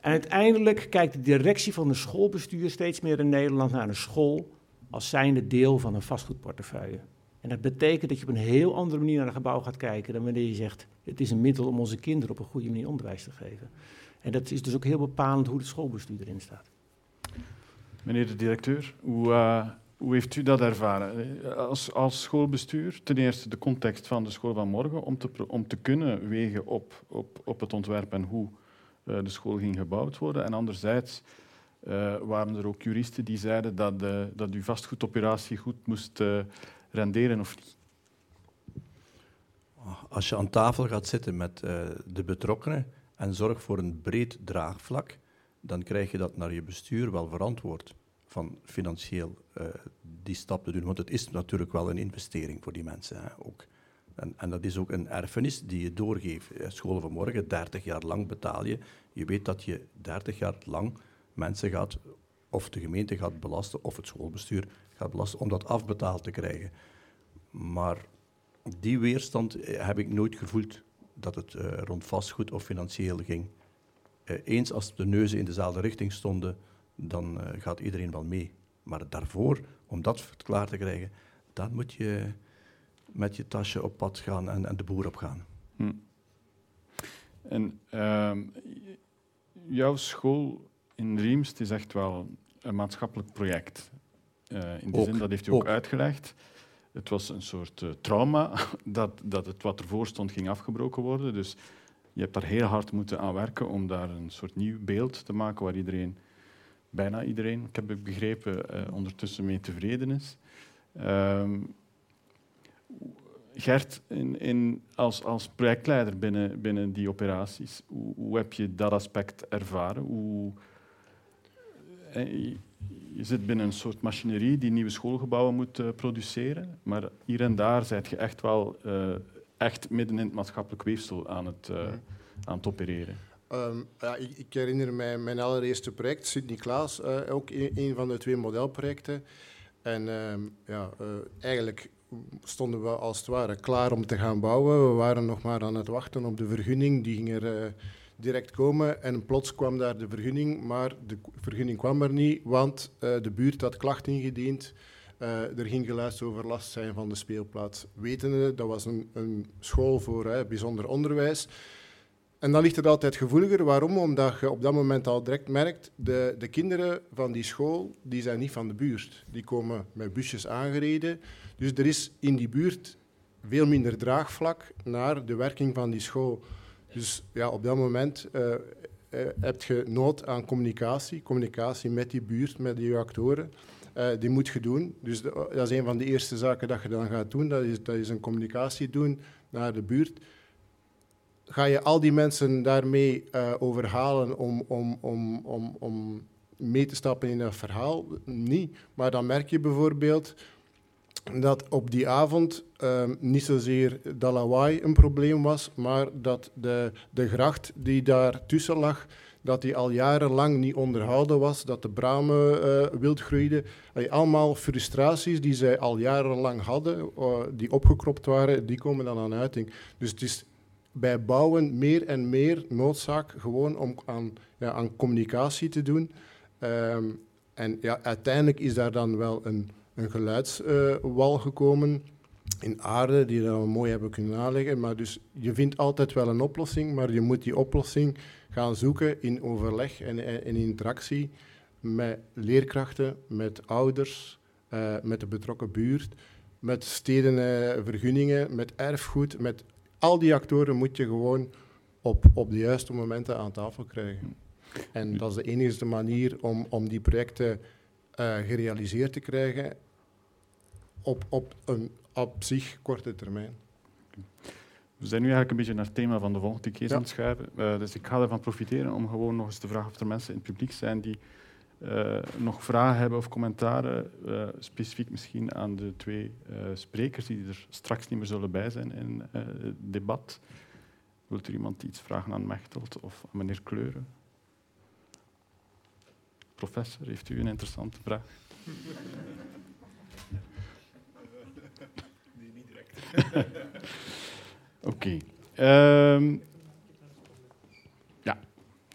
En uiteindelijk kijkt de directie van de schoolbestuur steeds meer in Nederland naar een school als zijnde deel van een vastgoedportefeuille. En dat betekent dat je op een heel andere manier naar een gebouw gaat kijken dan wanneer je zegt: het is een middel om onze kinderen op een goede manier onderwijs te geven. En dat is dus ook heel bepalend hoe het schoolbestuur erin staat. Meneer de directeur, hoe, hoe heeft u dat ervaren? Als, als schoolbestuur, ten eerste de context van de school van morgen, om te, om te kunnen wegen op, op, op het ontwerp en hoe uh, de school ging gebouwd worden. En anderzijds waren er ook juristen die zeiden dat, dat uw vastgoedoperatie goed moest renderen of niet? Als je aan tafel gaat zitten met uh, de betrokkenen en zorgt voor een breed draagvlak, dan krijg je dat naar je bestuur wel verantwoord van financieel uh, die stap te doen. Want het is natuurlijk wel een investering voor die mensen ook. En, en, dat is ook een erfenis die je doorgeeft. Scholen van morgen, 30 jaar lang betaal je. Je weet dat je 30 jaar lang mensen gaat, of de gemeente gaat belasten, of het schoolbestuur gaat belasten, om dat afbetaald te krijgen. Maar die weerstand eh, heb ik nooit gevoeld dat het uh, rond vastgoed of financieel ging. Uh, eens als de neuzen in dezelfde richting stonden, dan uh, gaat iedereen wel mee. Maar daarvoor, om dat klaar te krijgen, dan moet je met je tasje op pad gaan en, en de boer op gaan. Hm. En uh, jouw school in Riemst is echt wel een maatschappelijk project. In die ook, zin, dat heeft u ook, ook uitgelegd. Het was een soort uh, trauma dat, dat het wat ervoor stond ging afgebroken worden. Dus je hebt daar heel hard moeten aan werken om daar een soort nieuw beeld te maken waar iedereen bijna iedereen, ik heb begrepen, uh, ondertussen mee tevreden is. Um, Gert, in, in, als, als projectleider binnen, binnen die operaties, hoe, hoe heb je dat aspect ervaren? Hoe, eh, je zit binnen een soort machinerie die nieuwe schoolgebouwen moet uh, produceren, maar hier en daar zijt je echt wel uh, echt midden in het maatschappelijk weefsel aan het, uh, aan het opereren. Um, ja, ik, ik, herinner mij mijn allereerste project, Sint-Niklaas, uh, ook een, een, van de twee modelprojecten. En um, ja, eigenlijk stonden we als het ware klaar om te gaan bouwen. We waren nog maar aan het wachten op de vergunning, die ging er direct komen. En plots kwam daar de vergunning, maar de vergunning kwam er niet, want de buurt had klacht ingediend. er ging geluidsoverlast zijn van de speelplaats. Wetende, dat was een, een school voor bijzonder onderwijs. En dan ligt het altijd gevoeliger. Waarom? Omdat je op dat moment al direct merkt, de, de kinderen van die school, die zijn niet van de buurt. Die komen met busjes aangereden. Dus er is in die buurt veel minder draagvlak naar de werking van die school. Dus ja, op dat moment uh, heb je nood aan communicatie, communicatie met die buurt, met die actoren. Die moet je doen. Dus dat is een van de eerste zaken dat je dan gaat doen. Dat is, dat is een communicatie doen naar de buurt. Ga je al die mensen daarmee uh, overhalen om, om, om, om, om mee te stappen in dat verhaal? Niet. Maar dan merk je bijvoorbeeld dat op die avond um, niet zozeer dat lawaai een probleem was, maar dat de, de gracht die daar tussen lag, dat die al jarenlang niet onderhouden was, dat de bramen uh, wild groeiden. Allemaal frustraties die zij al jarenlang hadden, uh, die opgekropt waren, die komen dan aan uiting. Dus het is bij bouwen meer en meer noodzaak gewoon om aan, ja, aan communicatie te doen. Um, en ja, uiteindelijk is daar dan wel een een geluidswal gekomen in aarde, die we mooi hebben kunnen aanleggen. Maar dus je vindt altijd wel een oplossing, maar je moet die oplossing gaan zoeken in overleg en, in interactie met leerkrachten, met ouders, uh, met de betrokken buurt, met stedenvergunningen, met erfgoed, met al die actoren moet je gewoon op, op de juiste momenten aan tafel krijgen. En dat is de enige manier om, om die projecten uh, gerealiseerd te krijgen op, op een op zich korte termijn. We zijn nu eigenlijk een beetje naar het thema van de volgende keer ja. aan het schuiven. Uh, dus ik ga ervan profiteren om gewoon nog eens te vragen of er mensen in het publiek zijn die uh, nog vragen hebben of commentaren, uh, specifiek misschien aan de twee sprekers die er straks niet meer zullen bij zijn in het debat. Wilt er iemand iets vragen aan Mechtelt of aan meneer Kleuren? Professor, heeft u een interessante vraag? Oké. Okay. Um, ja,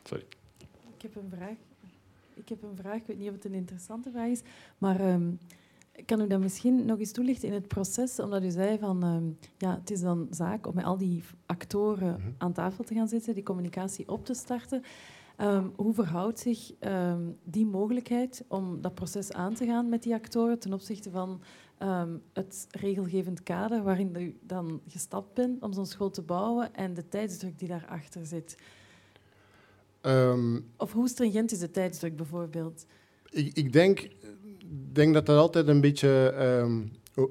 sorry. Ik heb een vraag. Ik heb een vraag. Ik weet niet of het een interessante vraag is, maar um, kan u dat misschien nog eens toelichten in het proces? Omdat u zei van, um, ja, het is dan zaak om met al die actoren mm -hmm. aan tafel te gaan zitten, die communicatie op te starten. Um, hoe verhoudt zich um, die mogelijkheid om dat proces aan te gaan met die actoren ten opzichte van um, het regelgevend kader waarin u dan gestapt bent om zo'n school te bouwen en de tijdsdruk die daarachter zit? of hoe stringent is de tijdsdruk bijvoorbeeld? Ik, ik denk, denk dat dat altijd een beetje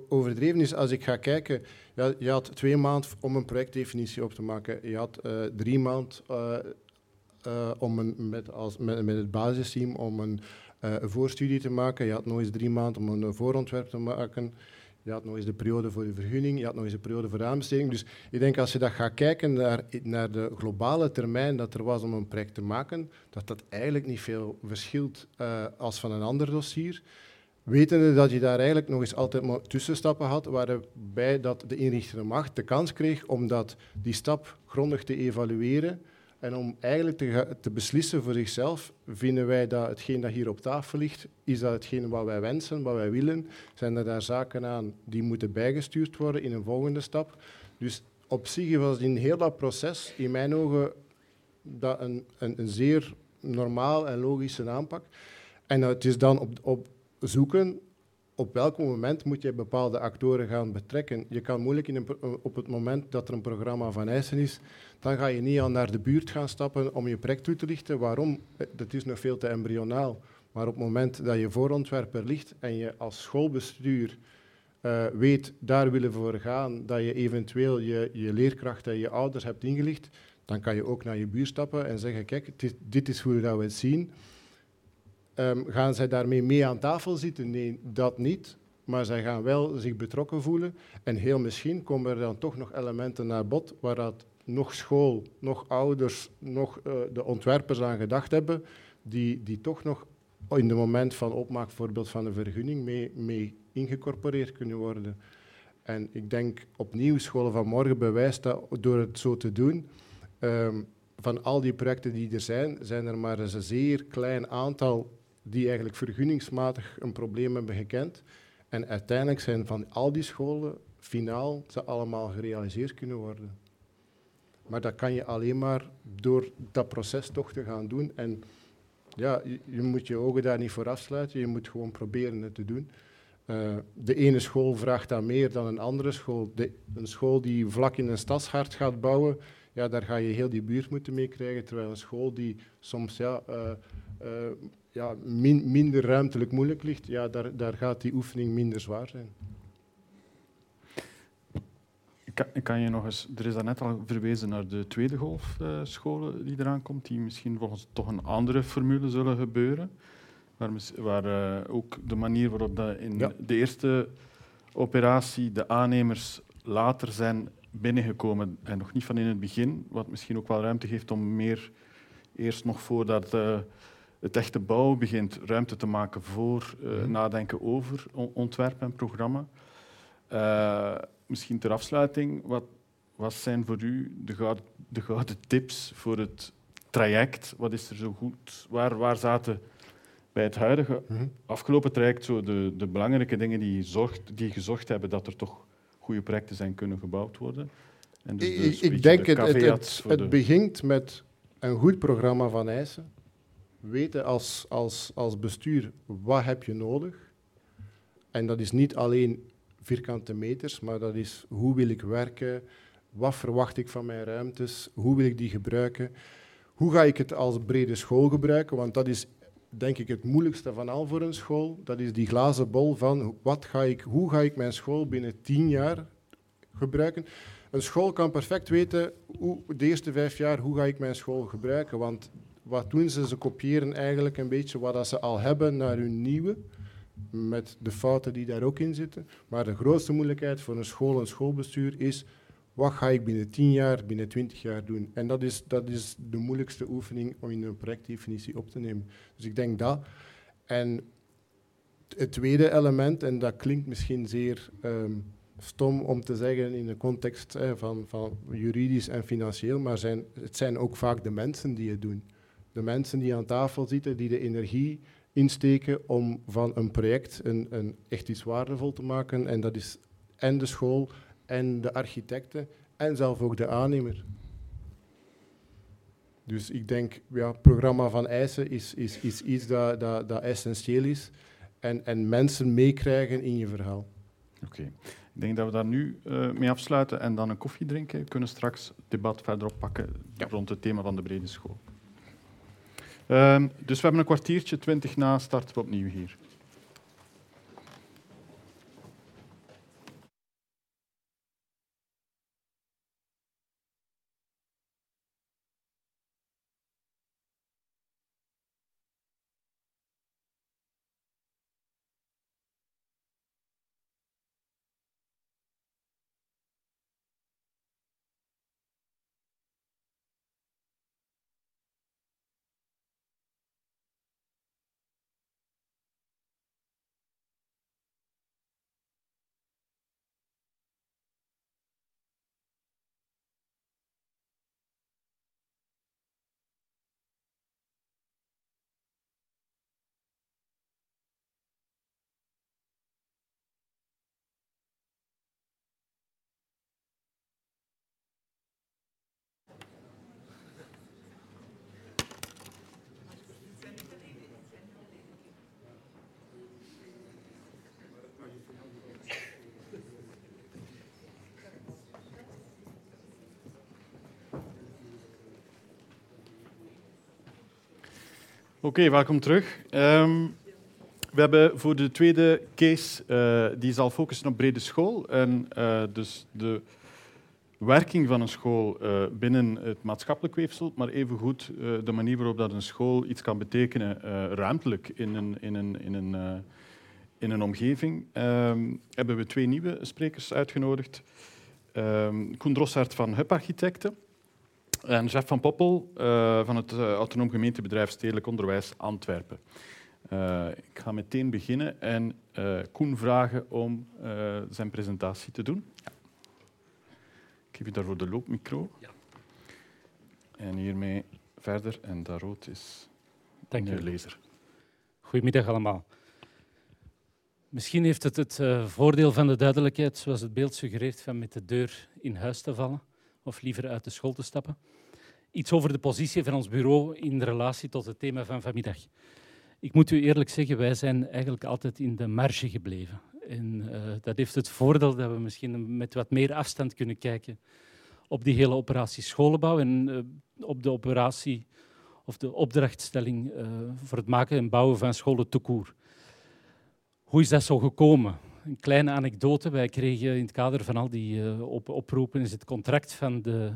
overdreven is. Als ik ga kijken, ja, je had twee maanden om een projectdefinitie op te maken. Je had uh, drie maanden uh, uh, om een, met, als, met, met het basisteam om een, een voorstudie te maken. Je had nog eens drie maanden om een voorontwerp te maken. Je had nog eens de periode voor de vergunning, je had nog eens de periode voor de aanbesteding. Dus ik denk als je dat gaat kijken naar, naar de globale termijn dat er was om een project te maken, dat dat eigenlijk niet veel verschilt uh, als van een ander dossier. Wetende dat je daar eigenlijk nog eens altijd tussenstappen had, waarbij dat de inrichtende macht de kans kreeg om dat, die stap grondig te evalueren en om eigenlijk te, te, beslissen voor zichzelf, vinden wij dat hetgeen dat hier op tafel ligt, is dat hetgeen wat wij wensen, wat wij willen? Zijn er daar zaken aan die moeten bijgestuurd worden in een volgende stap? Dus op zich was in heel dat proces, in mijn ogen, dat een, een, een zeer normaal en logische aanpak. En het is dan op, op zoeken op welk moment moet je bepaalde actoren gaan betrekken. Je kan moeilijk in een, op het moment dat er een programma van eisen is, dan ga je niet al naar de buurt gaan stappen om je project toe te lichten. Waarom? Eh, dat is nog veel te embryonaal. Maar op het moment dat je voorontwerper ligt en je als schoolbestuur uh, weet, daar willen voor gaan, dat je eventueel je, je leerkrachten en je ouders hebt ingelicht, dan kan je ook naar je buurt stappen en zeggen, kijk, dit, is hoe we het zien. Um, gaan zij daarmee mee aan tafel zitten? Nee, dat niet. Maar zij gaan wel zich betrokken voelen. En heel misschien komen er dan toch nog elementen naar bod waar dat nog school, nog ouders, nog uh, de ontwerpers aan gedacht hebben, die, die toch nog in het moment van opmaak bijvoorbeeld van een vergunning mee, mee ingecorporeerd kunnen worden. En ik denk opnieuw, Scholen van Morgen bewijst dat door het zo te doen. Um, van al die projecten die er zijn, zijn er maar een zeer klein aantal die eigenlijk vergunningsmatig een probleem hebben gekend. En uiteindelijk zijn van al die scholen finaal ze allemaal gerealiseerd kunnen worden. Maar dat kan je alleen maar door dat proces toch te gaan doen. En ja, je, moet je ogen daar niet voor afsluiten, je moet gewoon proberen het te doen. Uh, de ene school vraagt dat meer dan een andere school. De, een school die vlak in een stadshart gaat bouwen, ja, daar ga je heel die buurt moeten mee krijgen. Terwijl een school die soms ja, uh, uh, ja, min, minder ruimtelijk moeilijk ligt, ja, daar, daar gaat die oefening minder zwaar zijn. Kan, kan je nog eens, er is net al verwezen naar de tweede golf uh, scholen die eraan komt, die misschien volgens toch een andere formule zullen gebeuren. Waar, waar uh, ook de manier waarop dat in ja. de eerste operatie de aannemers later zijn binnengekomen en nog niet van in het begin, wat misschien ook wel ruimte geeft om meer eerst nog voordat uh, het echte bouw begint, ruimte te maken voor uh, mm. nadenken over ontwerp en programma. Uh, misschien ter afsluiting, wat, wat zijn voor u de gouden, de gouden tips voor het traject? Wat is er zo goed? Waar, waar zaten bij het huidige mm. afgelopen traject zo de, de belangrijke dingen die, zorgt, die gezocht hebben dat er toch goede projecten zijn kunnen gebouwd worden? En dus ik, ik denk het, het, het, het begint met een goed programma van eisen weten als, als, als bestuur wat heb je nodig. En dat is niet alleen vierkante meters, maar dat is hoe wil ik werken, wat verwacht ik van mijn ruimtes, hoe wil ik die gebruiken, hoe ga ik het als brede school gebruiken, want dat is denk ik het moeilijkste van al voor een school. Dat is die glazen bol van wat ga ik, hoe ga ik mijn school binnen tien jaar gebruiken. Een school kan perfect weten hoe, de eerste vijf jaar hoe ga ik mijn school gebruiken, want wat doen ze? Ze kopiëren eigenlijk een beetje wat ze al hebben naar hun nieuwe, met de fouten die daar ook in zitten. Maar de grootste moeilijkheid voor een school en schoolbestuur is, wat ga ik binnen 10 jaar, binnen 20 jaar doen? En dat is, dat is de moeilijkste oefening om in een projectdefinitie op te nemen. Dus ik denk dat. En het tweede element, en dat klinkt misschien zeer um, stom om te zeggen in de context van, van juridisch en financieel, maar zijn, het zijn ook vaak de mensen die het doen de mensen die aan tafel zitten, die de energie insteken om van een project een, een echt iets waardevol te maken. En dat is en de school en de architecten en zelf ook de aannemer. Dus ik denk, ja, het programma van eisen is, is, is iets dat, dat, dat essentieel is. En, en mensen meekrijgen in je verhaal. Oké. Ik denk dat we daar nu uh, mee afsluiten en dan een koffie drinken. We kunnen straks het debat verder oppakken ja. rond het thema van de brede school. Um, dus we hebben een kwartiertje, twintig na, starten we opnieuw hier. Oké, welkom terug. Um, we hebben voor de tweede case, uh, die zal focussen op brede school. En uh, dus de werking van een school uh, binnen het maatschappelijk weefsel, maar evengoed de manier waarop dat een school iets kan betekenen ruimtelijk in een, in een, in een, in een omgeving. Um, hebben we twee nieuwe sprekers uitgenodigd. Um, Koen Drossaert van Hup en Jeff van Poppel uh, van het uh, autonoom gemeentebedrijf Stedelijk Onderwijs Antwerpen. Uh, ik ga meteen beginnen en Koen vragen om zijn presentatie te doen. Ja. Ik geef je daarvoor de loopmicro. Ja. En hiermee verder. En daar rood is Dank de lezer. Goedemiddag allemaal. Misschien heeft het het voordeel van de duidelijkheid, zoals het beeld suggereert, van met de deur in huis te vallen of liever uit de school te stappen. Iets over de positie van ons bureau in relatie tot het thema van vanmiddag. Ik moet u eerlijk zeggen, wij zijn eigenlijk altijd in de marge gebleven. En uh, dat heeft het voordeel dat we misschien met wat meer afstand kunnen kijken op die hele operatie scholenbouw en uh, op de operatie of de opdrachtstelling uh, voor het maken en bouwen van scholen toekoer. Hoe is dat zo gekomen? Een kleine anekdote. Wij kregen in het kader van al die op oproepen is het contract van de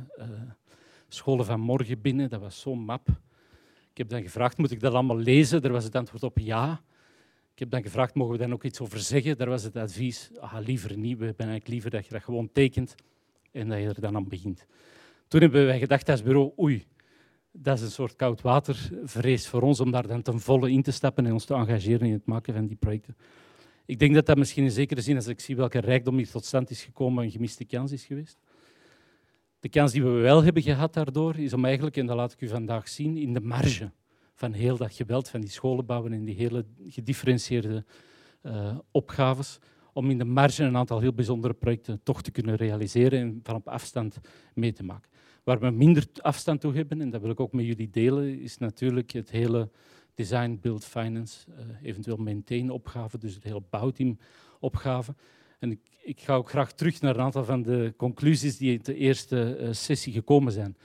scholen van morgen binnen. Dat was zo'n map. Ik heb dan gevraagd, moet ik dat allemaal lezen? Daar was het antwoord op ja. Ik heb dan gevraagd, mogen we daar ook iets over zeggen? Daar was het advies, ah, liever niet. We hebben eigenlijk liever dat je dat gewoon tekent en dat je er dan aan begint. Toen hebben wij gedacht als bureau, oei, dat is een soort koudwatervrees voor ons om daar dan ten volle in te stappen en ons te engageren in het maken van die projecten. Ik denk dat dat misschien in zekere zin, als ik zie welke rijkdom hier tot stand is gekomen, een gemiste kans is geweest. De kans die we wel hebben gehad daardoor, is om eigenlijk, en dat laat ik u vandaag zien, in de marge van heel dat geweld van die scholen bouwen en die hele gedifferentieerde uh, opgaves, om in de marge een aantal heel bijzondere projecten toch te kunnen realiseren en van op afstand mee te maken. Waar we minder afstand toe hebben, en dat wil ik ook met jullie delen, is natuurlijk het hele design, build, finance, uh, eventueel maintain opgave, dus het hele bouwteam opgave. En ik, ik, ga ook graag terug naar een aantal van de conclusies die in de eerste uh, sessie gekomen zijn.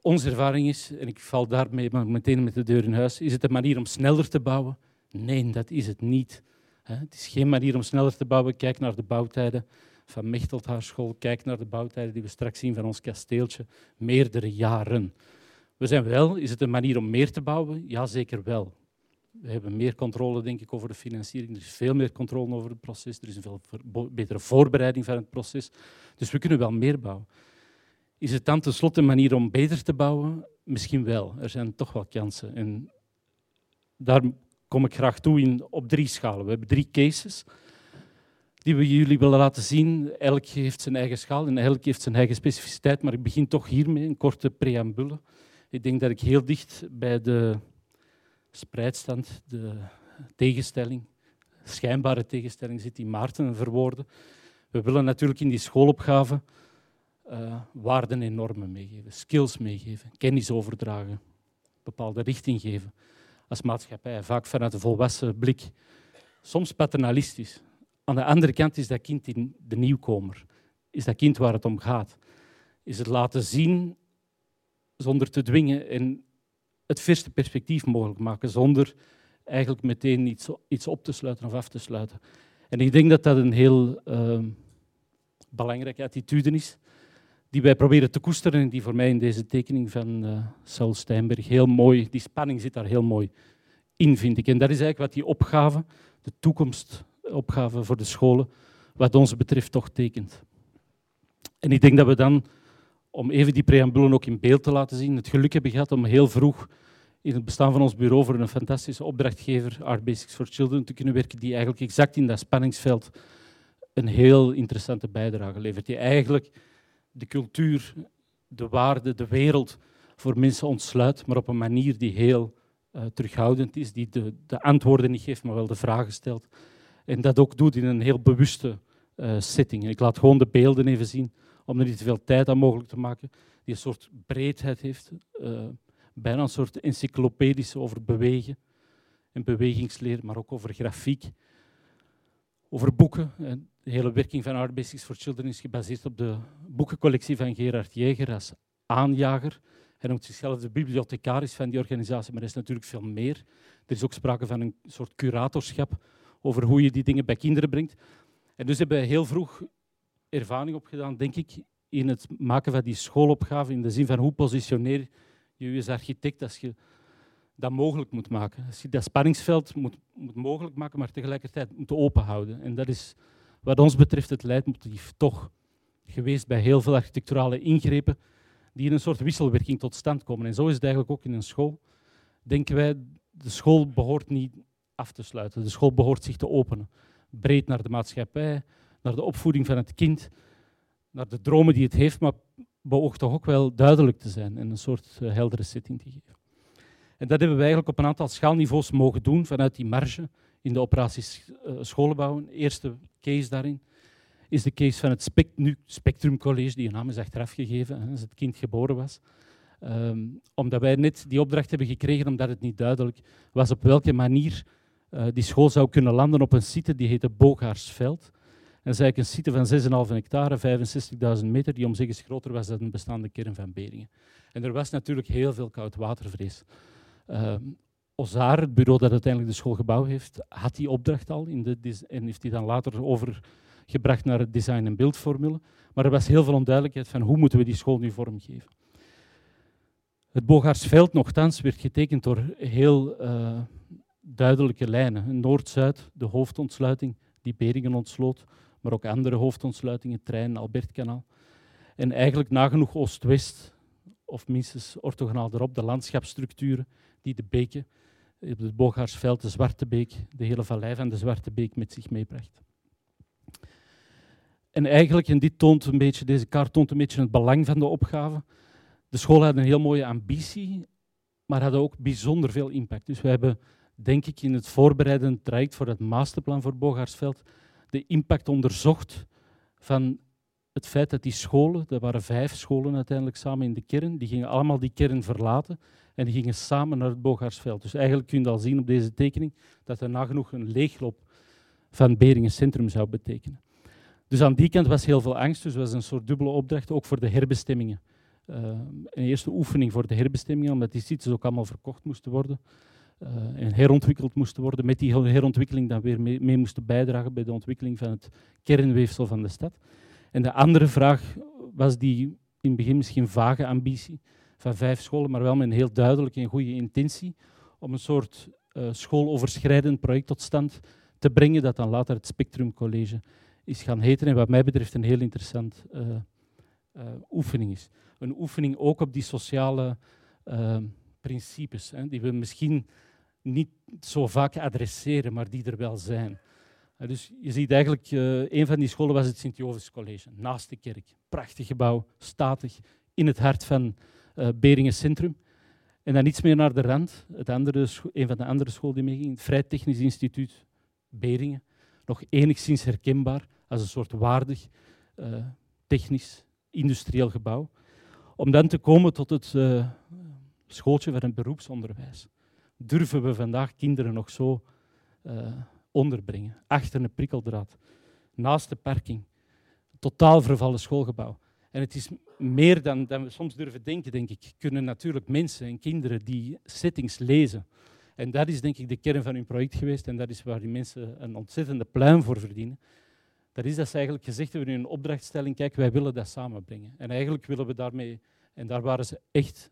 Onze ervaring is, en ik val daarmee meteen met de deur in huis, is het een manier om sneller te bouwen? Nee, dat is het niet. Het is geen manier om sneller te bouwen. Kijk naar de bouwtijden van Mechtelthaarschool. Kijk naar de bouwtijden die we straks zien van ons kasteeltje. Meerdere jaren. We zijn wel, is het een manier om meer te bouwen? Ja, zeker wel. We hebben meer controle, denk ik, over de financiering. Er is veel meer controle over het proces. Er is een veel betere voorbereiding van het proces. Dus we kunnen wel meer bouwen. Is het dan tenslotte een manier om beter te bouwen? Misschien wel. Er zijn toch wel kansen. En daar kom ik graag toe in, op drie schalen. We hebben drie cases die we jullie willen laten zien. Elk heeft zijn eigen schaal en elk heeft zijn eigen specificiteit. Maar ik begin toch hiermee, een korte preambule. Ik denk dat ik heel dicht bij de spreidstand, de tegenstelling, schijnbare tegenstelling zit die Maarten verwoorden. We willen natuurlijk in die schoolopgave uh, waarden en normen meegeven, skills meegeven, kennis overdragen, bepaalde richting geven. Als maatschappij, vaak vanuit een volwassen blik, soms paternalistisch. Aan de andere kant is dat kind de nieuwkomer, is dat kind waar het om gaat. Is het laten zien zonder te dwingen en het verste perspectief mogelijk maken, zonder eigenlijk meteen iets, iets op te sluiten of af te sluiten. En ik denk dat dat een heel uh, belangrijke attitude is die wij proberen te koesteren en die voor mij in deze tekening van uh, Saul Steinberg heel mooi, die spanning zit daar heel mooi in, vind ik. En dat is eigenlijk wat die opgave, de toekomstopgave voor de scholen, wat ons betreft toch tekent. En ik denk dat we dan, om even die preambulen ook in beeld te laten zien, het geluk hebben gehad om heel vroeg in het bestaan van ons bureau voor een fantastische opdrachtgever, Art Basics for Children, te kunnen werken, die eigenlijk exact in dat spanningsveld een heel interessante bijdrage levert. Die eigenlijk de cultuur, de waarde, de wereld voor mensen ontsluit, maar op een manier die heel uh, terughoudend is, die de, de, antwoorden niet geeft, maar wel de vragen stelt. En dat ook doet in een heel bewuste uh, setting. Ik laat gewoon de beelden even zien, om er niet te veel tijd aan mogelijk te maken, die een soort breedheid heeft, uh, bijna een soort encyclopedische over bewegen en bewegingsleer, maar ook over grafiek, over boeken. De hele werking van Art Basics for Children is gebaseerd op de boekencollectie van Gerard Jäger als aanjager. Hij noemt zichzelf de bibliothecaris van die organisatie, maar er is natuurlijk veel meer. Er is ook sprake van een soort curatorschap over hoe je die dingen bij kinderen brengt. En dus hebben we heel vroeg ervaring opgedaan, denk ik, in het maken van die schoolopgave, in de zin van hoe positioneer je je als architect als je dat mogelijk moet maken. Als je dat spanningsveld moet, moet mogelijk maken, maar tegelijkertijd moet openhouden. En dat is wat ons betreft het leidmotief toch geweest bij heel veel architecturale ingrepen die in een soort wisselwerking tot stand komen. En zo is het eigenlijk ook in een school. Denken wij, de school behoort niet af te sluiten. De school behoort zich te openen. Breed naar de maatschappij, naar de opvoeding van het kind, naar de dromen die het heeft, maar beoogt toch ook wel duidelijk te zijn en een soort uh, heldere setting te geven. En dat hebben we eigenlijk op een aantal schaalniveaus mogen doen vanuit die marge in de operaties uh, scholen Eerste case daarin is de case van het Spectrum College, die een naam is achteraf gegeven, als het kind geboren was. Um, omdat wij net die opdracht hebben gekregen omdat het niet duidelijk was op welke manier Uh, die school zou kunnen landen op een site die heette Booghaarsveld. En is eigenlijk een site van 6,5 hectare, 65.000 meter, die om zich groter was dan de bestaande kern van Beringen. En er was natuurlijk heel veel koudwatervrees. Uh, Ozaar, het bureau dat uiteindelijk de school gebouwd heeft, had die opdracht al in de en heeft die dan later overgebracht naar het design- en beeldformule. Maar er was heel veel onduidelijkheid van hoe moeten we die school nu vormgeven. Het Bogaarsveld nogthans werd getekend door heel uh, duidelijke lijnen. Noord-Zuid, de hoofdontsluiting die Beringen ontsloot, maar ook andere hoofdontsluitingen, trein, Albertkanaal. En eigenlijk nagenoeg Oost-West, of minstens orthogonaal erop, de landschapsstructuren die de beken, op het Bogaarsveld, de Zwarte Beek, de hele vallei van de Zwarte Beek met zich meebracht. En eigenlijk, en dit toont een beetje, deze kaart toont een beetje het belang van de opgave. De school had een heel mooie ambitie, maar hadden ook bijzonder veel impact. Dus we hebben, denk ik, in het voorbereidend traject voor het masterplan voor Bogaarsveld de impact onderzocht van het feit dat die scholen, er waren vijf scholen uiteindelijk samen in de kern, die gingen allemaal die kern verlaten en die gingen samen naar het Bogaarsveld. Dus eigenlijk kun je al zien op deze tekening dat er nagenoeg een leegloop van Beringen Centrum zou betekenen. Dus aan die kant was heel veel angst, dus was een soort dubbele opdracht, ook voor de herbestemmingen. Uh, een eerste oefening voor de herbestemmingen, omdat die sites ook allemaal verkocht moesten worden en herontwikkeld moesten worden, met die herontwikkeling dan weer mee, moesten bijdragen bij de ontwikkeling van het kernweefsel van de stad. En de andere vraag was die in het begin misschien vage ambitie van vijf scholen, maar wel met een heel duidelijke en goede intentie om een soort uh, schooloverschrijdend project tot stand te brengen, dat dan later het Spectrum College is gaan heten en wat mij betreft een heel interessant uh, oefening is. Een oefening ook op die sociale principes, hè, die we misschien niet zo vaak adresseren, maar die er wel zijn. dus je ziet eigenlijk, een van die scholen was het Sint-Jovis College, naast de kerk. Prachtig gebouw, statig, in het hart van Beringen Centrum. En dan iets meer naar de rand, het andere, een van de andere scholen die meeging, het Vrij Technisch Instituut Beringen. Nog enigszins herkenbaar, als een soort waardig, technisch, industrieel gebouw. Om dan te komen tot het schooltje van het beroepsonderwijs. Durven we vandaag kinderen nog zo uh, onderbrengen? Achter een prikkeldraad, naast de parking, totaal vervallen schoolgebouw. En het is meer dan, dan we soms durven denken, denk ik. Kunnen natuurlijk mensen en kinderen die settings lezen. En dat is denk ik de kern van hun project geweest en dat is waar die mensen een ontzettende pluim voor verdienen dat is dat ze eigenlijk gezegd hebben in een opdrachtstelling, kijk, wij willen dat samenbrengen. En eigenlijk willen we daarmee, en daar waren ze echt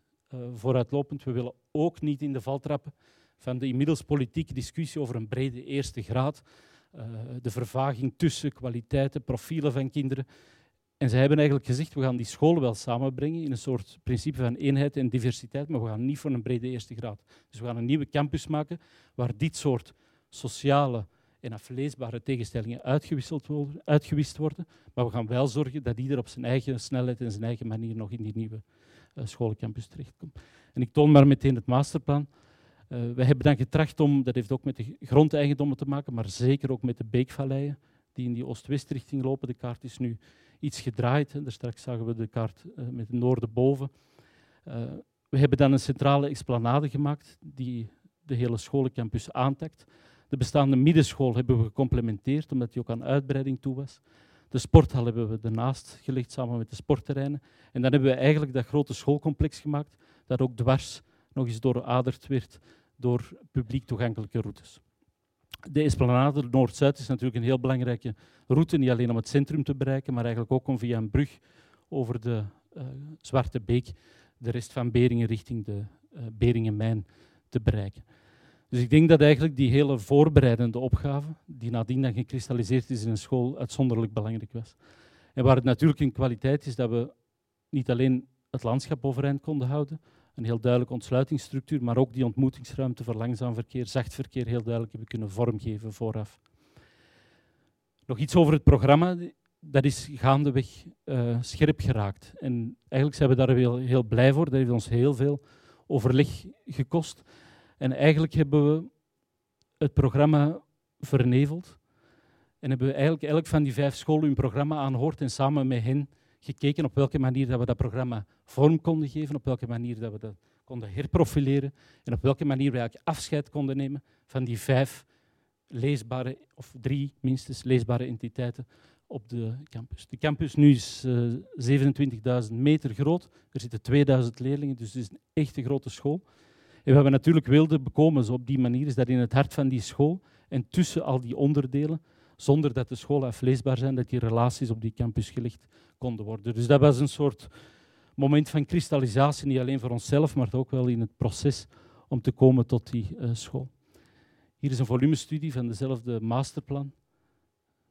vooruitlopend, we willen ook niet in de val trappen van de inmiddels politieke discussie over een brede eerste graad, uh, de vervaging tussen kwaliteiten, profielen van kinderen. En ze hebben eigenlijk gezegd, we gaan die scholen wel samenbrengen in een soort principe van eenheid en diversiteit, maar we gaan niet voor een brede eerste graad. Dus we gaan een nieuwe campus maken waar dit soort sociale, en afleesbare tegenstellingen uitgewisseld worden, uitgewist worden. Maar we gaan wel zorgen dat ieder op zijn eigen snelheid en zijn eigen manier nog in die nieuwe scholencampus terechtkomt. En ik toon maar meteen het masterplan. Uh, we hebben dan getracht om, dat heeft ook met de grondeigendommen te maken, maar zeker ook met de beekvalleien die in die oost-west-richting lopen. De kaart is nu iets gedraaid. Daar straks zagen we de kaart uh, met het noorden boven. we hebben dan een centrale explanade gemaakt die de hele scholencampus aantakt. De bestaande middenschool hebben we gecomplementeerd, omdat die ook aan uitbreiding toe was. De sporthal hebben we ernaast gelegd, samen met de sportterreinen. En dan hebben we eigenlijk dat grote schoolcomplex gemaakt, dat ook dwars nog eens dooraderd werd door publiek toegankelijke routes. De esplanade Noord-Zuid is natuurlijk een heel belangrijke route, niet alleen om het centrum te bereiken, maar eigenlijk ook om via een brug over de uh, Zwarte Beek de rest van Beringen richting de uh, Beringenmijn te bereiken. Dus ik denk dat eigenlijk die hele voorbereidende opgave, die nadien dan gekristalliseerd is in een school, uitzonderlijk belangrijk was. En waar het natuurlijk in kwaliteit is dat we niet alleen het landschap overeind konden houden, een heel duidelijke ontsluitingsstructuur, maar ook die ontmoetingsruimte voor langzaam verkeer, zacht verkeer heel duidelijk hebben kunnen vormgeven vooraf. Nog iets over het programma. Dat is gaandeweg uh, scherp geraakt. En eigenlijk zijn we daar heel, heel blij voor. Dat heeft ons heel veel overleg gekost. En eigenlijk hebben we het programma verneveld. En hebben we eigenlijk elk van die vijf scholen hun programma aanhoord en samen met hen gekeken op welke manier dat we dat programma vorm konden geven, op welke manier dat we dat konden herprofileren en op welke manier we eigenlijk afscheid konden nemen van die vijf leesbare, of drie minstens leesbare entiteiten op de campus. De campus nu is uh, 27.000 meter groot. Er zitten 2000 leerlingen, dus het is een echte grote school. En we natuurlijk wilden bekomen zo op die manier, is dat in het hart van die school en tussen al die onderdelen, zonder dat de scholen afleesbaar zijn, dat die relaties op die campus gelegd konden worden. Dus dat was een soort moment van kristallisatie, niet alleen voor onszelf, maar ook wel in het proces om te komen tot die uh, school. Hier is een volumestudie van dezelfde masterplan,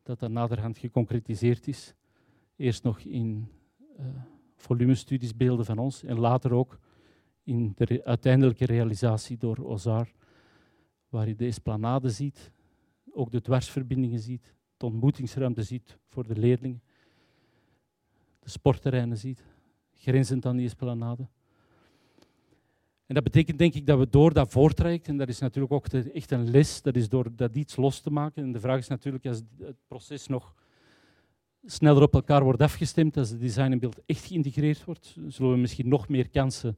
dat dan naderhand geconcretiseerd is. Eerst nog in uh, volumestudies, beelden van ons, en later ook in de uiteindelijke realisatie door Ozar, waar je de esplanade ziet, ook de dwarsverbindingen ziet, de ontmoetingsruimte ziet voor de leerlingen, de sportterreinen ziet, grenzend aan die esplanade. En dat betekent denk ik dat we door dat voortraject, en dat is natuurlijk ook echt een les, dat is door dat iets los te maken. En de vraag is natuurlijk, als het proces nog sneller op elkaar wordt afgestemd, als het design en beeld echt geïntegreerd wordt, zullen we misschien nog meer kansen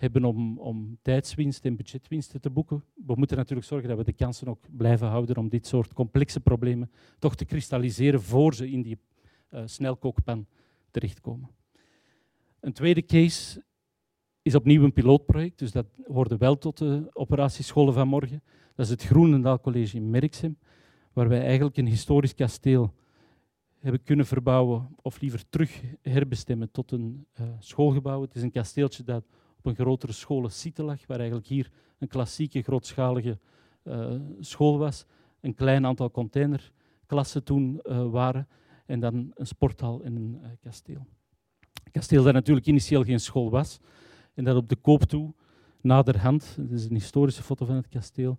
hebben om, om tijdswinst en budgetwinsten te boeken. We moeten natuurlijk zorgen dat we de kansen ook blijven houden om dit soort complexe problemen toch te kristalliseren voor ze in die uh, snelkookpan terechtkomen. Een tweede case is opnieuw een pilootproject, dus dat hoorde wel tot de operatiescholen van morgen. Dat is het Groenendaal College in Merksem, waar wij eigenlijk een historisch kasteel hebben kunnen verbouwen, of liever terug herbestemmen tot een uh, schoolgebouw. Het is een kasteeltje dat een grotere scholen lag, waar eigenlijk hier een klassieke grootschalige uh, school was. Een klein aantal containerklassen toen uh, waren en dan een sporthal en een kasteel. Een kasteel dat natuurlijk initieel geen school was, en dat op de koop toe, naderhand, dit is een historische foto van het kasteel,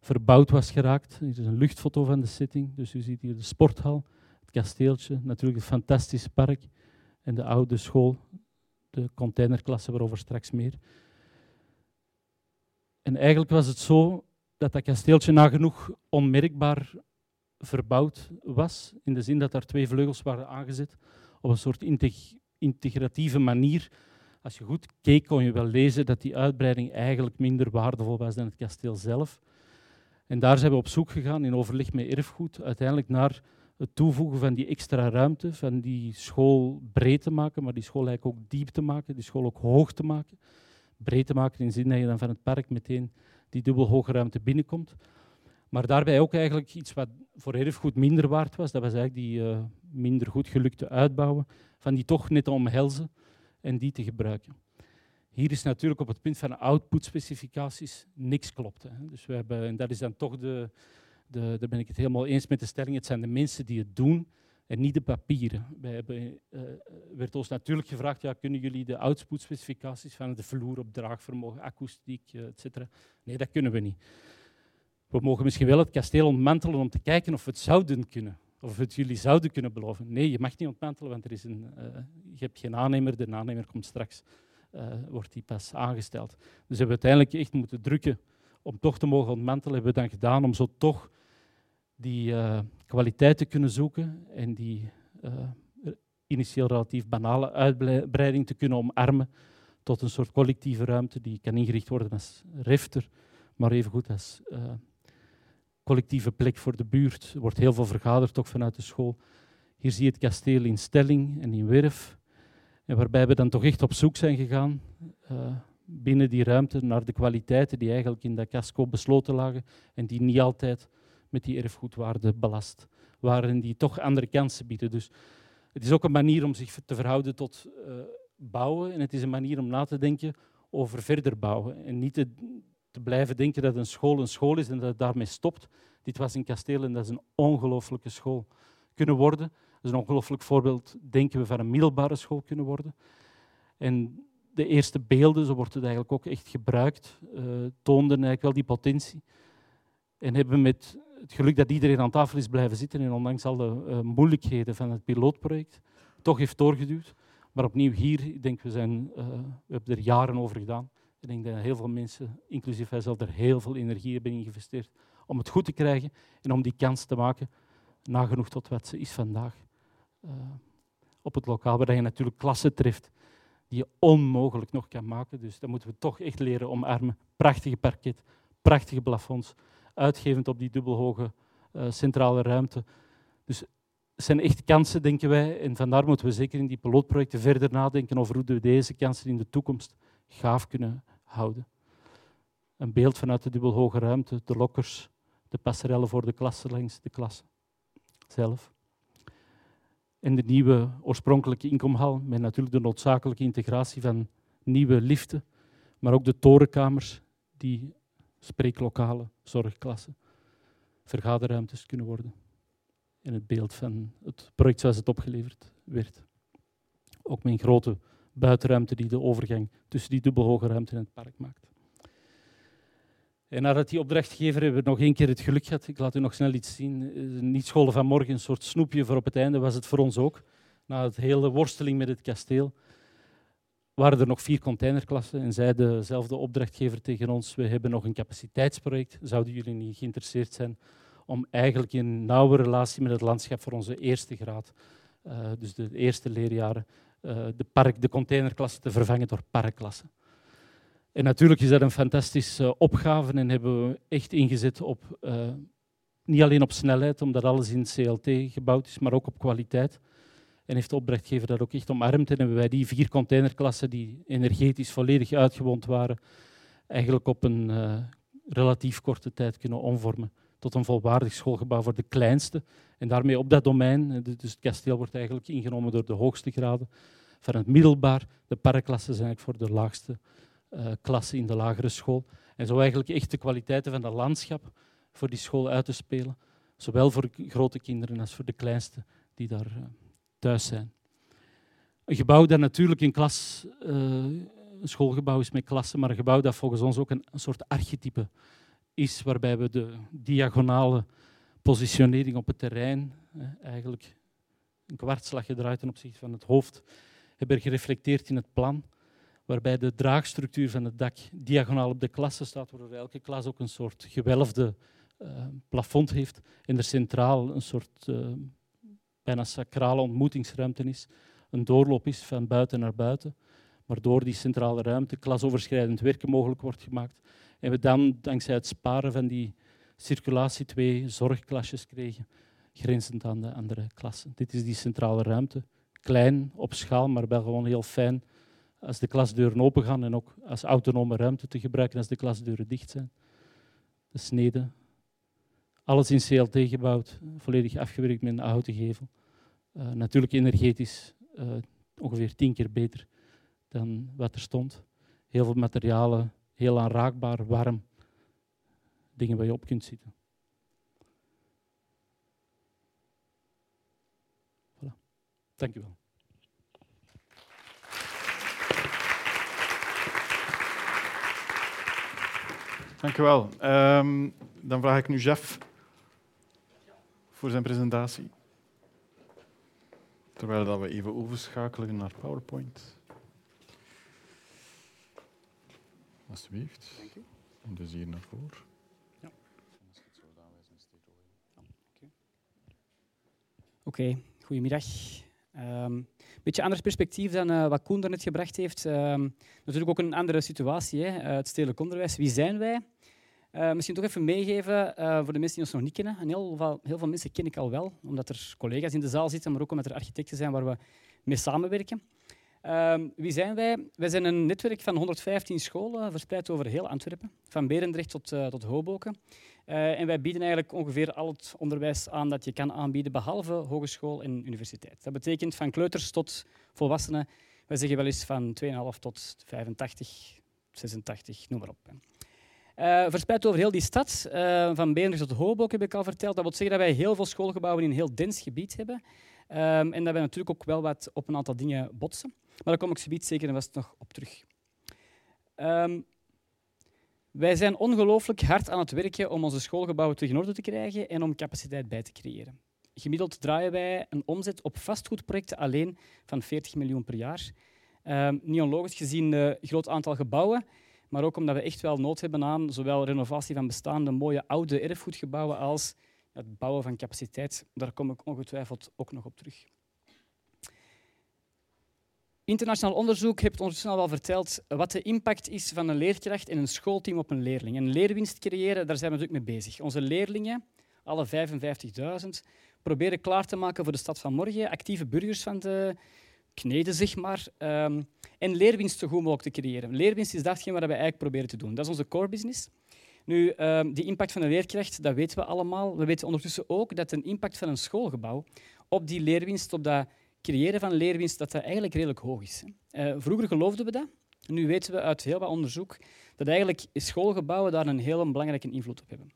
verbouwd was geraakt. Hier is een luchtfoto van de setting, dus u ziet hier de sporthal, het kasteeltje, natuurlijk het fantastische park en de oude school, de containerklasse waarover straks meer. En eigenlijk was het zo dat dat kasteeltje nagenoeg onmerkbaar verbouwd was, in de zin dat daar twee vleugels waren aangezet op een soort integratieve manier als je goed keek, kon je wel lezen dat die uitbreiding eigenlijk minder waardevol was dan het kasteel zelf. En daar zijn we op zoek gegaan, in overleg met erfgoed, uiteindelijk naar het toevoegen van die extra ruimte, van die school breed te maken, maar die school eigenlijk ook diep te maken, die school ook hoog te maken. Breed te maken in de zin dat je dan van het park meteen die dubbel hoge ruimte binnenkomt. Maar daarbij ook eigenlijk iets wat voor erfgoed minder waard was, dat was eigenlijk die uh, minder goed gelukte uitbouwen, van die toch net omhelzen en die te gebruiken. Hier is natuurlijk op het punt van output-specificaties niks klopt. Hè. Dus we hebben, en dat is dan toch de, de, daar ben ik het helemaal eens met de stelling, het zijn de mensen die het doen en niet de papieren. Wij hebben, uh, werd ons natuurlijk gevraagd, ja, kunnen jullie de output-specificaties van de vloer op draagvermogen, akoestiek, uh, etc. Nee, dat kunnen we niet. We mogen misschien wel het kasteel ontmantelen om te kijken of we het zouden kunnen. Of het jullie zouden kunnen beloven. Nee, je mag niet ontmantelen, want er is een, je hebt geen aannemer. De aannemer komt straks, wordt die pas aangesteld. Dus hebben we uiteindelijk echt moeten drukken om toch te mogen ontmantelen. Hebben we dan gedaan om zo toch die uh, kwaliteit te kunnen zoeken en die initieel relatief banale uitbreiding te kunnen omarmen tot een soort collectieve ruimte die kan ingericht worden als refter, maar evengoed als collectieve plek voor de buurt. Er wordt heel veel vergaderd, ook vanuit de school. Hier zie je het kasteel in stelling en in werf. En waarbij we dan toch echt op zoek zijn gegaan binnen die ruimte naar de kwaliteiten die eigenlijk in dat casco besloten lagen en die niet altijd met die erfgoedwaarde belast waren en die toch andere kansen bieden. Dus het is ook een manier om zich te verhouden tot uh, bouwen en het is een manier om na te denken over verder bouwen en niet te, te blijven denken dat een school een school is en dat het daarmee stopt. Dit was een kasteel en dat is een ongelooflijke school kunnen worden. Dat is een ongelooflijk voorbeeld, denken we, van een middelbare school kunnen worden. En de eerste beelden, zo wordt het eigenlijk ook echt gebruikt, uh, toonden eigenlijk wel die potentie. En hebben met het geluk dat iedereen aan tafel is blijven zitten en ondanks al de uh, moeilijkheden van het pilootproject, toch heeft doorgeduwd. Maar opnieuw hier, ik denk, we, zijn, uh, we hebben er jaren over gedaan. Ik denk dat heel veel mensen, inclusief hij zelf, er heel veel energie hebben geïnvesteerd om het goed te krijgen en om die kans te maken, nagenoeg tot wat ze is vandaag. Op het lokaal, waar je natuurlijk klassen treft die je onmogelijk nog kan maken. Dus dat moeten we toch echt leren omarmen. Prachtige parket, prachtige plafonds, uitgevend op die dubbelhoge uh, centrale ruimte. Dus het zijn echt kansen, denken wij. En vandaar moeten we zeker in die pilotprojecten verder nadenken over hoe we deze kansen in de toekomst gaaf kunnen houden. Een beeld vanuit de dubbelhoge ruimte, de lokkers, de passerellen voor de klassen langs de klasse zelf. En de nieuwe oorspronkelijke inkomhal, met natuurlijk de noodzakelijke integratie van nieuwe liften, maar ook de torenkamers die spreeklokale zorgklassen, vergaderruimtes kunnen worden. In het beeld van het project zoals het opgeleverd werd. Ook een grote buitenruimte die de overgang tussen die dubbelhoge ruimte en het park maakt. En nadat die opdrachtgever hebben we nog één keer het geluk gehad. Ik laat u nog snel iets zien. Eh, niet scholen van morgen, een soort snoepje voor op het einde was het voor ons ook. Na het hele worsteling met het kasteel waren er nog vier containerklassen en zei dezelfde opdrachtgever tegen ons, we hebben nog een capaciteitsproject, zouden jullie niet geïnteresseerd zijn om eigenlijk in nauwe relatie met het landschap voor onze eerste graad, uh, dus de eerste leerjaren, uh, de, park, de containerklassen te vervangen door parkklassen. En natuurlijk is dat een fantastische opgave en hebben we echt ingezet op, uh, niet alleen op snelheid, omdat alles in CLT gebouwd is, maar ook op kwaliteit. En heeft de opdrachtgever dat ook echt omarmd. En hebben wij die vier containerklassen die energetisch volledig uitgewond waren, eigenlijk op een uh, relatief korte tijd kunnen omvormen tot een volwaardig schoolgebouw voor de kleinste. En daarmee op dat domein, eh, dus het kasteel wordt eigenlijk ingenomen door de hoogste graden, van het middelbaar. De parkklassen zijn eigenlijk voor de laagste uh, klassen in de lagere school. En zo eigenlijk echt de kwaliteiten van het landschap voor die school uit te spelen. Zowel voor grote kinderen als voor de kleinste die daar uh, thuis zijn. Een gebouw dat natuurlijk een klas, uh, een schoolgebouw is met klassen, maar een gebouw dat volgens ons ook een, soort archetype is, waarbij we de diagonale positionering op het terrein, eh, eigenlijk een kwartslag gedraaid ten opzichte van het hoofd, hebben gereflecteerd in het plan, waarbij de draagstructuur van het dak diagonaal op de klasse staat, waardoor elke klas ook een soort gewelfde uh, plafond heeft en er centraal een soort uh, bijna sacrale ontmoetingsruimte is, een doorloop is van buiten naar buiten, waardoor die centrale ruimte klasoverschrijdend werken mogelijk wordt gemaakt. En we dan, dankzij het sparen van die circulatie, twee zorgklasjes kregen, grenzend aan de andere klassen. Dit is die centrale ruimte. Klein op schaal, maar wel gewoon heel fijn als de klasdeuren open gaan en ook als autonome ruimte te gebruiken als de klasdeuren dicht zijn. De snede. Alles in CLT gebouwd, volledig afgewerkt met een houten gevel. Uh, natuurlijk energetisch uh, ongeveer tien keer beter dan wat er stond. Heel veel materialen, heel aanraakbaar, warm. Dingen waar je op kunt zitten. Voilà. Dank u wel. Dank u wel. Um, dan vraag ik nu Jeff voor zijn presentatie. Terwijl dat we even overschakelen naar PowerPoint. Alsjeblieft. Dank u. En dus hier naar voren. Ja. Oké, okay, goedemiddag. Een um, beetje ander perspectief dan uh, wat Koen net gebracht heeft. Um, natuurlijk ook een andere situatie, hè? Uh, het stedelijk onderwijs. Wie zijn wij? Uh, misschien toch even meegeven voor de mensen die ons nog niet kennen. En heel, veel, heel veel mensen ken ik al wel, omdat er collega's in de zaal zitten, maar ook omdat er architecten zijn waar we mee samenwerken. Uh, wie zijn wij? Wij zijn een netwerk van 115 scholen, verspreid over heel Antwerpen, van Berendrecht tot, tot Hoboken. En wij bieden eigenlijk ongeveer al het onderwijs aan dat je kan aanbieden, behalve hogeschool en universiteit. Dat betekent van kleuters tot volwassenen. Wij zeggen wel eens van 2,5 tot 85, 86, noem maar op. Uh, verspreid over heel die stad, uh, van Beendrecht tot Hoboken heb ik al verteld. Dat wil zeggen dat wij heel veel schoolgebouwen in een heel dens gebied hebben. Um, en dat wij natuurlijk ook wel wat op een aantal dingen botsen. Maar daar kom ik zoiets zeker en vast nog op terug. Um, wij zijn ongelooflijk hard aan het werken om onze schoolgebouwen terug in orde te krijgen en om capaciteit bij te creëren. Gemiddeld draaien wij een omzet op vastgoedprojecten alleen van 40 miljoen per jaar. Um, niet onlogisch gezien een groot aantal gebouwen maar ook omdat we echt wel nood hebben aan zowel renovatie van bestaande mooie oude erfgoedgebouwen als het bouwen van capaciteit. Daar kom ik ongetwijfeld ook nog op terug. Internationaal onderzoek heeft ondertussen al wel verteld wat de impact is van een leerkracht en een schoolteam op een leerling. En leerwinst creëren, daar zijn we natuurlijk mee bezig. Onze leerlingen, alle 55.000, proberen klaar te maken voor de stad van morgen, actieve burgers van de kneden, zeg maar, um, en leerwinst zo goed mogelijk te creëren. Leerwinst is datgene wat we eigenlijk proberen te doen. Dat is onze core business. Nu, um, die impact van een leerkracht, dat weten we allemaal. We weten ondertussen ook dat een impact van een schoolgebouw op die leerwinst, op dat creëren van leerwinst, dat dat eigenlijk redelijk hoog is. Uh, vroeger geloofden we dat. Nu weten we uit heel wat onderzoek dat eigenlijk schoolgebouwen daar een heel belangrijke invloed op hebben.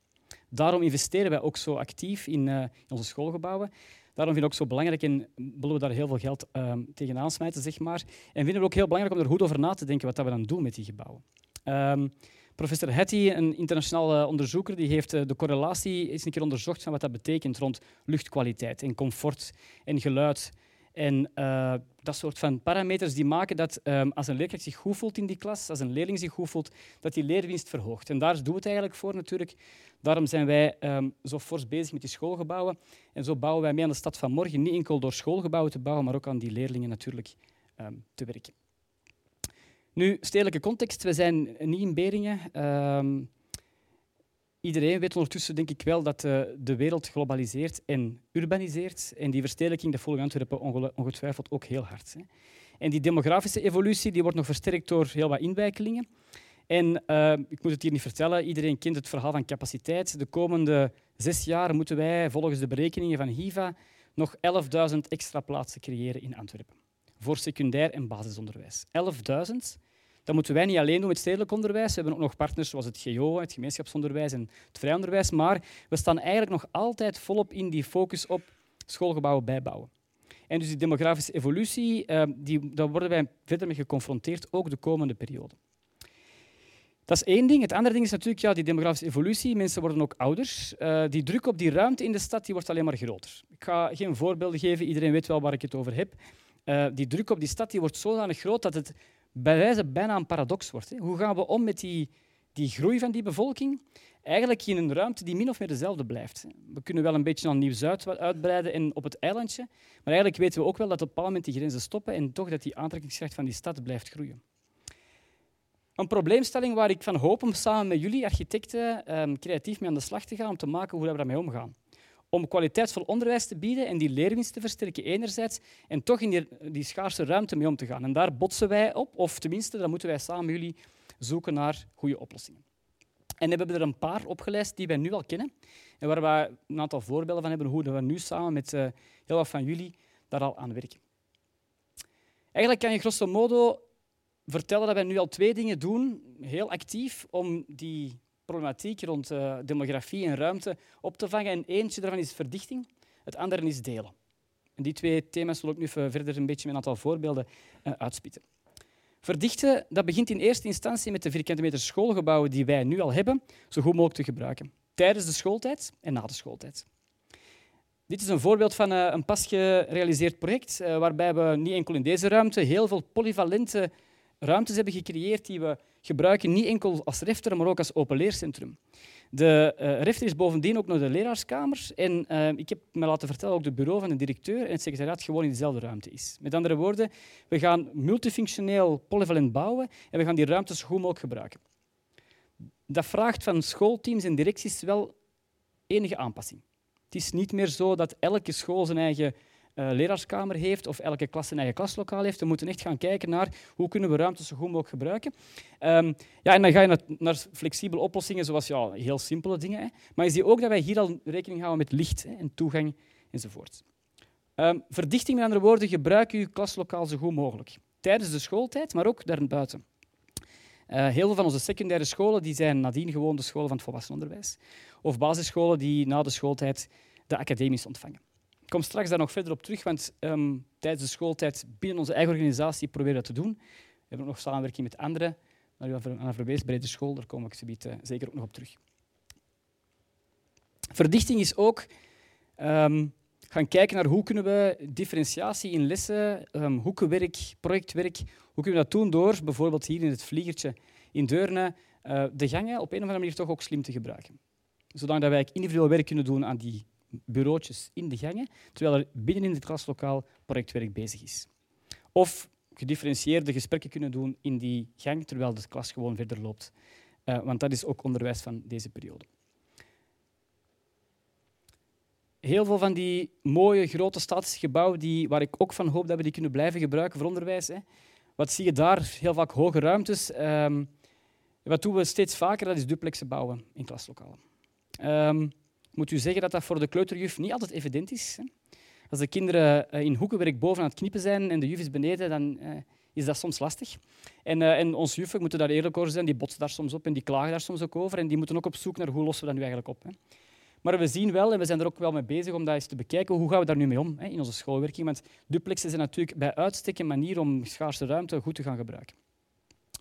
Daarom investeren wij ook zo actief in, in onze schoolgebouwen. Daarom vind ik het ook zo belangrijk en willen we daar heel veel geld uh, tegenaan smijten, zeg maar. En vinden we ook heel belangrijk om er goed over na te denken wat dat we dan doen met die gebouwen. Um, professor Hattie, een internationale onderzoeker, die heeft de correlatie eens een keer onderzocht van wat dat betekent rond luchtkwaliteit en comfort en geluid en uh, dat soort van parameters die maken dat um, als een leerkracht zich goed voelt in die klas, als een leerling zich goed voelt, dat die leerwinst verhoogt. En daar doen we het eigenlijk voor natuurlijk. Daarom zijn wij um, zo fors bezig met die schoolgebouwen. En zo bouwen wij mee aan de stad van morgen, niet enkel door schoolgebouwen te bouwen, maar ook aan die leerlingen natuurlijk um, te werken. Nu, stedelijke context. We zijn niet in Beringen. Iedereen weet ondertussen denk ik wel dat uh, de wereld globaliseert en urbaniseert. En die verstedelijking dat volgt Antwerpen ongetwijfeld ook heel hard. Hè. En die demografische evolutie die wordt nog versterkt door heel wat inwijkelingen. En uh, ik moet het hier niet vertellen, iedereen kent het verhaal van capaciteit. De komende zes jaar moeten wij, volgens de berekeningen van HIVA, nog 11.000 extra plaatsen creëren in Antwerpen. Voor secundair en basisonderwijs. 11.000 dat moeten wij niet alleen doen met stedelijk onderwijs. We hebben ook nog partners zoals het GO, het gemeenschapsonderwijs en het vrij onderwijs. Maar we staan eigenlijk nog altijd volop in die focus op schoolgebouwen bijbouwen. En dus die demografische evolutie, uh, die, daar worden wij verder mee geconfronteerd, ook de komende periode. Dat is één ding. Het andere ding is natuurlijk ja, die demografische evolutie. Mensen worden ook ouder. Uh, die druk op die ruimte in de stad die wordt alleen maar groter. Ik ga geen voorbeelden geven, iedereen weet wel waar ik het over heb. Uh, die druk op die stad die wordt zodanig groot dat het bij wijze bijna een paradox wordt. Hè. Hoe gaan we om met die, die groei van die bevolking? Eigenlijk in een ruimte die min of meer dezelfde blijft. We kunnen wel een beetje naar Nieuw-Zuid uitbreiden en op het eilandje, maar eigenlijk weten we ook wel dat op een bepaald moment die grenzen stoppen en toch dat die aantrekkingskracht van die stad blijft groeien. Een probleemstelling waar ik van hoop om samen met jullie architecten um, creatief mee aan de slag te gaan om te maken hoe we daarmee omgaan om kwaliteitsvol onderwijs te bieden en die leerwinst te versterken enerzijds en toch in die, schaarse ruimte mee om te gaan. En daar botsen wij op, of tenminste, dan moeten wij samen jullie zoeken naar goede oplossingen. En we hebben er een paar opgelijst die wij nu al kennen en waar we een aantal voorbeelden van hebben hoe we nu samen met uh, heel wat van jullie daar al aan werken. Eigenlijk kan je grosso modo vertellen dat wij nu al twee dingen doen, heel actief, om die problematiek rond uh, demografie en ruimte op te vangen. En eentje daarvan is verdichting, het andere is delen. En die twee thema's zal ik nu verder een beetje met een aantal voorbeelden uh, uitspitten. Verdichten dat begint in eerste instantie met de vierkante meter schoolgebouwen die wij nu al hebben, zo goed mogelijk te gebruiken. Tijdens de schooltijd en na de schooltijd. Dit is een voorbeeld van uh, een pas gerealiseerd project, waarbij we niet enkel in deze ruimte heel veel polyvalente ruimtes hebben gecreëerd die we gebruiken niet enkel als refter, maar ook als openleercentrum. De uh, refter is bovendien ook naar de leraarskamer. En uh, ik heb me laten vertellen ook het bureau van de directeur en het secretariaat gewoon in dezelfde ruimte is. Met andere woorden, we gaan multifunctioneel polyvalent bouwen en we gaan die ruimtes zo goed mogelijk gebruiken. Dat vraagt van schoolteams en directies wel enige aanpassing. Het is niet meer zo dat elke school zijn eigen uh, leraarskamer heeft of elke klas een eigen klaslokaal heeft. We moeten echt gaan kijken naar hoe kunnen we ruimte zo goed mogelijk gebruiken. Um, ja, en dan ga je naar, flexibele oplossingen, zoals ja, heel simpele dingen. Hè. Maar je ziet ook dat wij hier al rekening houden met licht hè, en toegang enzovoort. Um, verdichting, met andere woorden, gebruik je klaslokaal zo goed mogelijk. Tijdens de schooltijd, maar ook daarbuiten. Uh, heel veel van onze secundaire scholen die zijn nadien gewoon de scholen van het volwassenenonderwijs. Of basisscholen die na de schooltijd de academies ontvangen kom straks daar nog verder op terug, want um, tijdens de schooltijd binnen onze eigen organisatie proberen we dat te doen. We hebben ook nog samenwerking met anderen. Naar u aan verwezen, bij de school, daar kom ik zometeen uh, zeker ook nog op terug. Verdichting is ook um, gaan kijken naar hoe kunnen we differentiatie in lessen, um, hoekenwerk, projectwerk, hoe kunnen we dat doen door bijvoorbeeld hier in het vliegertje in Deurne uh, de gangen op een of andere manier toch ook slim te gebruiken. Zodat wij individueel werk kunnen doen aan die bureautjes in de gangen, terwijl er binnen in het klaslokaal projectwerk bezig is. Of gedifferentieerde gesprekken kunnen doen in die gang, terwijl de klas gewoon verder loopt. Uh, want dat is ook onderwijs van deze periode. Heel veel van die mooie grote statische gebouwen, die, waar ik ook van hoop dat we die kunnen blijven gebruiken voor onderwijs. Hè. Wat zie je daar? Heel vaak hoge ruimtes. Um, wat doen we steeds vaker? Dat is duplexen bouwen in klaslokalen. Um, moet u zeggen dat dat voor de kleuterjuf niet altijd evident is. Als de kinderen eh, in hoekenwerk boven aan het knippen zijn en de juf is beneden, dan uh, is dat soms lastig. En, uh, en onze juffen moeten daar eerlijk over zijn, die botsen daar soms op en die klagen daar soms ook over. En die moeten ook op zoek naar hoe lossen we dat nu eigenlijk op. Hè. Maar we zien wel, en we zijn er ook wel mee bezig om eens te bekijken, hoe gaan we daar nu mee om hè, in onze schoolwerking. Want duplexen zijn natuurlijk bij uitstek een manier om schaarse ruimte goed te gaan gebruiken.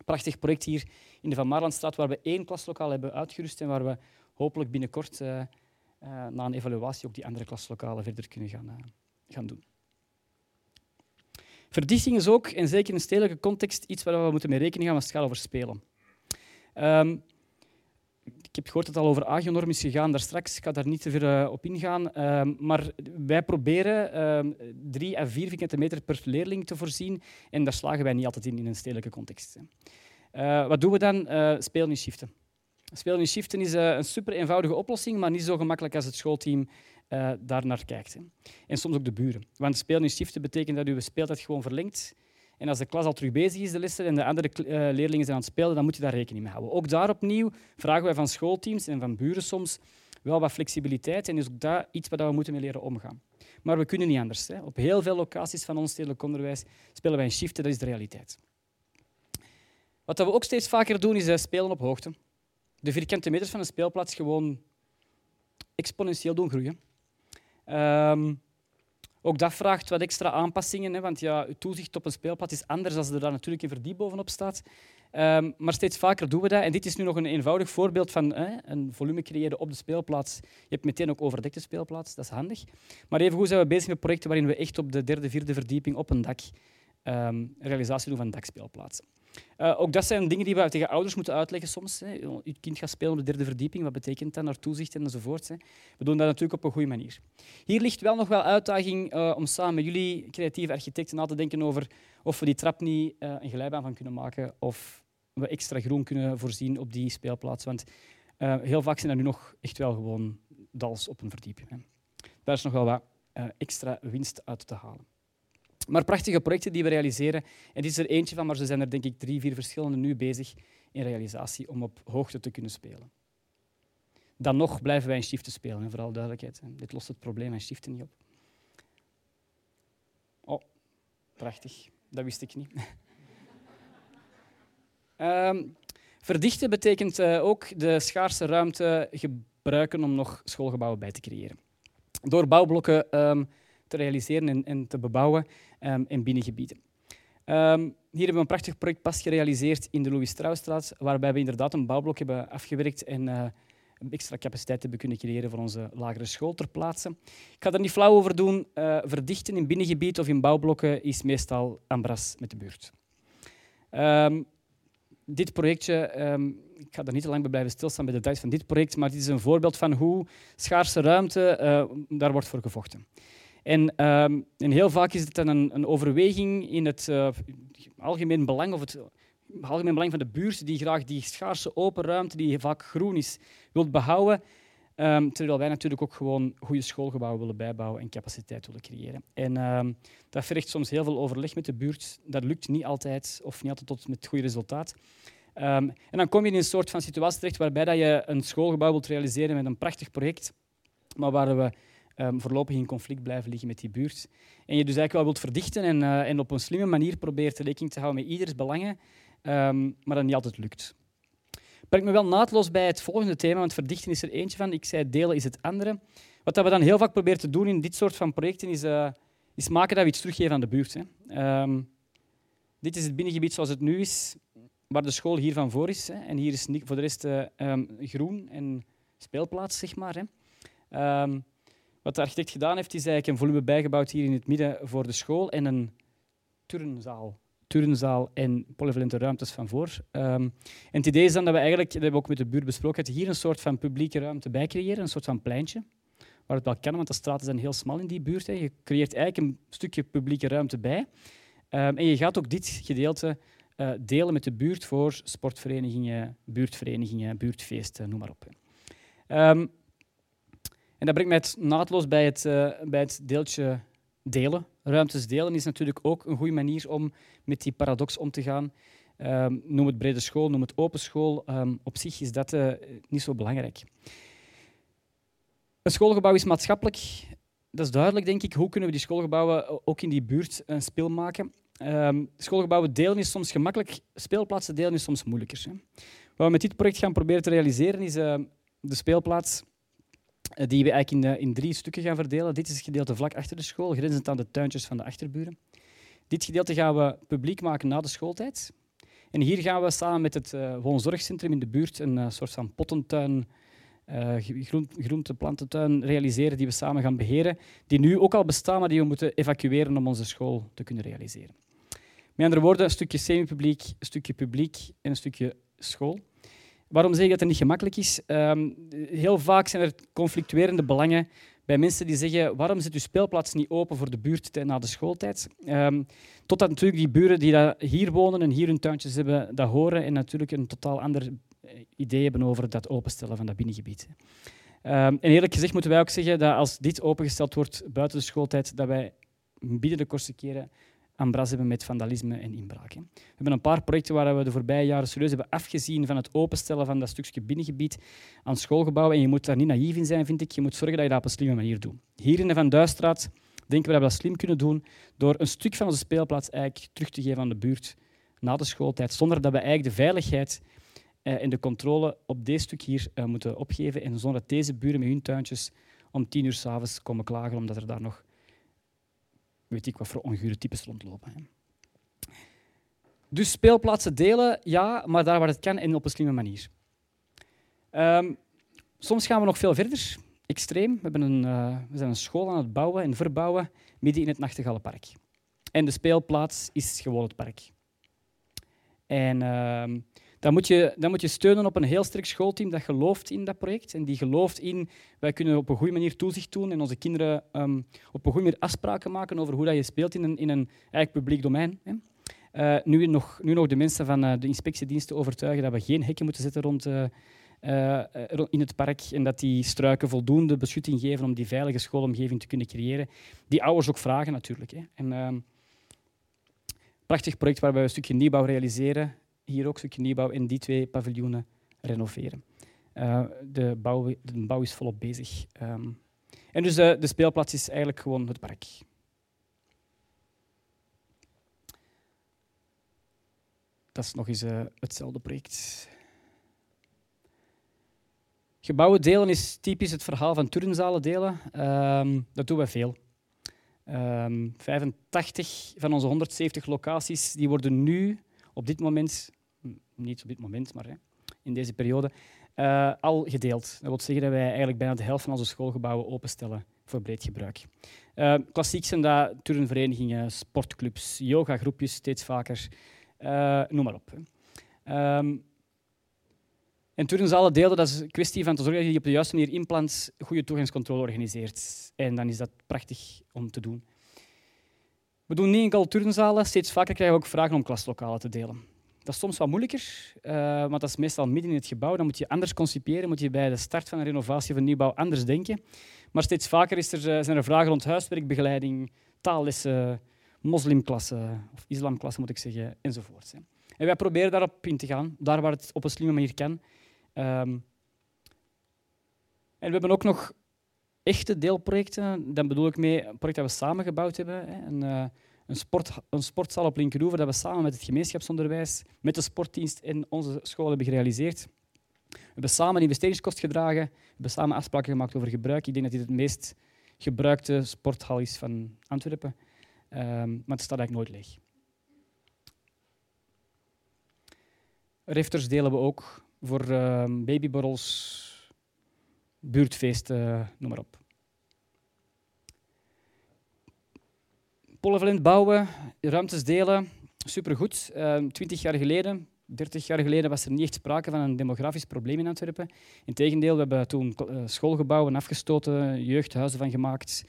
Prachtig project hier in de Van Marlandstraat, waar we één klaslokaal hebben uitgerust en waar we hopelijk binnenkort na een evaluatie ook die andere klaslokalen verder kunnen gaan, uh, gaan doen. Verdichting is ook, en zeker in een stedelijke context, iets waar we moeten mee rekening gaan als het gaat over spelen. Um, ik heb gehoord dat het al over agionorm is gegaan daar straks. Ik ga daar niet te ver uh, op ingaan. Uh, maar wij proberen uh, drie à vier vierkante meter per leerling te voorzien. En daar slagen wij niet altijd in in een stedelijke context. Eh, wat doen we dan? spelen in shiften. Spelen in shiften is een super eenvoudige oplossing, maar niet zo gemakkelijk als het schoolteam daar naar kijkt. Hè. En soms ook de buren. Want spelen in shiften betekent dat je speeltijd gewoon verlengt. En als de klas al terug bezig is, de lessen, en de andere uh, leerlingen zijn aan het spelen, dan moet je daar rekening mee houden. Ook daar opnieuw vragen wij van schoolteams en van buren soms wel wat flexibiliteit. En is ook daar iets waar we moeten leren omgaan. Maar we kunnen niet anders. Hè. Op heel veel locaties van ons stedelijk onderwijs spelen wij in shiften, dat is de realiteit. Wat we ook steeds vaker doen, is spelen op hoogte. De vierkante meters van een speelplaats gewoon exponentieel doen groeien. Um, ook dat vraagt wat extra aanpassingen, hè, want ja, het toezicht op een speelpad is anders als er daar natuurlijk een verdiep bovenop staat. Um, maar steeds vaker doen we dat. En dit is nu nog een eenvoudig voorbeeld van hè, een volume creëren op de speelplaats. Je hebt meteen ook overdekte speelplaats, dat is handig. Maar evengoed zijn we bezig met projecten waarin we echt op de derde, vierde verdieping op een dak um, realisatie doen van dakspeelplaatsen. Uh, ook dat zijn dingen die we tegen ouders moeten uitleggen soms. Hè. Je kind gaat spelen op de derde verdieping, wat betekent dat naar toezicht enzovoort. Hè. We doen dat natuurlijk op een goede manier. Hier ligt wel nog wel uitdaging uh, om samen met jullie creatieve architecten na te denken over of we die trap niet uh, een glijbaan van kunnen maken of we extra groen kunnen voorzien op die speelplaats. Want heel vaak zijn er nu nog echt wel gewoon dals op een verdieping. Hè. Daar is nog wel wat extra winst uit te halen. Maar prachtige projecten die we realiseren. En dit is er eentje van, maar ze zijn er denk ik drie, vier verschillende nu bezig in realisatie om op hoogte te kunnen spelen. Dan nog blijven wij in shiften spelen, vooral duidelijkheid. Dit lost het probleem van shiften niet op. Oh, prachtig. Dat wist ik niet. um, verdichten betekent uh, ook de schaarse ruimte gebruiken om nog schoolgebouwen bij te creëren. Door bouwblokken um, te realiseren en, en te bebouwen um, in binnengebieden. Um, hier hebben we een prachtig project pas gerealiseerd in de Louis Straussstraat, waarbij we inderdaad een bouwblok hebben afgewerkt en uh, extra capaciteit hebben kunnen creëren voor onze lagere school ter plaatse. Ik ga er niet flauw over doen. Uh, verdichten in binnengebied of in bouwblokken is meestal ambras met de buurt. Um, dit projectje, ik ga er niet te lang bij blijven stilstaan bij de details van dit project, maar dit is een voorbeeld van hoe schaarse ruimte, uh, daar wordt voor gevochten. En, um, en, heel vaak is het dan een, een overweging in het uh, algemeen belang of het algemeen belang van de buurt die graag die schaarse open ruimte, die vaak groen is, wil behouden. Um, terwijl wij natuurlijk ook gewoon goede schoolgebouwen willen bijbouwen en capaciteit willen creëren. En um, dat vergt soms heel veel overleg met de buurt. Dat lukt niet altijd of niet altijd tot met goed resultaat. En dan kom je in een soort van situatie terecht waarbij dat je een schoolgebouw wilt realiseren met een prachtig project, maar waar we um, voorlopig in conflict blijven liggen met die buurt. En je dus eigenlijk wel wilt verdichten en, uh, en op een slimme manier probeert rekening te houden met ieders belangen, um, maar dat niet altijd lukt. Brengt me wel naadloos bij het volgende thema, want verdichten is er eentje van. Ik zei delen is het andere. Wat we dan heel vaak proberen te doen in dit soort van projecten is, uh, is maken dat we iets teruggeven aan de buurt. Hè. Um, dit is het binnengebied zoals het nu is, waar de school hier van voor is. Hè. En hier is voor de rest um, groen en speelplaats, zeg maar. Hè. Wat de architect gedaan heeft, is eigenlijk een volume bijgebouwd hier in het midden voor de school en een turnzaal. Turnzaal en polyvalente ruimtes van voor. Um, en het idee is dan dat we eigenlijk, dat hebben we ook met de buurt besproken, hier een soort van publieke ruimte bij creëren, een soort van pleintje, waar het wel kan, want de straten zijn heel smal in die buurt. Hè. Je creëert eigenlijk een stukje publieke ruimte bij. Ehm, en je gaat ook dit gedeelte uh, delen met de buurt voor sportverenigingen, buurtverenigingen, buurtfeesten, noem maar op. en dat brengt mij naadloos bij het, uh, bij het deeltje delen. Ruimtes delen is natuurlijk ook een goede manier om met die paradox om te gaan. Um, noem het brede school, noem het open school. Um, op zich is dat uh, niet zo belangrijk. Een schoolgebouw is maatschappelijk. Dat is duidelijk, denk ik. Hoe kunnen we die schoolgebouwen ook in die buurt een speel maken? Um, schoolgebouwen delen is soms gemakkelijk, speelplaatsen delen is soms moeilijker. Hè. Wat we met dit project gaan proberen te realiseren is de speelplaats die we eigenlijk in, uh, in, drie stukken gaan verdelen. Dit is het gedeelte vlak achter de school, grenzend aan de tuintjes van de achterburen. Dit gedeelte gaan we publiek maken na de schooltijd. En hier gaan we samen met het woonzorgcentrum in de buurt een soort van pottentuin uh, realiseren die we samen gaan beheren, die nu ook al bestaan, maar die we moeten evacueren om onze school te kunnen realiseren. Met andere woorden, een stukje semi-publiek, een stukje publiek en een stukje school. Waarom zeg ik dat het niet gemakkelijk is? Um, heel vaak zijn er conflictuerende belangen bij mensen die zeggen waarom zit uw speelplaats niet open voor de buurt na de schooltijd? Um, totdat natuurlijk die buren die hier wonen en hier hun tuintjes hebben, dat horen en natuurlijk een totaal ander idee hebben over dat openstellen van dat binnengebied. Um, en eerlijk gezegd moeten wij ook zeggen dat als dit opengesteld wordt buiten de schooltijd, dat wij binnen de kortste keren aan bras hebben met vandalisme en inbraak. We hebben een paar projecten waar we de voorbije jaren serieus hebben afgezien van het openstellen van dat stukje binnengebied aan schoolgebouwen. En je moet daar niet naïef in zijn, vind ik. Je moet zorgen dat je dat op een slimme manier doet. Hier in de Van Duistraat denken we dat we dat slim kunnen doen door een stuk van onze speelplaats eigenlijk terug te geven aan de buurt na de schooltijd, zonder dat we eigenlijk de veiligheid uh, en de controle op dit stuk hier uh, moeten opgeven. En zonder dat deze buren met hun tuintjes om tien uur s'avonds komen klagen omdat er daar nog weet ik wat voor ongure types rondlopen. Hè. Dus speelplaatsen delen, ja, maar daar waar het kan en op een slimme manier. Um, soms gaan we nog veel verder, extreem. We, een, uh, we zijn een school aan het bouwen en verbouwen midden in het Nachtegallenpark. En de speelplaats is gewoon het park. En uh, dan moet, je, dan moet je steunen op een heel sterk schoolteam dat gelooft in dat project en die gelooft in wij kunnen op een goede manier toezicht doen en onze kinderen um, op een goede manier afspraken maken over hoe dat je speelt in een, in een eigenlijk publiek domein. Hè. Uh, nu, nog, nu nog de mensen van uh, de inspectiediensten overtuigen dat we geen hekken moeten zetten rond, uh, in het park en dat die struiken voldoende beschutting geven om die veilige schoolomgeving te kunnen creëren. Die ouders ook vragen natuurlijk. Hè. En, ehm, prachtig project waarbij we een stukje nieuwbouw realiseren hier ook stukje nieuwbouw in die twee paviljoenen renoveren. Uh, de, bouw, de, bouw, is volop bezig. Um, en dus de, de, speelplaats is eigenlijk gewoon het park. Dat is nog eens uh, hetzelfde project. Gebouwen delen is typisch het verhaal van turnzalen delen. Um, dat doen we veel. Um, ehm, 85 van onze 170 locaties die worden nu op dit moment niet op dit moment, maar hè, in deze periode, uh, al gedeeld. Dat wil zeggen dat wij eigenlijk bijna de helft van onze schoolgebouwen openstellen voor breed gebruik. Uh, klassiek zijn dat turnverenigingen, sportclubs, yogagroepjes steeds vaker, uh, noem maar op. Um, en turnzalen delen, dat is een kwestie van te zorgen dat je op de juiste manier inplant, goede toegangscontrole organiseert. En dan is dat prachtig om te doen. We doen niet enkel turnzalen, steeds vaker krijgen we ook vragen om klaslokalen te delen. Dat is soms wat moeilijker, uh, maar dat is meestal midden in het gebouw. Dan moet je anders conciperen, moet je bij de start van een renovatie of een nieuwbouw anders denken. Maar steeds vaker is er, eh, zijn er vragen rond huiswerkbegeleiding, taallessen, moslimklassen, of islamklassen moet ik zeggen, enzovoort. En wij proberen daarop in te gaan, daar waar het op een slimme manier kan. Um, en we hebben ook nog echte deelprojecten. Dan bedoel ik mee een project dat we samen gebouwd hebben. Hè. Uh, een, sport, een sportzaal op Linkeroever dat we samen met het gemeenschapsonderwijs, met de sportdienst en onze school hebben gerealiseerd. We hebben samen een investeringskost gedragen, we hebben samen afspraken gemaakt over gebruik. Ik denk dat dit het meest gebruikte sporthal is van Antwerpen, um, maar het staat eigenlijk nooit leeg. Rifters delen we ook voor um, babyborrels, buurtfeesten, noem maar op. polyvalent bouwen, ruimtes delen, supergoed. Uh, Twintig jaar geleden, 30 jaar geleden was er niet echt sprake van een demografisch probleem in Antwerpen. Integendeel, we hebben toen uh, schoolgebouwen afgestoten, jeugdhuizen van gemaakt.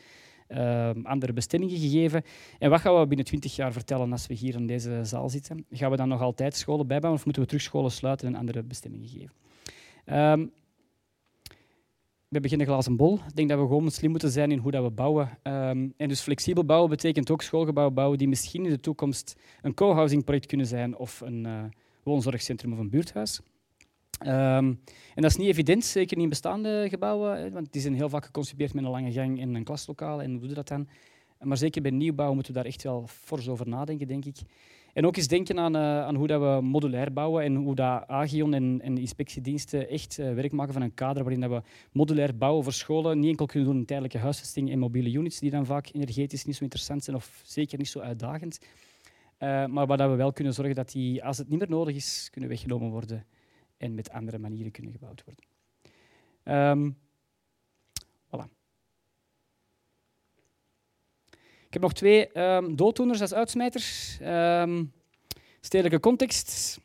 ehm, andere bestemmingen gegeven. En wat gaan we binnen 20 jaar vertellen als we hier in deze zaal zitten? Gaan we dan nog altijd scholen bijbouwen of moeten we terug scholen sluiten en andere bestemmingen geven? Ehm, we beginnen glazen bol. Ik denk dat we gewoon slim moeten zijn in hoe dat we bouwen. Ehm, en dus flexibel bouwen betekent ook schoolgebouwen bouwen die misschien in de toekomst een co-housing project kunnen zijn of een uh, woonzorgcentrum of een buurthuis. Um, en dat is niet evident, zeker niet in bestaande gebouwen, want die zijn heel vaak geconcipeerd met een lange gang en een klaslokaal. En hoe doe je dat dan? Maar zeker bij nieuwbouw moeten we daar echt wel fors over nadenken, denk ik. En ook eens denken aan, uh, aan hoe dat we modulair bouwen en hoe dat Agion en, en inspectiediensten echt uh, werk maken van een kader waarin dat we modulair bouwen voor scholen. Niet enkel kunnen doen in tijdelijke huisvesting en mobiele units, die dan vaak energetisch niet zo interessant zijn of zeker niet zo uitdagend. Uh, maar waar dat we wel kunnen zorgen dat die, als het niet meer nodig is, kunnen weggenomen worden en met andere manieren kunnen gebouwd worden. Um, voilà. Ik heb nog twee um, als uitsmijters. Um, stedelijke context.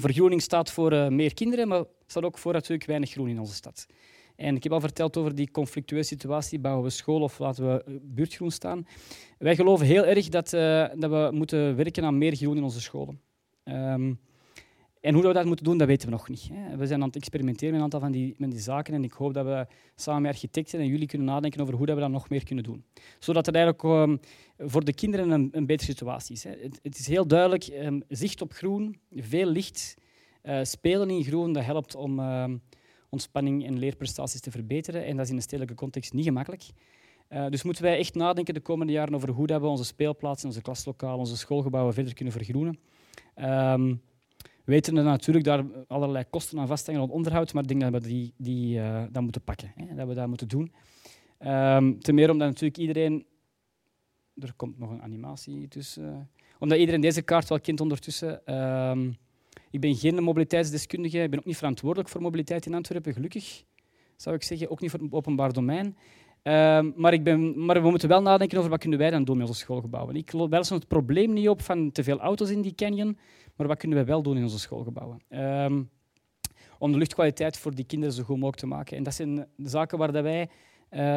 Vergroening staat voor uh, meer kinderen, maar staat ook voor natuurlijk weinig groen in onze stad. En ik heb al verteld over die conflictueuze situatie. Bouwen we school of laten we eh, buurtgroen staan? Wij geloven heel erg dat, uh, dat we moeten werken aan meer groen in onze scholen. Um, en hoe we dat moeten doen, dat weten we nog niet. We zijn aan het experimenteren met een aantal van die, met die zaken en ik hoop dat we samen met architecten en jullie kunnen nadenken over hoe dat we dat nog meer kunnen doen. Zodat het eigenlijk um, voor de kinderen een, een betere situatie is. Het, is heel duidelijk, um, zicht op groen, veel licht, uh, spelen in groen, dat helpt om uh, ontspanning en leerprestaties te verbeteren. En dat is in een stedelijke context niet gemakkelijk. Uh, dus moeten wij echt nadenken de komende jaren over hoe dat we onze speelplaatsen, onze klaslokalen, onze schoolgebouwen verder kunnen vergroenen. Weten er natuurlijk daar allerlei kosten aan vasthangen rond onderhoud, maar ik denk dat we die, die uh, dat moeten pakken, hè, dat we dat moeten doen. Um, ten meer omdat natuurlijk iedereen... Er komt nog een animatie tussen. Uh, omdat iedereen deze kaart wel kent ondertussen. Um, ik ben geen mobiliteitsdeskundige, ik ben ook niet verantwoordelijk voor mobiliteit in Antwerpen, gelukkig, zou ik zeggen. Ook niet voor het openbaar domein. Um, maar, ik ben, maar we moeten wel nadenken over wat kunnen wij dan doen met onze schoolgebouwen. Ik wel het probleem niet op van te veel auto's in die canyon, maar wat kunnen we wel doen in onze schoolgebouwen? Um, om de luchtkwaliteit voor die kinderen zo goed mogelijk te maken. En dat zijn de zaken waar dat wij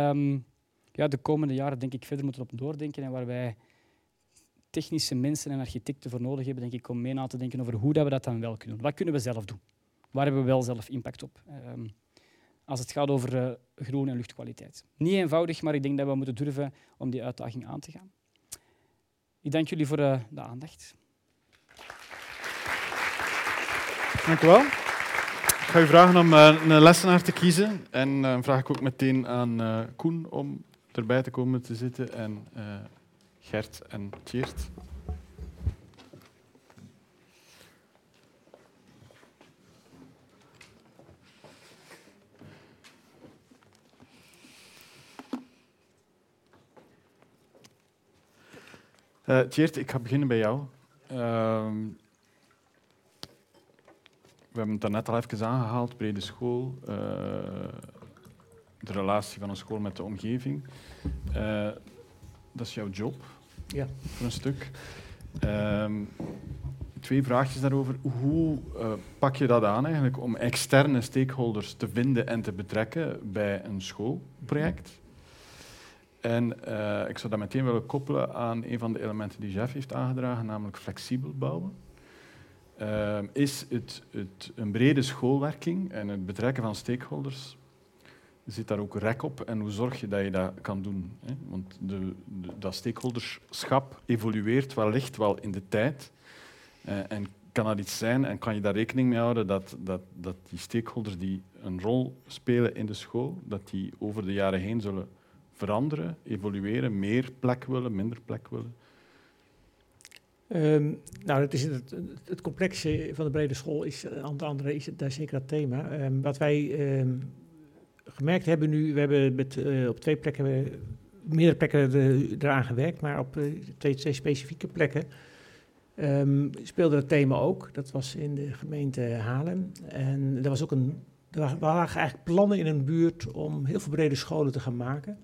um, ja, de komende jaren denk ik verder moeten op doordenken en waar wij technische mensen en architecten voor nodig hebben, denk ik, om mee na te denken over hoe dat we dat dan wel kunnen doen. Wat kunnen we zelf doen? Waar hebben we wel zelf impact op? Als het gaat over uh, groen en luchtkwaliteit. Niet eenvoudig, maar ik denk dat we moeten durven om die uitdaging aan te gaan. Ik dank jullie voor uh, de aandacht. Dank u wel. Ik ga u vragen om uh, een lessenaar te kiezen. En vraag ik ook meteen aan Koen om erbij te komen te zitten. En Gert en Tjeerd. Uh, Tjeerd, ik ga beginnen bij jou. Uh, we hebben het daarnet al even aangehaald, brede school, uh, de relatie van een school met de omgeving. Uh, dat is jouw job, ja. voor een stuk. Um, twee vraagjes daarover. Hoe pak je dat aan eigenlijk om externe stakeholders te vinden en te betrekken bij een schoolproject? En ik zou dat meteen willen koppelen aan een van de elementen die Jeff heeft aangedragen, namelijk flexibel bouwen. Uh, is het, het, een brede schoolwerking en het betrekken van stakeholders. Zit daar ook rek op en hoe zorg je dat je dat kan doen? Hè? Want de, dat stakeholderschap evolueert wellicht wel in de tijd. Uh, en kan dat iets zijn en kan je daar rekening mee houden dat, dat, dat die stakeholders die een rol spelen in de school, dat die over de jaren heen zullen veranderen, evolueren, meer plek willen, minder plek willen? Um, nou, het, is het, het, complexe van de brede school is, onder andere, is daar zeker dat thema. Um, wat wij um, gemerkt hebben nu, we hebben met, uh, op twee plekken, we, meerdere plekken eraan gewerkt, maar op uh, twee, specifieke plekken speelde het thema ook. Dat was in de gemeente Haarlem. En er, was ook een, er waren eigenlijk plannen in een buurt om heel veel brede scholen te gaan maken.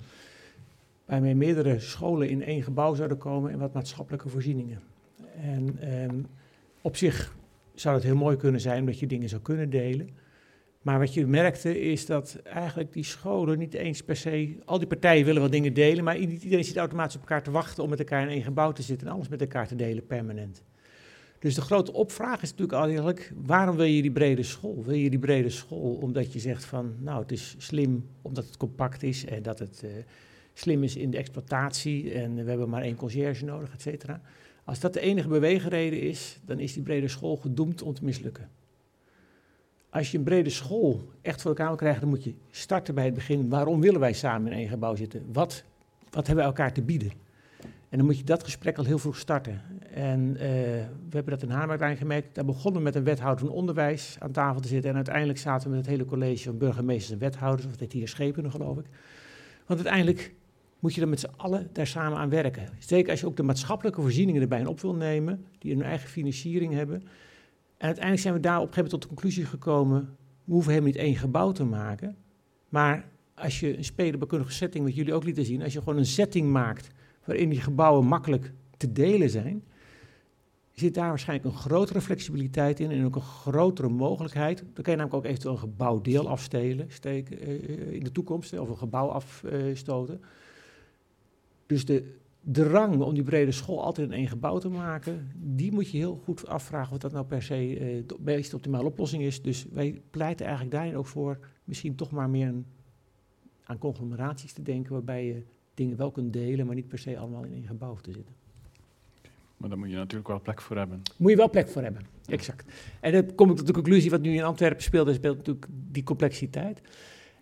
Waarmee meerdere scholen in één gebouw zouden komen en wat maatschappelijke voorzieningen. En um, op zich zou het heel mooi kunnen zijn dat je dingen zou kunnen delen. Maar wat je merkte is dat eigenlijk die scholen niet eens per se... Al die partijen willen wel dingen delen, maar iedereen zit automatisch op elkaar te wachten om met elkaar in één gebouw te zitten en alles met elkaar te delen permanent. Dus de grote opvraag is natuurlijk eigenlijk, waarom wil je die brede school? Wil je die brede school omdat je zegt van, nou het is slim omdat het compact is en dat het uh, slim is in de exploitatie en we hebben maar één conciërge nodig, et cetera. Als dat de enige beweegreden is, dan is die brede school gedoemd om te mislukken. Als je een brede school echt voor elkaar wil krijgen, dan moet je starten bij het begin. Waarom willen wij samen in één gebouw zitten? Wat, wat hebben we elkaar te bieden? En dan moet je dat gesprek al heel vroeg starten. En uh, we hebben dat in Haarmarkt gemerkt. Daar begonnen we met een wethouder van onderwijs aan tafel te zitten. En uiteindelijk zaten we met het hele college van burgemeesters en wethouders, of dit hier schepen, geloof ik. Want uiteindelijk moet je dan met z'n allen daar samen aan werken. Zeker als je ook de maatschappelijke voorzieningen erbij op wil nemen, die hun eigen financiering hebben. En uiteindelijk zijn we daar op een gegeven moment tot de conclusie gekomen, we hoeven helemaal niet één gebouw te maken. Maar als je een spelenbekundige setting, wat jullie ook lieten zien, als je gewoon een setting maakt waarin die gebouwen makkelijk te delen zijn, zit daar waarschijnlijk een grotere flexibiliteit in en ook een grotere mogelijkheid. Dan kan je namelijk ook eventueel een gebouwdeel afstelen steken, uh, in de toekomst, of een gebouw afstoten. Dus de drang om die brede school altijd in één gebouw te maken, die moet je heel goed afvragen of dat nou per se uh, de meest optimale oplossing is. Dus wij pleiten eigenlijk daarin ook voor misschien toch maar meer aan conglomeraties te denken, waarbij je dingen wel kunt delen, maar niet per se allemaal in één gebouw te zitten. Maar daar moet je natuurlijk wel plek voor hebben. Moet je wel plek voor hebben, exact. En dan kom ik tot de conclusie, wat nu in Antwerpen speelt, speelt natuurlijk die complexiteit.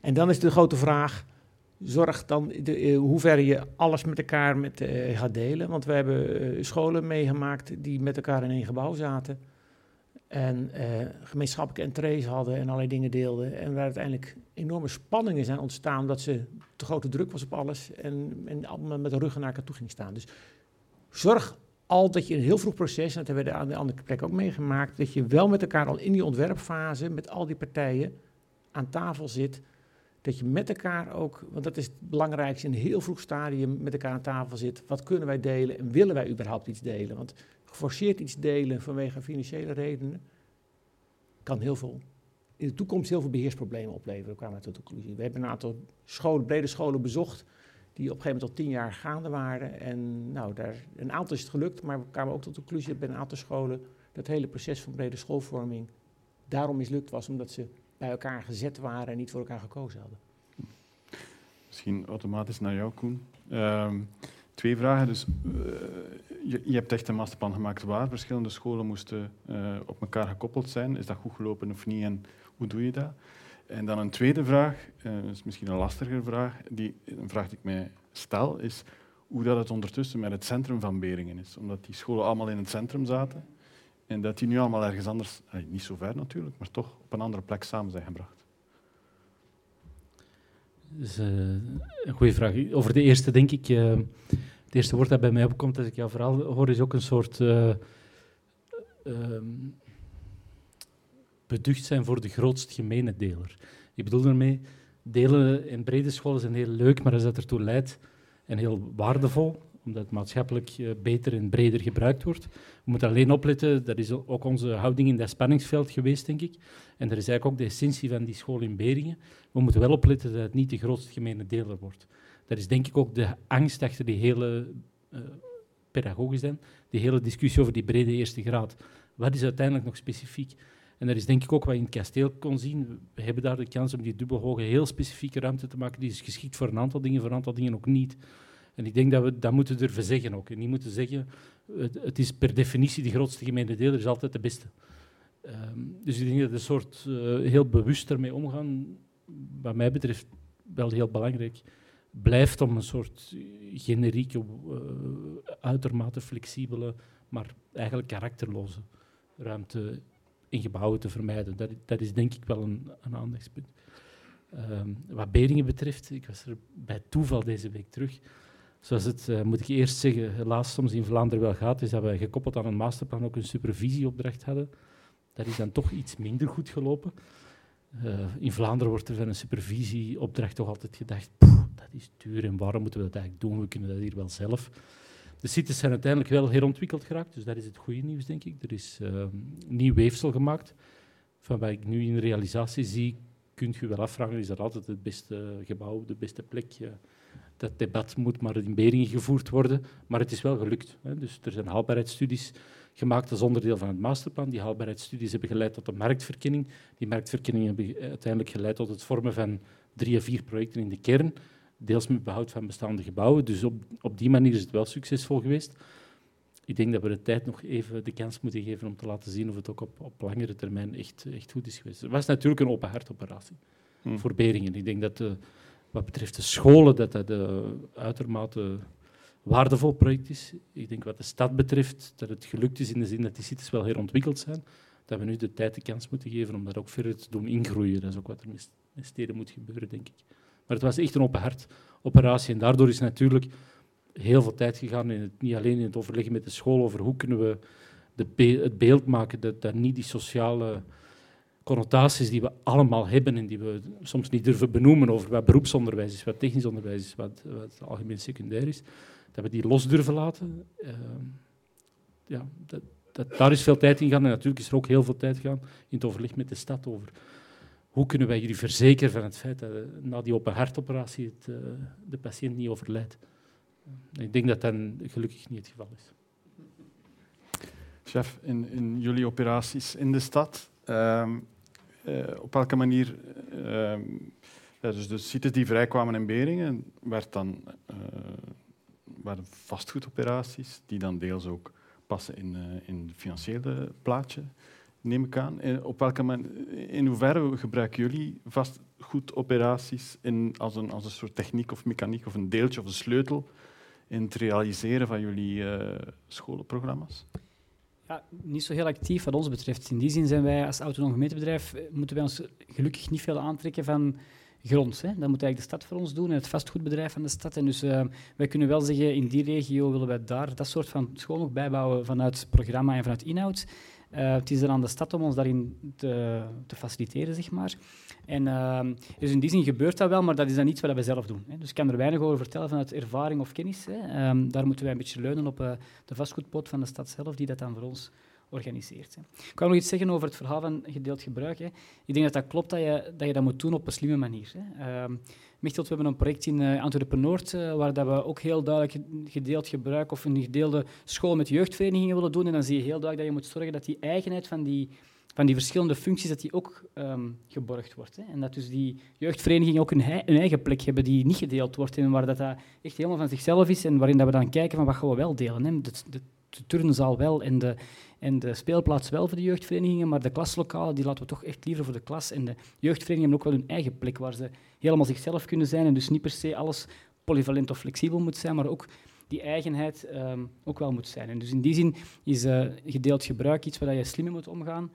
En dan is de grote vraag, zorg dan de, uh, hoe ver je alles met elkaar met, uh, gaat delen. Want we hebben uh, scholen meegemaakt die met elkaar in één gebouw zaten. En gemeenschappelijke entrees hadden en allerlei dingen deelden. En waar uiteindelijk enorme spanningen zijn ontstaan omdat ze te grote druk was op alles. En, en allemaal met de ruggen naar elkaar toe ging staan. Dus zorg al dat je een heel vroeg proces, en dat hebben we aan de andere plek ook meegemaakt, dat je wel met elkaar al in die ontwerpfase met al die partijen aan tafel zit dat je met elkaar ook, want dat is het belangrijkste, in een heel vroeg stadium met elkaar aan tafel zit. Wat kunnen wij delen en willen wij überhaupt iets delen? Want geforceerd iets delen vanwege financiële redenen kan heel veel, in de toekomst heel veel beheersproblemen opleveren, kwamen we tot de conclusie. We hebben een aantal scholen, brede scholen bezocht, die op een gegeven moment al tien jaar gaande waren. En nou, daar, een aantal is het gelukt, maar we kwamen ook tot de conclusie dat bij een aantal scholen dat hele proces van brede schoolvorming daarom mislukt was, omdat ze bij elkaar gezet waren en niet voor elkaar gekozen hadden. Misschien automatisch naar jou, Koen. Um, twee vragen. Dus, uh, je, je, hebt echt een masterplan gemaakt waar verschillende scholen moesten uh, op elkaar gekoppeld zijn. Is dat goed gelopen of niet en hoe doe je dat? En dan een tweede vraag, uh, is misschien een lastiger vraag, die, een vraag die ik mij stel, is hoe dat het ondertussen met het centrum van Beringen is. Omdat die scholen allemaal in het centrum zaten. En dat die nu allemaal ergens anders, niet zo ver natuurlijk, maar toch op een andere plek samen zijn gebracht. Dat is uh, een goede vraag. Over de eerste denk ik, uh, het eerste woord dat bij mij opkomt als ik jouw verhaal hoor, is ook een soort um, beducht zijn voor de grootst gemene deler. Ik bedoel daarmee, delen in brede scholen zijn heel leuk, maar als dat ertoe leidt en heel waardevol, omdat het maatschappelijk uh, beter en breder gebruikt wordt. We moeten alleen opletten, dat is ook onze houding in dat spanningsveld geweest, denk ik. En dat is eigenlijk ook de essentie van die school in Beringen. We moeten wel opletten dat het niet de grootste gemene deler wordt. Dat is denk ik ook de angst achter die hele, uh, pedagogisch dan, die hele discussie over die brede eerste graad. Wat is uiteindelijk nog specifiek? En dat is denk ik ook wat je in het kasteel kon zien. We hebben daar de kans om die dubbelhoge, heel specifieke ruimte te maken. Die is geschikt voor een aantal dingen, voor een aantal dingen ook niet. En ik denk dat we dat moeten durven zeggen ook. En niet moeten zeggen, het, is per definitie de grootste gemene deler, is altijd de beste. Um, dus ik denk dat een soort uh, heel bewust ermee omgaan, wat mij betreft wel heel belangrijk, blijft om een soort generieke, uh, uitermate flexibele, maar eigenlijk karakterloze ruimte in gebouwen te vermijden. Dat, dat is denk ik wel een, een aandachtspunt. Um, wat Beringen betreft, ik was er bij toeval deze week terug, Zoals het, uh, moet ik eerst zeggen, helaas soms in Vlaanderen wel gaat, is dat we gekoppeld aan een masterplan ook een supervisieopdracht hadden. Dat is dan toch iets minder goed gelopen. Uh, in Vlaanderen wordt er van een supervisieopdracht toch altijd gedacht, dat is duur en waarom moeten we dat eigenlijk doen? We kunnen dat hier wel zelf. De sites zijn uiteindelijk wel herontwikkeld geraakt, dus dat is het goede nieuws, denk ik. Er is uh, nieuw weefsel gemaakt. Van wat ik nu in realisatie zie, kunt je wel afvragen, is dat altijd het beste gebouw, de beste plek? dat debat moet maar in Beringen gevoerd worden, maar het is wel gelukt. Hè. Dus er zijn haalbaarheidsstudies gemaakt als onderdeel van het masterplan. Die haalbaarheidsstudies hebben geleid tot een marktverkenning. Die marktverkenning hebben uiteindelijk geleid tot het vormen van drie of vier projecten in de kern, deels met behoud van bestaande gebouwen. Dus op, op die manier is het wel succesvol geweest. Ik denk dat we de tijd nog even de kans moeten geven om te laten zien of het ook op, op langere termijn echt, echt goed is geweest. Het was natuurlijk een open hartoperatie hmm. voor Beringen. Ik denk dat de, wat betreft de scholen, dat dat een uitermate waardevol project is. Ik denk wat de stad betreft, dat het gelukt is in de zin dat die cities wel herontwikkeld zijn. Dat we nu de tijd de kans moeten geven om dat ook verder te doen ingroeien. Dat is ook wat er met steden moet gebeuren, denk ik. Maar het was echt een open hart operatie. En daardoor is natuurlijk heel veel tijd gegaan, in het, niet alleen in het overleggen met de school over hoe kunnen we de het beeld maken dat, dat niet die sociale connotaties die we allemaal hebben en die we soms niet durven benoemen over wat beroepsonderwijs is, wat technisch onderwijs is, wat, wat algemeen secundair is, dat we die los durven laten. Uh, ja, dat, dat, daar is veel tijd in gegaan en natuurlijk is er ook heel veel tijd gegaan in het overleg met de stad over hoe kunnen wij jullie verzekeren van het feit dat na die open hartoperatie het, uh, de patiënt niet overlijdt. ik denk dat dat gelukkig niet het geval is. Chef, in, in jullie operaties in de stad, uh, op welke manier... Ehm, dus de sites die vrijkwamen in Beringen, werd dan, waren vastgoedoperaties, die dan deels ook passen in, in het financiële plaatje, neem ik aan. In, op welke manier, in hoeverre gebruiken jullie vastgoedoperaties als, een, als een soort techniek of mechaniek of een deeltje of een sleutel in het realiseren van jullie scholenprogramma's? Ja, niet zo heel actief wat ons betreft. In die zin zijn wij als autonoom gemeentebedrijf, eh, moeten wij ons gelukkig niet veel aantrekken van grond. Hè. Dat moet eigenlijk de stad voor ons doen en het vastgoedbedrijf van de stad. En dus wij kunnen wel zeggen, in die regio willen wij daar dat soort van school nog bijbouwen vanuit programma en vanuit inhoud. Uh, het is dan aan de stad om ons daarin te, te faciliteren, zeg maar. En uh, dus in die zin gebeurt dat wel, maar dat is dan iets wat we zelf doen. Hè. Dus ik kan er weinig over vertellen vanuit ervaring of kennis. Hè. Um, daar moeten wij een beetje leunen op uh, de vastgoedpot van de stad zelf, die dat dan voor ons organiseert. Hè. Ik wou nog iets zeggen over het verhaal van gedeeld gebruik. Hè. Ik denk dat dat klopt dat je dat, je dat moet doen op een slimme manier. Hè. Um, Michtelt, we hebben een project in Antwerpen-Noord, uh, waar dat we ook heel duidelijk gedeeld gebruik of een gedeelde school met jeugdverenigingen willen doen. En dan zie je heel duidelijk dat je moet zorgen dat die eigenheid van die, van die verschillende functies dat die ook um, geborgd wordt. Hè. En dat dus die jeugdverenigingen ook een, een, eigen plek hebben die niet gedeeld wordt en waar dat, dat echt helemaal van zichzelf is en waarin dat we dan kijken van wat gaan we wel delen. Hè. De, de, de turnzaal wel en de, en de speelplaats wel voor de jeugdverenigingen, maar de klaslokalen die laten we toch echt liever voor de klas. En de jeugdverenigingen hebben ook wel hun eigen plek waar ze helemaal zichzelf kunnen zijn en dus niet per se alles polyvalent of flexibel moet zijn, maar ook die eigenheid um, ook wel moet zijn. En dus in die zin is uh, gedeeld gebruik iets waar je slimmer moet omgaan.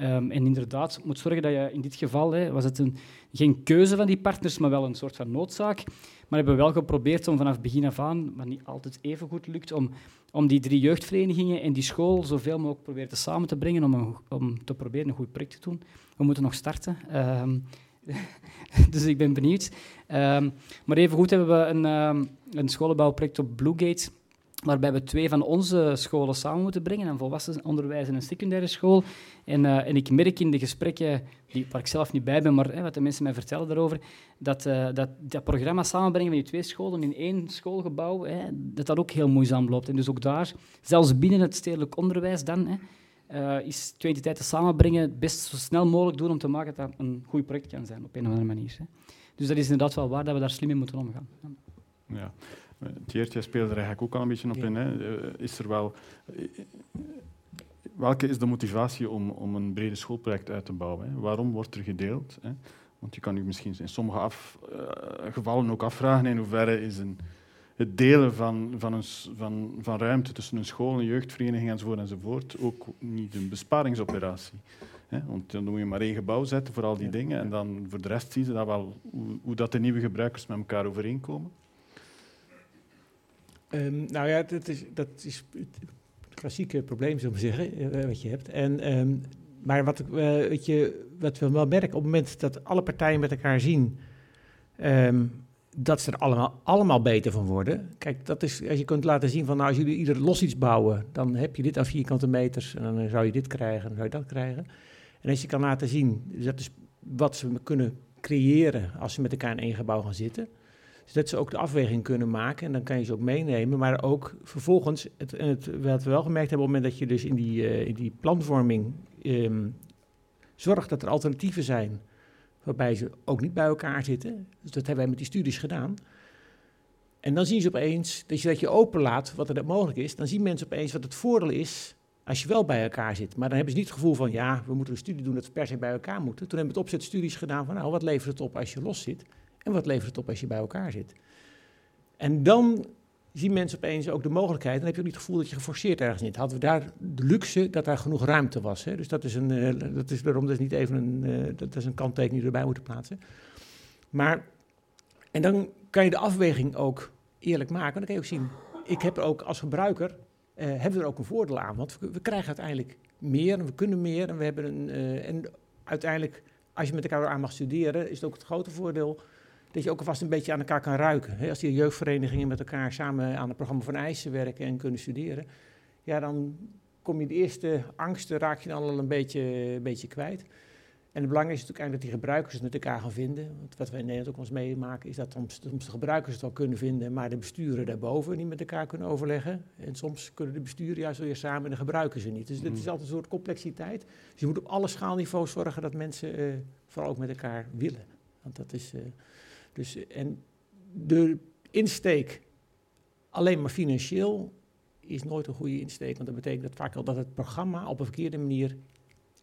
Um, en inderdaad, moet zorgen dat je in dit geval, hè, was het een, geen keuze van die partners, maar wel een soort van noodzaak. Maar hebben we wel geprobeerd om vanaf begin af aan, maar niet altijd even goed lukt, om, om die drie jeugdverenigingen en die school zoveel mogelijk proberen te samen te brengen om, een, om te proberen een goed project te doen. We moeten nog starten. Um, dus ik ben benieuwd. Um, maar evengoed hebben we een, um, een scholenbouwproject op Bluegate waarbij we twee van onze scholen samen moeten brengen, een volwassen onderwijs en een secundaire school. En, uh, en ik merk in de gesprekken, die, waar ik zelf niet bij ben, maar hè, wat de mensen mij vertellen daarover, dat, uh, dat dat programma samenbrengen van die twee scholen in één schoolgebouw, hè, dat dat ook heel moeizaam loopt. En dus ook daar, zelfs binnen het stedelijk onderwijs dan, hè, uh, is twee entiteiten samenbrengen best zo snel mogelijk doen om te maken dat dat een goed project kan zijn op een of andere manier. Hè. Dus dat is inderdaad wel waar dat we daar slim in moeten omgaan. Ja. Tjeertje speelde er eigenlijk ook al een beetje op in. Hè. Eh, is er wel, eh, welke is de motivatie om, om een brede schoolproject uit te bouwen? Hè? Waarom wordt er gedeeld? Hè? Want je kan je misschien in sommige af, uh, gevallen ook afvragen in hoeverre is een, het delen van, van, een, van, van ruimte tussen een school, een jeugdvereniging enzovoort, enzovoort ook niet een besparingsoperatie. Hè? Want dan moet je maar één gebouw zetten voor al die dingen en dan voor de rest zien ze dat wel, hoe, hoe dat de nieuwe gebruikers met elkaar overeenkomen. Um, nou ja, dat is, dat is het klassieke probleem, zullen we zeggen, eh, wat je hebt. En, um, maar wat, uh, weet je, wat we wel merken, op het moment dat alle partijen met elkaar zien um, dat ze er allemaal, allemaal beter van worden. Kijk, dat is, als je kunt laten zien van, nou, als jullie ieder los iets bouwen, dan heb je dit aan vierkante meters en dan zou je dit krijgen, dan zou je dat krijgen. En als je kan laten zien, dus dat is wat ze kunnen creëren als ze met elkaar in één gebouw gaan zitten. Dus dat ze ook de afweging kunnen maken en dan kan je ze ook meenemen. Maar ook vervolgens, het, het, wat we wel gemerkt hebben op het moment dat je dus in die, uh, in die planvorming um, zorgt dat er alternatieven zijn waarbij ze ook niet bij elkaar zitten. Dus dat hebben wij met die studies gedaan. En dan zien ze opeens, dat je dat je openlaat wat er mogelijk is, dan zien mensen opeens wat het voordeel is als je wel bij elkaar zit. Maar dan hebben ze niet het gevoel van, ja, we moeten een studie doen dat we per se bij elkaar moeten. Toen hebben we het opzetstudies gedaan van, nou, wat levert het op als je los zit? En wat levert het op als je bij elkaar zit? En dan zien mensen opeens ook de mogelijkheid. Dan heb je ook niet het gevoel dat je geforceerd ergens zit. Hadden we daar de luxe dat daar genoeg ruimte was. Hè? Dus dat is, een, uh, dat is daarom is niet even een, uh, dat is een kanttekening erbij moeten plaatsen. Maar, en dan kan je de afweging ook eerlijk maken. Dan kan je ook zien, ik heb er ook als gebruiker, uh, hebben we er ook een voordeel aan. Want we, we, krijgen uiteindelijk meer en we kunnen meer. En, we hebben een, en uiteindelijk, als je met elkaar aan mag studeren, is het ook het grote voordeel dat je ook alvast een beetje aan elkaar kan ruiken. Als die jeugdverenigingen met elkaar samen aan het programma van eisen werken en kunnen studeren, ja, dan kom je de eerste angsten, raak je dan al een beetje, een beetje kwijt. En het belangrijkste is natuurlijk eigenlijk dat die gebruikers het met elkaar gaan vinden. Want wat wij in Nederland ook ons meemaken, is dat soms, de gebruikers het wel kunnen vinden, maar de besturen daarboven niet met elkaar kunnen overleggen. En soms kunnen de besturen juist weer samen en de gebruikers ze niet. Dus dit is altijd een soort complexiteit. Dus je moet op alle schaalniveaus zorgen dat mensen uh, vooral ook met elkaar willen. Want dat is... Uh, dus, en de insteek alleen maar financieel is nooit een goede insteek. Want dat betekent dat vaak al dat het programma op een verkeerde manier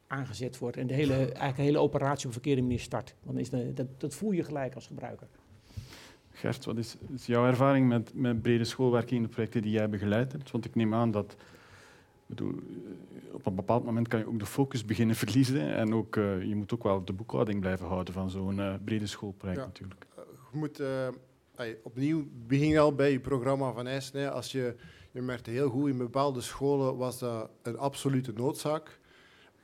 aangezet wordt. En de hele, eigenlijk de hele operatie op een verkeerde manier start. Want is de, dat, dat voel je gelijk als gebruiker. Gert, wat is, is jouw ervaring met, met brede schoolwerking in de projecten die jij begeleid hebt? Want ik neem aan dat bedoel, op een bepaald moment kan je ook de focus beginnen verliezen. En ook, uh, je moet ook wel de boekhouding blijven houden van zo'n uh, brede schoolproject ja. natuurlijk moet uh, opnieuw begin al bij je programma van Essen. Als je, je merkte heel goed, in bepaalde scholen was dat een absolute noodzaak.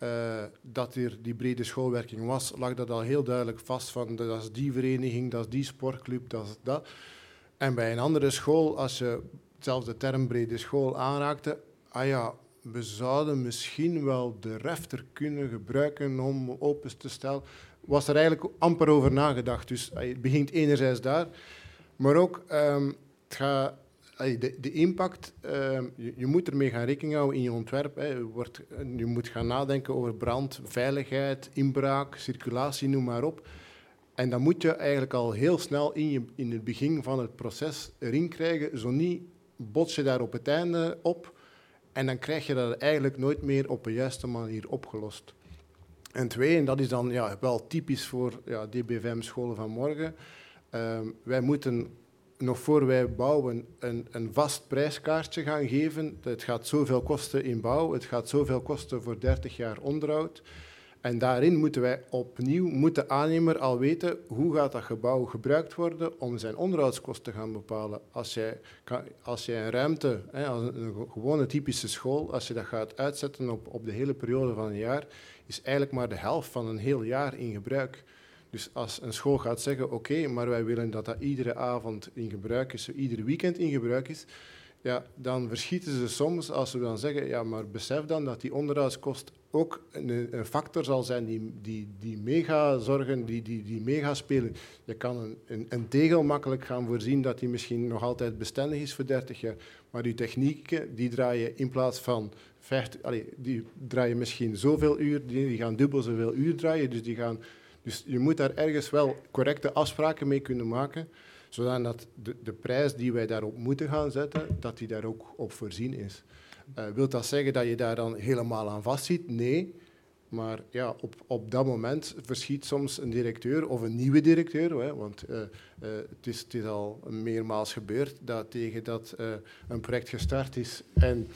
Uh, dat er die brede schoolwerking was, lag dat al heel duidelijk vast van dat is die vereniging, dat is die sportclub, dat is dat. En bij een andere school, als je zelfs de term brede school aanraakte, ah ja, we zouden misschien wel de refter kunnen gebruiken om open te stellen was er eigenlijk amper over nagedacht. Dus het begint enerzijds daar, maar ook um, het de, de, impact, je, je, moet ermee gaan rekening houden in je ontwerp. Hè. Je, wordt, je, moet gaan nadenken over brand, veiligheid, inbraak, circulatie, noem maar op. En dan moet je eigenlijk al heel snel in, je, in het begin van het proces erin krijgen. Zo niet bots je daar op het einde op en dan krijg je dat eigenlijk nooit meer op de juiste manier opgelost. En twee, en dat is dan ja, wel typisch voor ja, DBVM-scholen van morgen, um, wij moeten nog voor wij bouwen een, een vast prijskaartje gaan geven. Het gaat zoveel kosten in bouw, het gaat zoveel kosten voor 30 jaar onderhoud. En daarin moeten wij opnieuw, moet de aannemer al weten hoe gaat dat gebouw gebruikt worden om zijn onderhoudskosten te gaan bepalen. Als jij, als jij een ruimte, hè, als een, gewone typische school, als je dat gaat uitzetten op, op de hele periode van een jaar, is eigenlijk maar de helft van een heel jaar in gebruik. Dus als een school gaat zeggen, oké, maar wij willen dat dat iedere avond in gebruik is, ieder weekend in gebruik is, ja, dan verschieten ze soms als ze dan zeggen, ja, maar besef dan dat die onderhoudskost ook een, een factor zal zijn die, die, die mega zorgen, die, die, die mega spelen. Je kan een, een, een, tegel makkelijk gaan voorzien dat die misschien nog altijd bestendig is voor 30 jaar, maar die technieken die draaien in plaats van 50, allez, die draaien misschien zoveel uur, die, die gaan dubbel zoveel uur draaien, dus, die gaan, dus je moet daar ergens wel correcte afspraken mee kunnen maken zodat de, de prijs die wij daarop moeten gaan zetten, dat die daar ook op voorzien is. Uh, wil dat zeggen dat je daar dan helemaal aan vastzit? Nee. Maar ja, op, op dat moment verschiet soms een directeur of een nieuwe directeur, hè, want uh, uh, het, is, het is al meermaals gebeurd dat tegen dat uh, een project gestart is en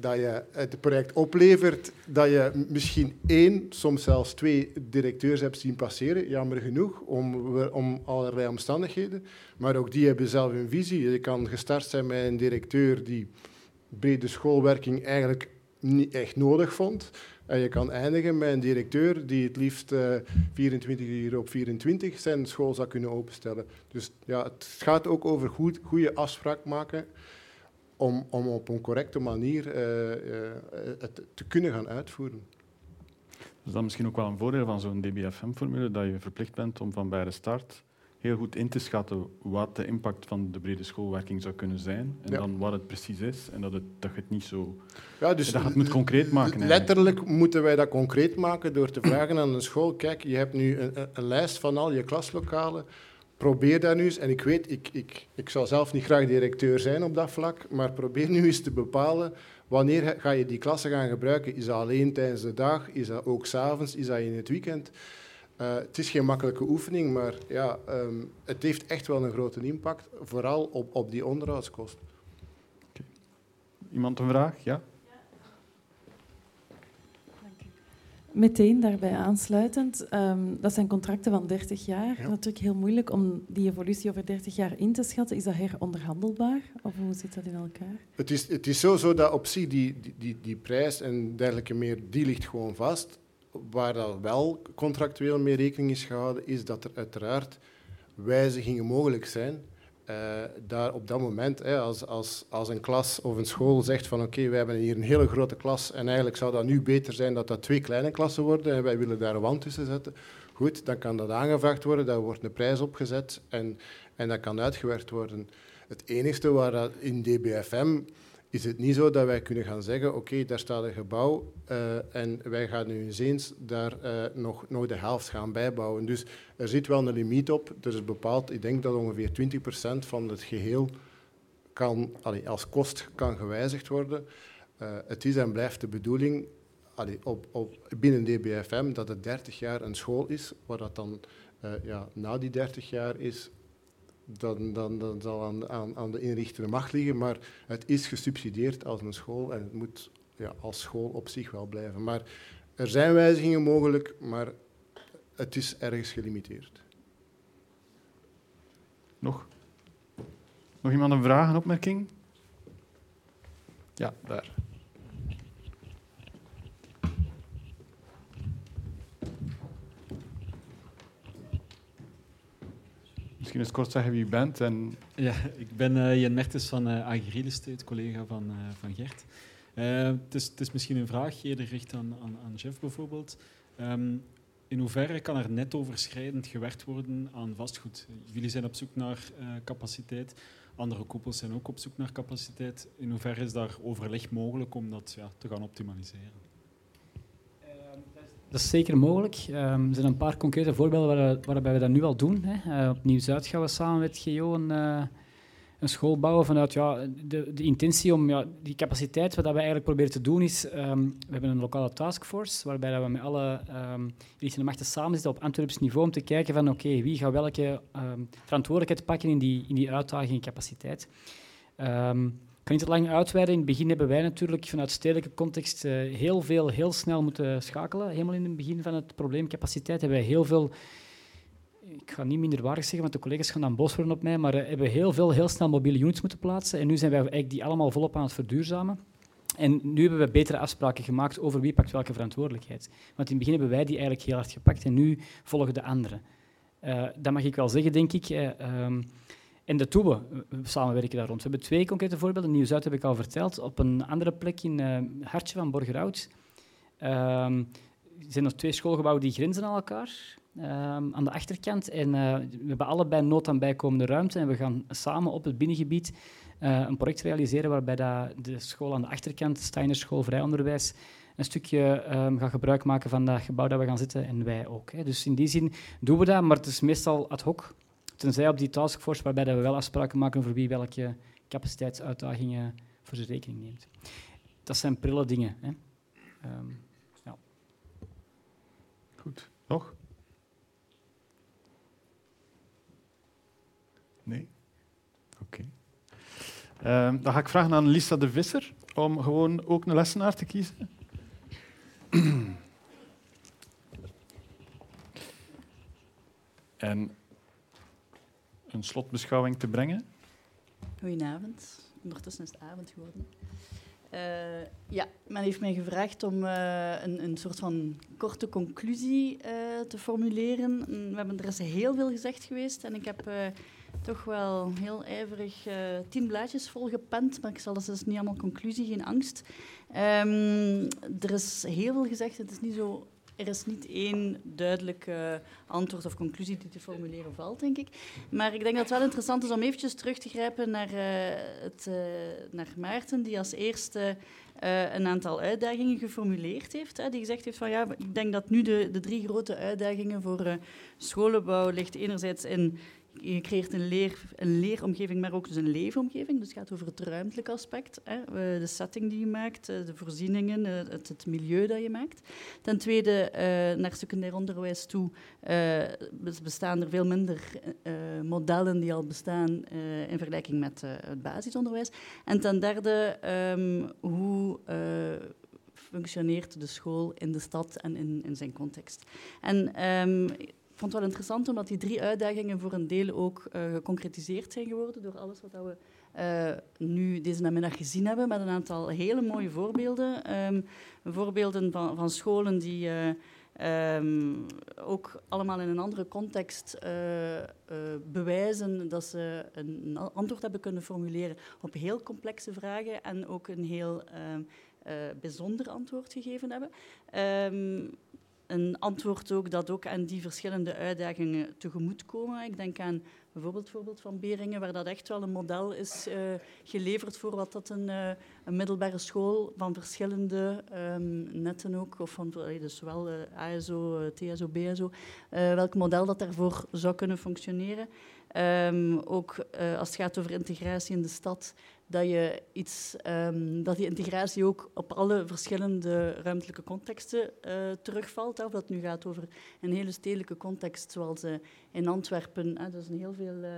dat je het project oplevert, dat je misschien één, soms zelfs twee directeurs hebt zien passeren, jammer genoeg, om, om allerlei omstandigheden. Maar ook die hebben zelf een visie. Je kan gestart zijn met een directeur die brede schoolwerking eigenlijk niet echt nodig vond. En je kan eindigen met een directeur die het liefst uh, eh, 24 uur op 24 zijn school zou kunnen openstellen. Dus ja, het gaat ook over goed, goede afspraak maken om, om op een correcte manier uh, uh, het te kunnen gaan uitvoeren. is dat misschien ook wel een voordeel van zo'n DBFM-formule, dat je verplicht bent om van bij de start heel goed in te schatten wat de impact van de brede schoolwerking zou kunnen zijn en Ja. dan wat het precies is en dat, het, dat je het niet zo... Ja, dus dat het moet concreet maken. eigenlijk. Letterlijk moeten wij dat concreet maken door te vragen aan een school: kijk, je hebt nu een, een- een lijst van al je klaslokalen. Probeer dat nu eens. En ik weet, ik, ik, ik zou zelf niet graag directeur zijn op dat vlak, maar probeer nu eens te bepalen wanneer ga- ga je die klassen gaan gebruiken. Is dat alleen tijdens de dag? Is dat ook s'avonds? Is dat in het weekend? Eh, het is geen makkelijke oefening, maar ja, ehm, het heeft echt wel een grote impact, vooral op, op die onderhoudskosten. Iemand een vraag? Ja? Meteen daarbij aansluitend, ehm, dat zijn contracten van 30 jaar. Ja. Natuurlijk heel moeilijk om die evolutie over 30 jaar in te schatten. Is dat heronderhandelbaar? Of hoe zit dat in elkaar? Het is, het is zo, zo dat op zich die, die, die, die prijs en dergelijke meer, die ligt gewoon vast. Waar dat wel contractueel mee rekening is gehouden, is dat er uiteraard wijzigingen mogelijk zijn. Eh, daar op dat moment, hè, als, als, als een klas of een school zegt van oké, wij hebben hier een hele grote klas en eigenlijk zou dat nu beter zijn dat dat twee kleine klassen worden en wij willen daar een wand tussen zetten. Goed, dan kan dat aangevraagd worden, daar wordt een prijs opgezet en, en dat kan uitgewerkt worden. Het enige waar dat in DBFM is het niet zo dat wij kunnen gaan zeggen, oké, daar staat een gebouw eh, en wij gaan nu eens daar eh, nog, nog de helft gaan bijbouwen. Dus er zit wel een limiet op. Er is bepaald, ik denk dat ongeveer 20% van het geheel kan, als kost kan gewijzigd worden. Eh, het is en blijft de bedoeling op, op, binnen DBFM dat het 30 jaar een school is, waar dat dan ja, na die 30 jaar is, dan, dan, dan zal aan, aan, aan de inrichter de macht liggen, maar het is gesubsidieerd als een school en het moet ja, als school op zich wel blijven. Maar er zijn wijzigingen mogelijk, maar het is ergens gelimiteerd. Nog? Nog iemand een vraag, een opmerking? Ja, daar. Misschien eens kort zeggen wie u bent en Ja, ik ben eh, Jan Mertens van eh AG Real Estate, collega van, eh, van Gert. Eh, het, is, het is misschien een vraag eerder gericht aan, aan, aan Jeff bijvoorbeeld. Ehm, in hoeverre kan er net overschrijdend gewerkt worden aan vastgoed? Jullie zijn op zoek naar eh, capaciteit, andere koepels zijn ook op zoek naar capaciteit. In hoeverre is daar overleg mogelijk om dat ja, te gaan optimaliseren? Dat is zeker mogelijk. Ehm, er zijn een paar concrete voorbeelden waar, waarbij we dat nu al doen. Hè. Eh, op Nieuw-Zuid gaan we samen met GO een, eh, een school bouwen vanuit ja, de, de intentie om ja, die capaciteit, wat dat we eigenlijk proberen te doen is, ehm, we hebben een lokale taskforce waarbij dat we met alle um, machten samen zitten op Antwerps niveau om te kijken van oké, wie gaat welke verantwoordelijkheid pakken in die, in die uitdaging en capaciteit. Kan niet te lang uitweiden. In het begin hebben wij natuurlijk vanuit stedelijke context eh, heel veel, heel snel moeten schakelen. Helemaal in het begin van het probleem capaciteit hebben wij heel veel... Ik ga niet minder waardig zeggen, want de collega's gaan dan boos worden op mij, maar uh, hebben heel veel, heel snel mobiele units moeten plaatsen. En nu zijn wij eigenlijk die allemaal volop aan het verduurzamen. En nu hebben we betere afspraken gemaakt over wie pakt welke verantwoordelijkheid. Want in het begin hebben wij die eigenlijk heel hard gepakt en nu volgen de anderen. Uh, dat mag ik wel zeggen, denk ik. Um, en de Toebe, we samenwerken daar rond. We hebben twee concrete voorbeelden. Nieuw-Zuid heb ik al verteld. Op een andere plek in uh, Hartje van Borgerhout um, zijn er twee schoolgebouwen die grenzen aan elkaar. Um, aan de achterkant. En uh, we hebben allebei nood aan bijkomende ruimte. En we gaan samen op het binnengebied uh, een project realiseren waarbij dat de school aan de achterkant, Steiner School Vrij Onderwijs, een stukje um, gaat gebruik maken van dat gebouw dat we gaan zitten en wij ook. Hè. Dus in die zin doen we dat, maar het is meestal ad hoc. Tenzij op die taskforce waarbij dat we wel afspraken maken over wie welke capaciteitsuitdagingen voor zijn rekening neemt. Dat zijn prille dingen. Hè. Um, ja. Goed. Nog? Nee? Oké. Okay. Um, dan ga ik vragen aan Lisa de Visser om gewoon ook een lessenaar te kiezen. en een slotbeschouwing te brengen. Goedenavond. Ondertussen is het avond geworden. Uh, ja, men heeft mij gevraagd om uh, een, een, soort van korte conclusie uh, te formuleren. We hebben, er is heel veel gezegd geweest en ik heb toch wel heel ijverig tien blaadjes vol gepend, maar ik zal dus niet allemaal conclusie, geen angst. Um, er is heel veel gezegd, het is niet zo er is niet één duidelijke antwoord of conclusie die te formuleren valt, denk ik. Maar ik denk dat het wel interessant is om eventjes terug te grijpen naar, uh, het, uh, naar Maarten, die als eerste uh, een aantal uitdagingen geformuleerd heeft. Hè, die gezegd heeft van ja, ik denk dat nu de, de drie grote uitdagingen voor scholenbouw ligt enerzijds in je creëert een, leer, een leeromgeving, maar ook dus een leefomgeving. Dus het gaat over het ruimtelijke aspect. Hè. De setting die je maakt, de voorzieningen, het, het milieu dat je maakt. Ten tweede, uh, naar secundair onderwijs toe bestaan er veel minder modellen die al bestaan in vergelijking met het basisonderwijs. En ten derde, um, hoe functioneert de school in de stad en in, in zijn context. En ik vond het wel interessant omdat die drie uitdagingen voor een deel ook uh, geconcretiseerd zijn geworden door alles wat we uh, nu deze namiddag gezien hebben, met een aantal hele mooie voorbeelden. Um, voorbeelden van, van, scholen die uh, um, ook allemaal in een andere context bewijzen dat ze een antwoord hebben kunnen formuleren op heel complexe vragen en ook een heel bijzonder antwoord gegeven hebben. Een antwoord ook dat ook aan die verschillende uitdagingen tegemoetkomen. Ik denk aan bijvoorbeeld het voorbeeld van Beringen, waar dat echt wel een model is uh, geleverd voor wat dat een, uh, een, middelbare school van verschillende um, netten ook, of van dus zowel uh, ASO, TSO, BSO, welk model dat daarvoor zou kunnen functioneren. Um, ook als het gaat over integratie in de stad, dat, je iets, um, dat die integratie ook op alle verschillende ruimtelijke contexten uh, terugvalt. Of dat nu gaat over een hele stedelijke context, zoals uh, in Antwerpen. Hè. Er zijn heel veel uh,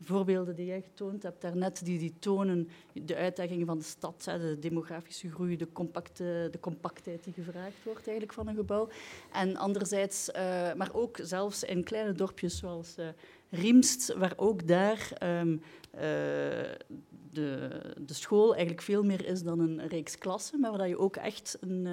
voorbeelden die jij getoond hebt daarnet, die, die tonen de uitdagingen van de stad, de demografische groei, de, compacte, de compactheid die gevraagd wordt eigenlijk van een gebouw. En anderzijds, maar ook zelfs in kleine dorpjes zoals Riemst, waar ook daar um, de, de school eigenlijk veel meer is dan een reeks klassen, maar waar je ook echt een,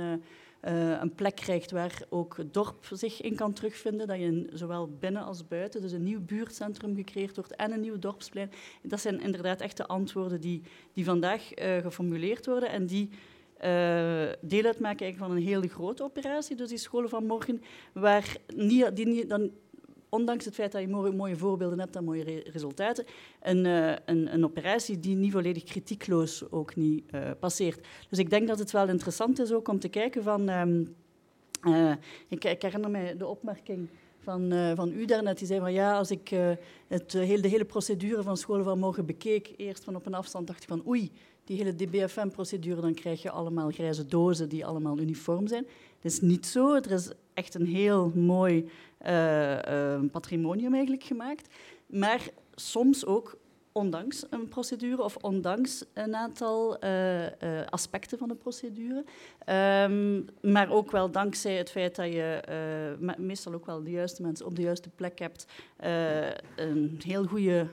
uh, een plek krijgt waar ook het dorp zich in kan terugvinden. Dat je zowel binnen als buiten, dus een nieuw buurtcentrum gecreëerd wordt en een nieuw dorpsplein. Dat zijn inderdaad echt de antwoorden die, die vandaag geformuleerd worden en die deel uitmaken van een hele grote operatie, dus die scholen van morgen, waar niet, die niet, dan ondanks het feit dat je mooie, mooie voorbeelden hebt en mooie re resultaten, een, uh, een, een, operatie die niet volledig kritiekloos ook niet uh, passeert. Dus ik denk dat het wel interessant is ook om te kijken van... Um, uh, ik, ik, herinner mij de opmerking van, van u daarnet, die zei van ja, als ik het, heel, de hele procedure van scholen van morgen bekeek, eerst van op een afstand dacht ik van oei, die hele DBFM-procedure, dan krijg je allemaal grijze dozen die allemaal uniform zijn. Dat is niet zo. Er is echt een heel mooi uh, uh, patrimonium eigenlijk gemaakt. Maar soms ook ondanks een procedure of ondanks een aantal uh, aspecten van de procedure. Um, maar ook wel dankzij het feit dat je meestal ook wel de juiste mensen op de juiste plek hebt, een heel goede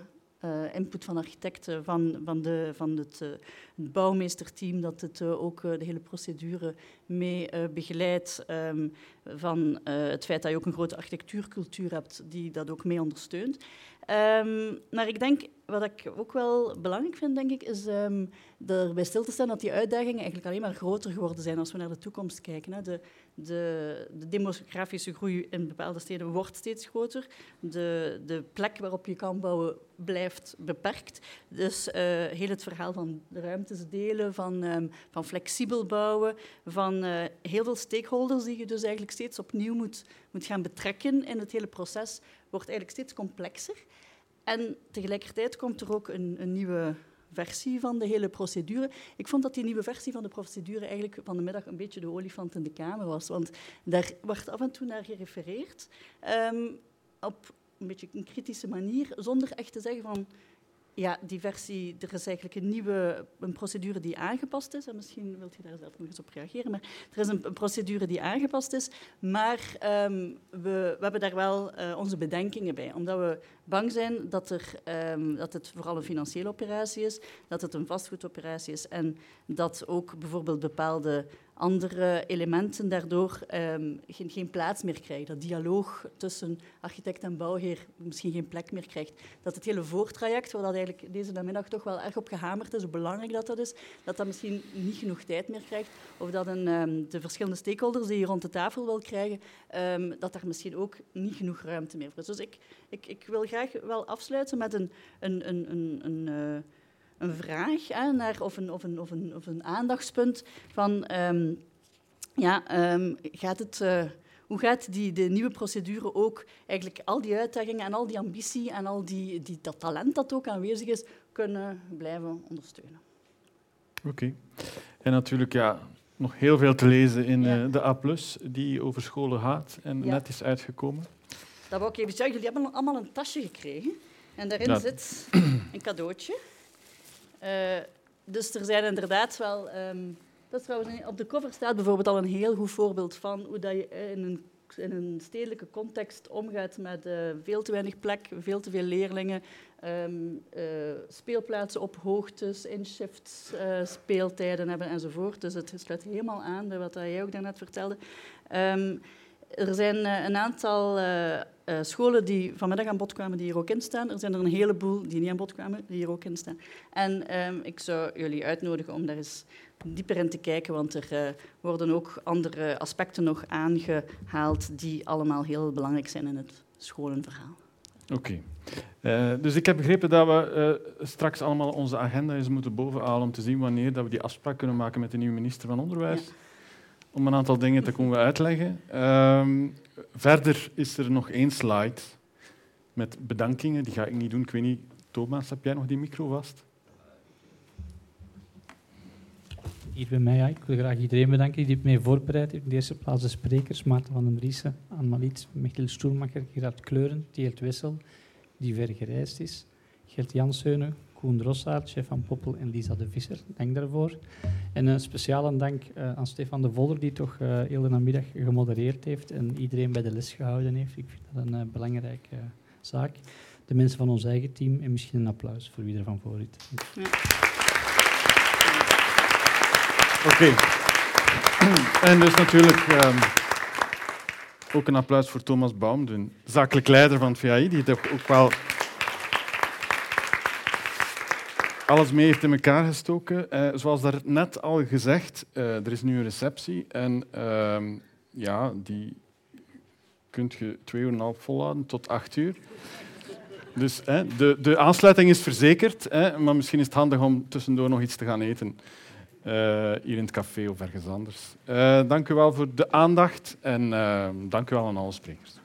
uh, input van architecten, van, van, de, van het, het bouwmeesterteam, dat het uh, ook de hele procedure mee begeleidt. Um, van het feit dat je ook een grote architectuurcultuur hebt die dat ook mee ondersteunt. Um, maar ik denk, wat ik ook wel belangrijk vind, denk ik, is um, erbij stil te staan dat die uitdagingen eigenlijk alleen maar groter geworden zijn als we naar de toekomst kijken. Hè. De, de, de, demografische groei in bepaalde steden wordt steeds groter. De, de plek waarop je kan bouwen blijft beperkt. Dus uh, heel het verhaal van de ruimtes delen, van, um, van flexibel bouwen, van uh, heel veel stakeholders die je dus eigenlijk steeds opnieuw moet, moet gaan betrekken in het hele proces, wordt eigenlijk steeds complexer. En tegelijkertijd komt er ook een, een nieuwe versie van de hele procedure. Ik vond dat die nieuwe versie van de procedure eigenlijk van de middag een beetje de olifant in de kamer was. Want daar wordt af en toe naar gerefereerd. Um, op een beetje een kritische manier, zonder echt te zeggen van ja, die versie, er is eigenlijk een nieuwe een procedure die aangepast is. En misschien wilt je daar zelf nog eens op reageren. Maar er is een, procedure die aangepast is. Maar um, we, we, hebben daar wel uh, onze bedenkingen bij. Omdat we bang zijn dat, er, um, dat het vooral een financiële operatie is. Dat het een vastgoedoperatie is. En dat ook bijvoorbeeld bepaalde andere elementen daardoor ehm, geen, geen, plaats meer krijgen. Dat dialoog tussen architect en bouwheer misschien geen plek meer krijgt. Dat het hele voortraject, waar dat eigenlijk deze namiddag toch wel erg op gehamerd is, hoe belangrijk dat dat is, dat dat misschien niet genoeg tijd meer krijgt. Of dat een, ehm, de verschillende stakeholders die je rond de tafel wil krijgen, um, dat daar misschien ook niet genoeg ruimte meer voor is. Dus ik, ik, ik wil graag wel afsluiten met een, een, een, een, een uh, een vraag hè, naar, of, een, of, een, of, een, of een aandachtspunt van um, ja, um, gaat het, uh, hoe gaat die, de nieuwe procedure ook eigenlijk al die uitdagingen en al die ambitie en al die, die, dat talent dat ook aanwezig is, kunnen blijven ondersteunen? Oké. Okay. En natuurlijk ja, nog heel veel te lezen in ja. uh, de A+, die over scholen gaat en ja. net is uitgekomen. Dat wou ik even zeggen. Jullie hebben allemaal een tasje gekregen. En daarin ja. zit een cadeautje. Uh, dus er zijn inderdaad wel... Um, dat trouwens, op de cover staat bijvoorbeeld al een heel goed voorbeeld van hoe dat je in een, in een stedelijke context omgaat met uh, veel te weinig plek, veel te veel leerlingen, um, uh, speelplaatsen op hoogtes, inshifts, speeltijden hebben enzovoort. Dus het sluit helemaal aan bij wat jij ook daarnet vertelde. Um, er zijn uh, een aantal uh, uh, scholen die vanmiddag aan bod kwamen die hier ook in staan. Er zijn er een heleboel die niet aan bod kwamen, die hier ook in staan. En um, ik zou jullie uitnodigen om daar eens dieper in te kijken, want er worden ook andere aspecten nog aangehaald die allemaal heel belangrijk zijn in het scholenverhaal. Oké. Okay. dus ik heb begrepen dat we straks allemaal onze agenda eens moeten bovenhalen om te zien wanneer dat we die afspraak kunnen maken met de nieuwe minister van Onderwijs. Ja om een aantal dingen te komen uitleggen. Um, verder is er nog één slide met bedankingen. Die ga ik niet doen. Ik weet niet, Thomas, heb jij nog die micro vast? Hier bij mij. Ik wil graag iedereen bedanken die het mee voorbereid heeft. In de eerste plaats de sprekers, Maarten van den Driessen, Anne Malitz, Michiel Stoermacher, Gerard Kleuren, Teert Wissel, die ver gereisd is, Gert Jansseunen, Koen Rossaert, chef van Poppel en Lisa de Visser. Dank daarvoor. En een speciale dank uh, aan Stefan de Volder, die toch uh, heel de namiddag gemodereerd heeft en iedereen bij de les gehouden heeft. Ik vind dat een uh, belangrijke zaak. De mensen van ons eigen team en misschien een applaus voor wie ervan vooruit. Ja. Oké. En dus natuurlijk um, ook een applaus voor Thomas Baum, de zakelijk leider van het VAI, die toch ook wel alles mee heeft in elkaar gestoken. Uh, zoals daarnet al gezegd, uh, er is nu een receptie en uh, ja, die kunt je twee uur en een half tot acht uur. Dus de, de aansluiting is verzekerd, maar misschien is het handig om tussendoor nog iets te gaan eten. Uh, hier in het café of ergens anders. dank u wel voor de aandacht en dank u wel aan alle sprekers.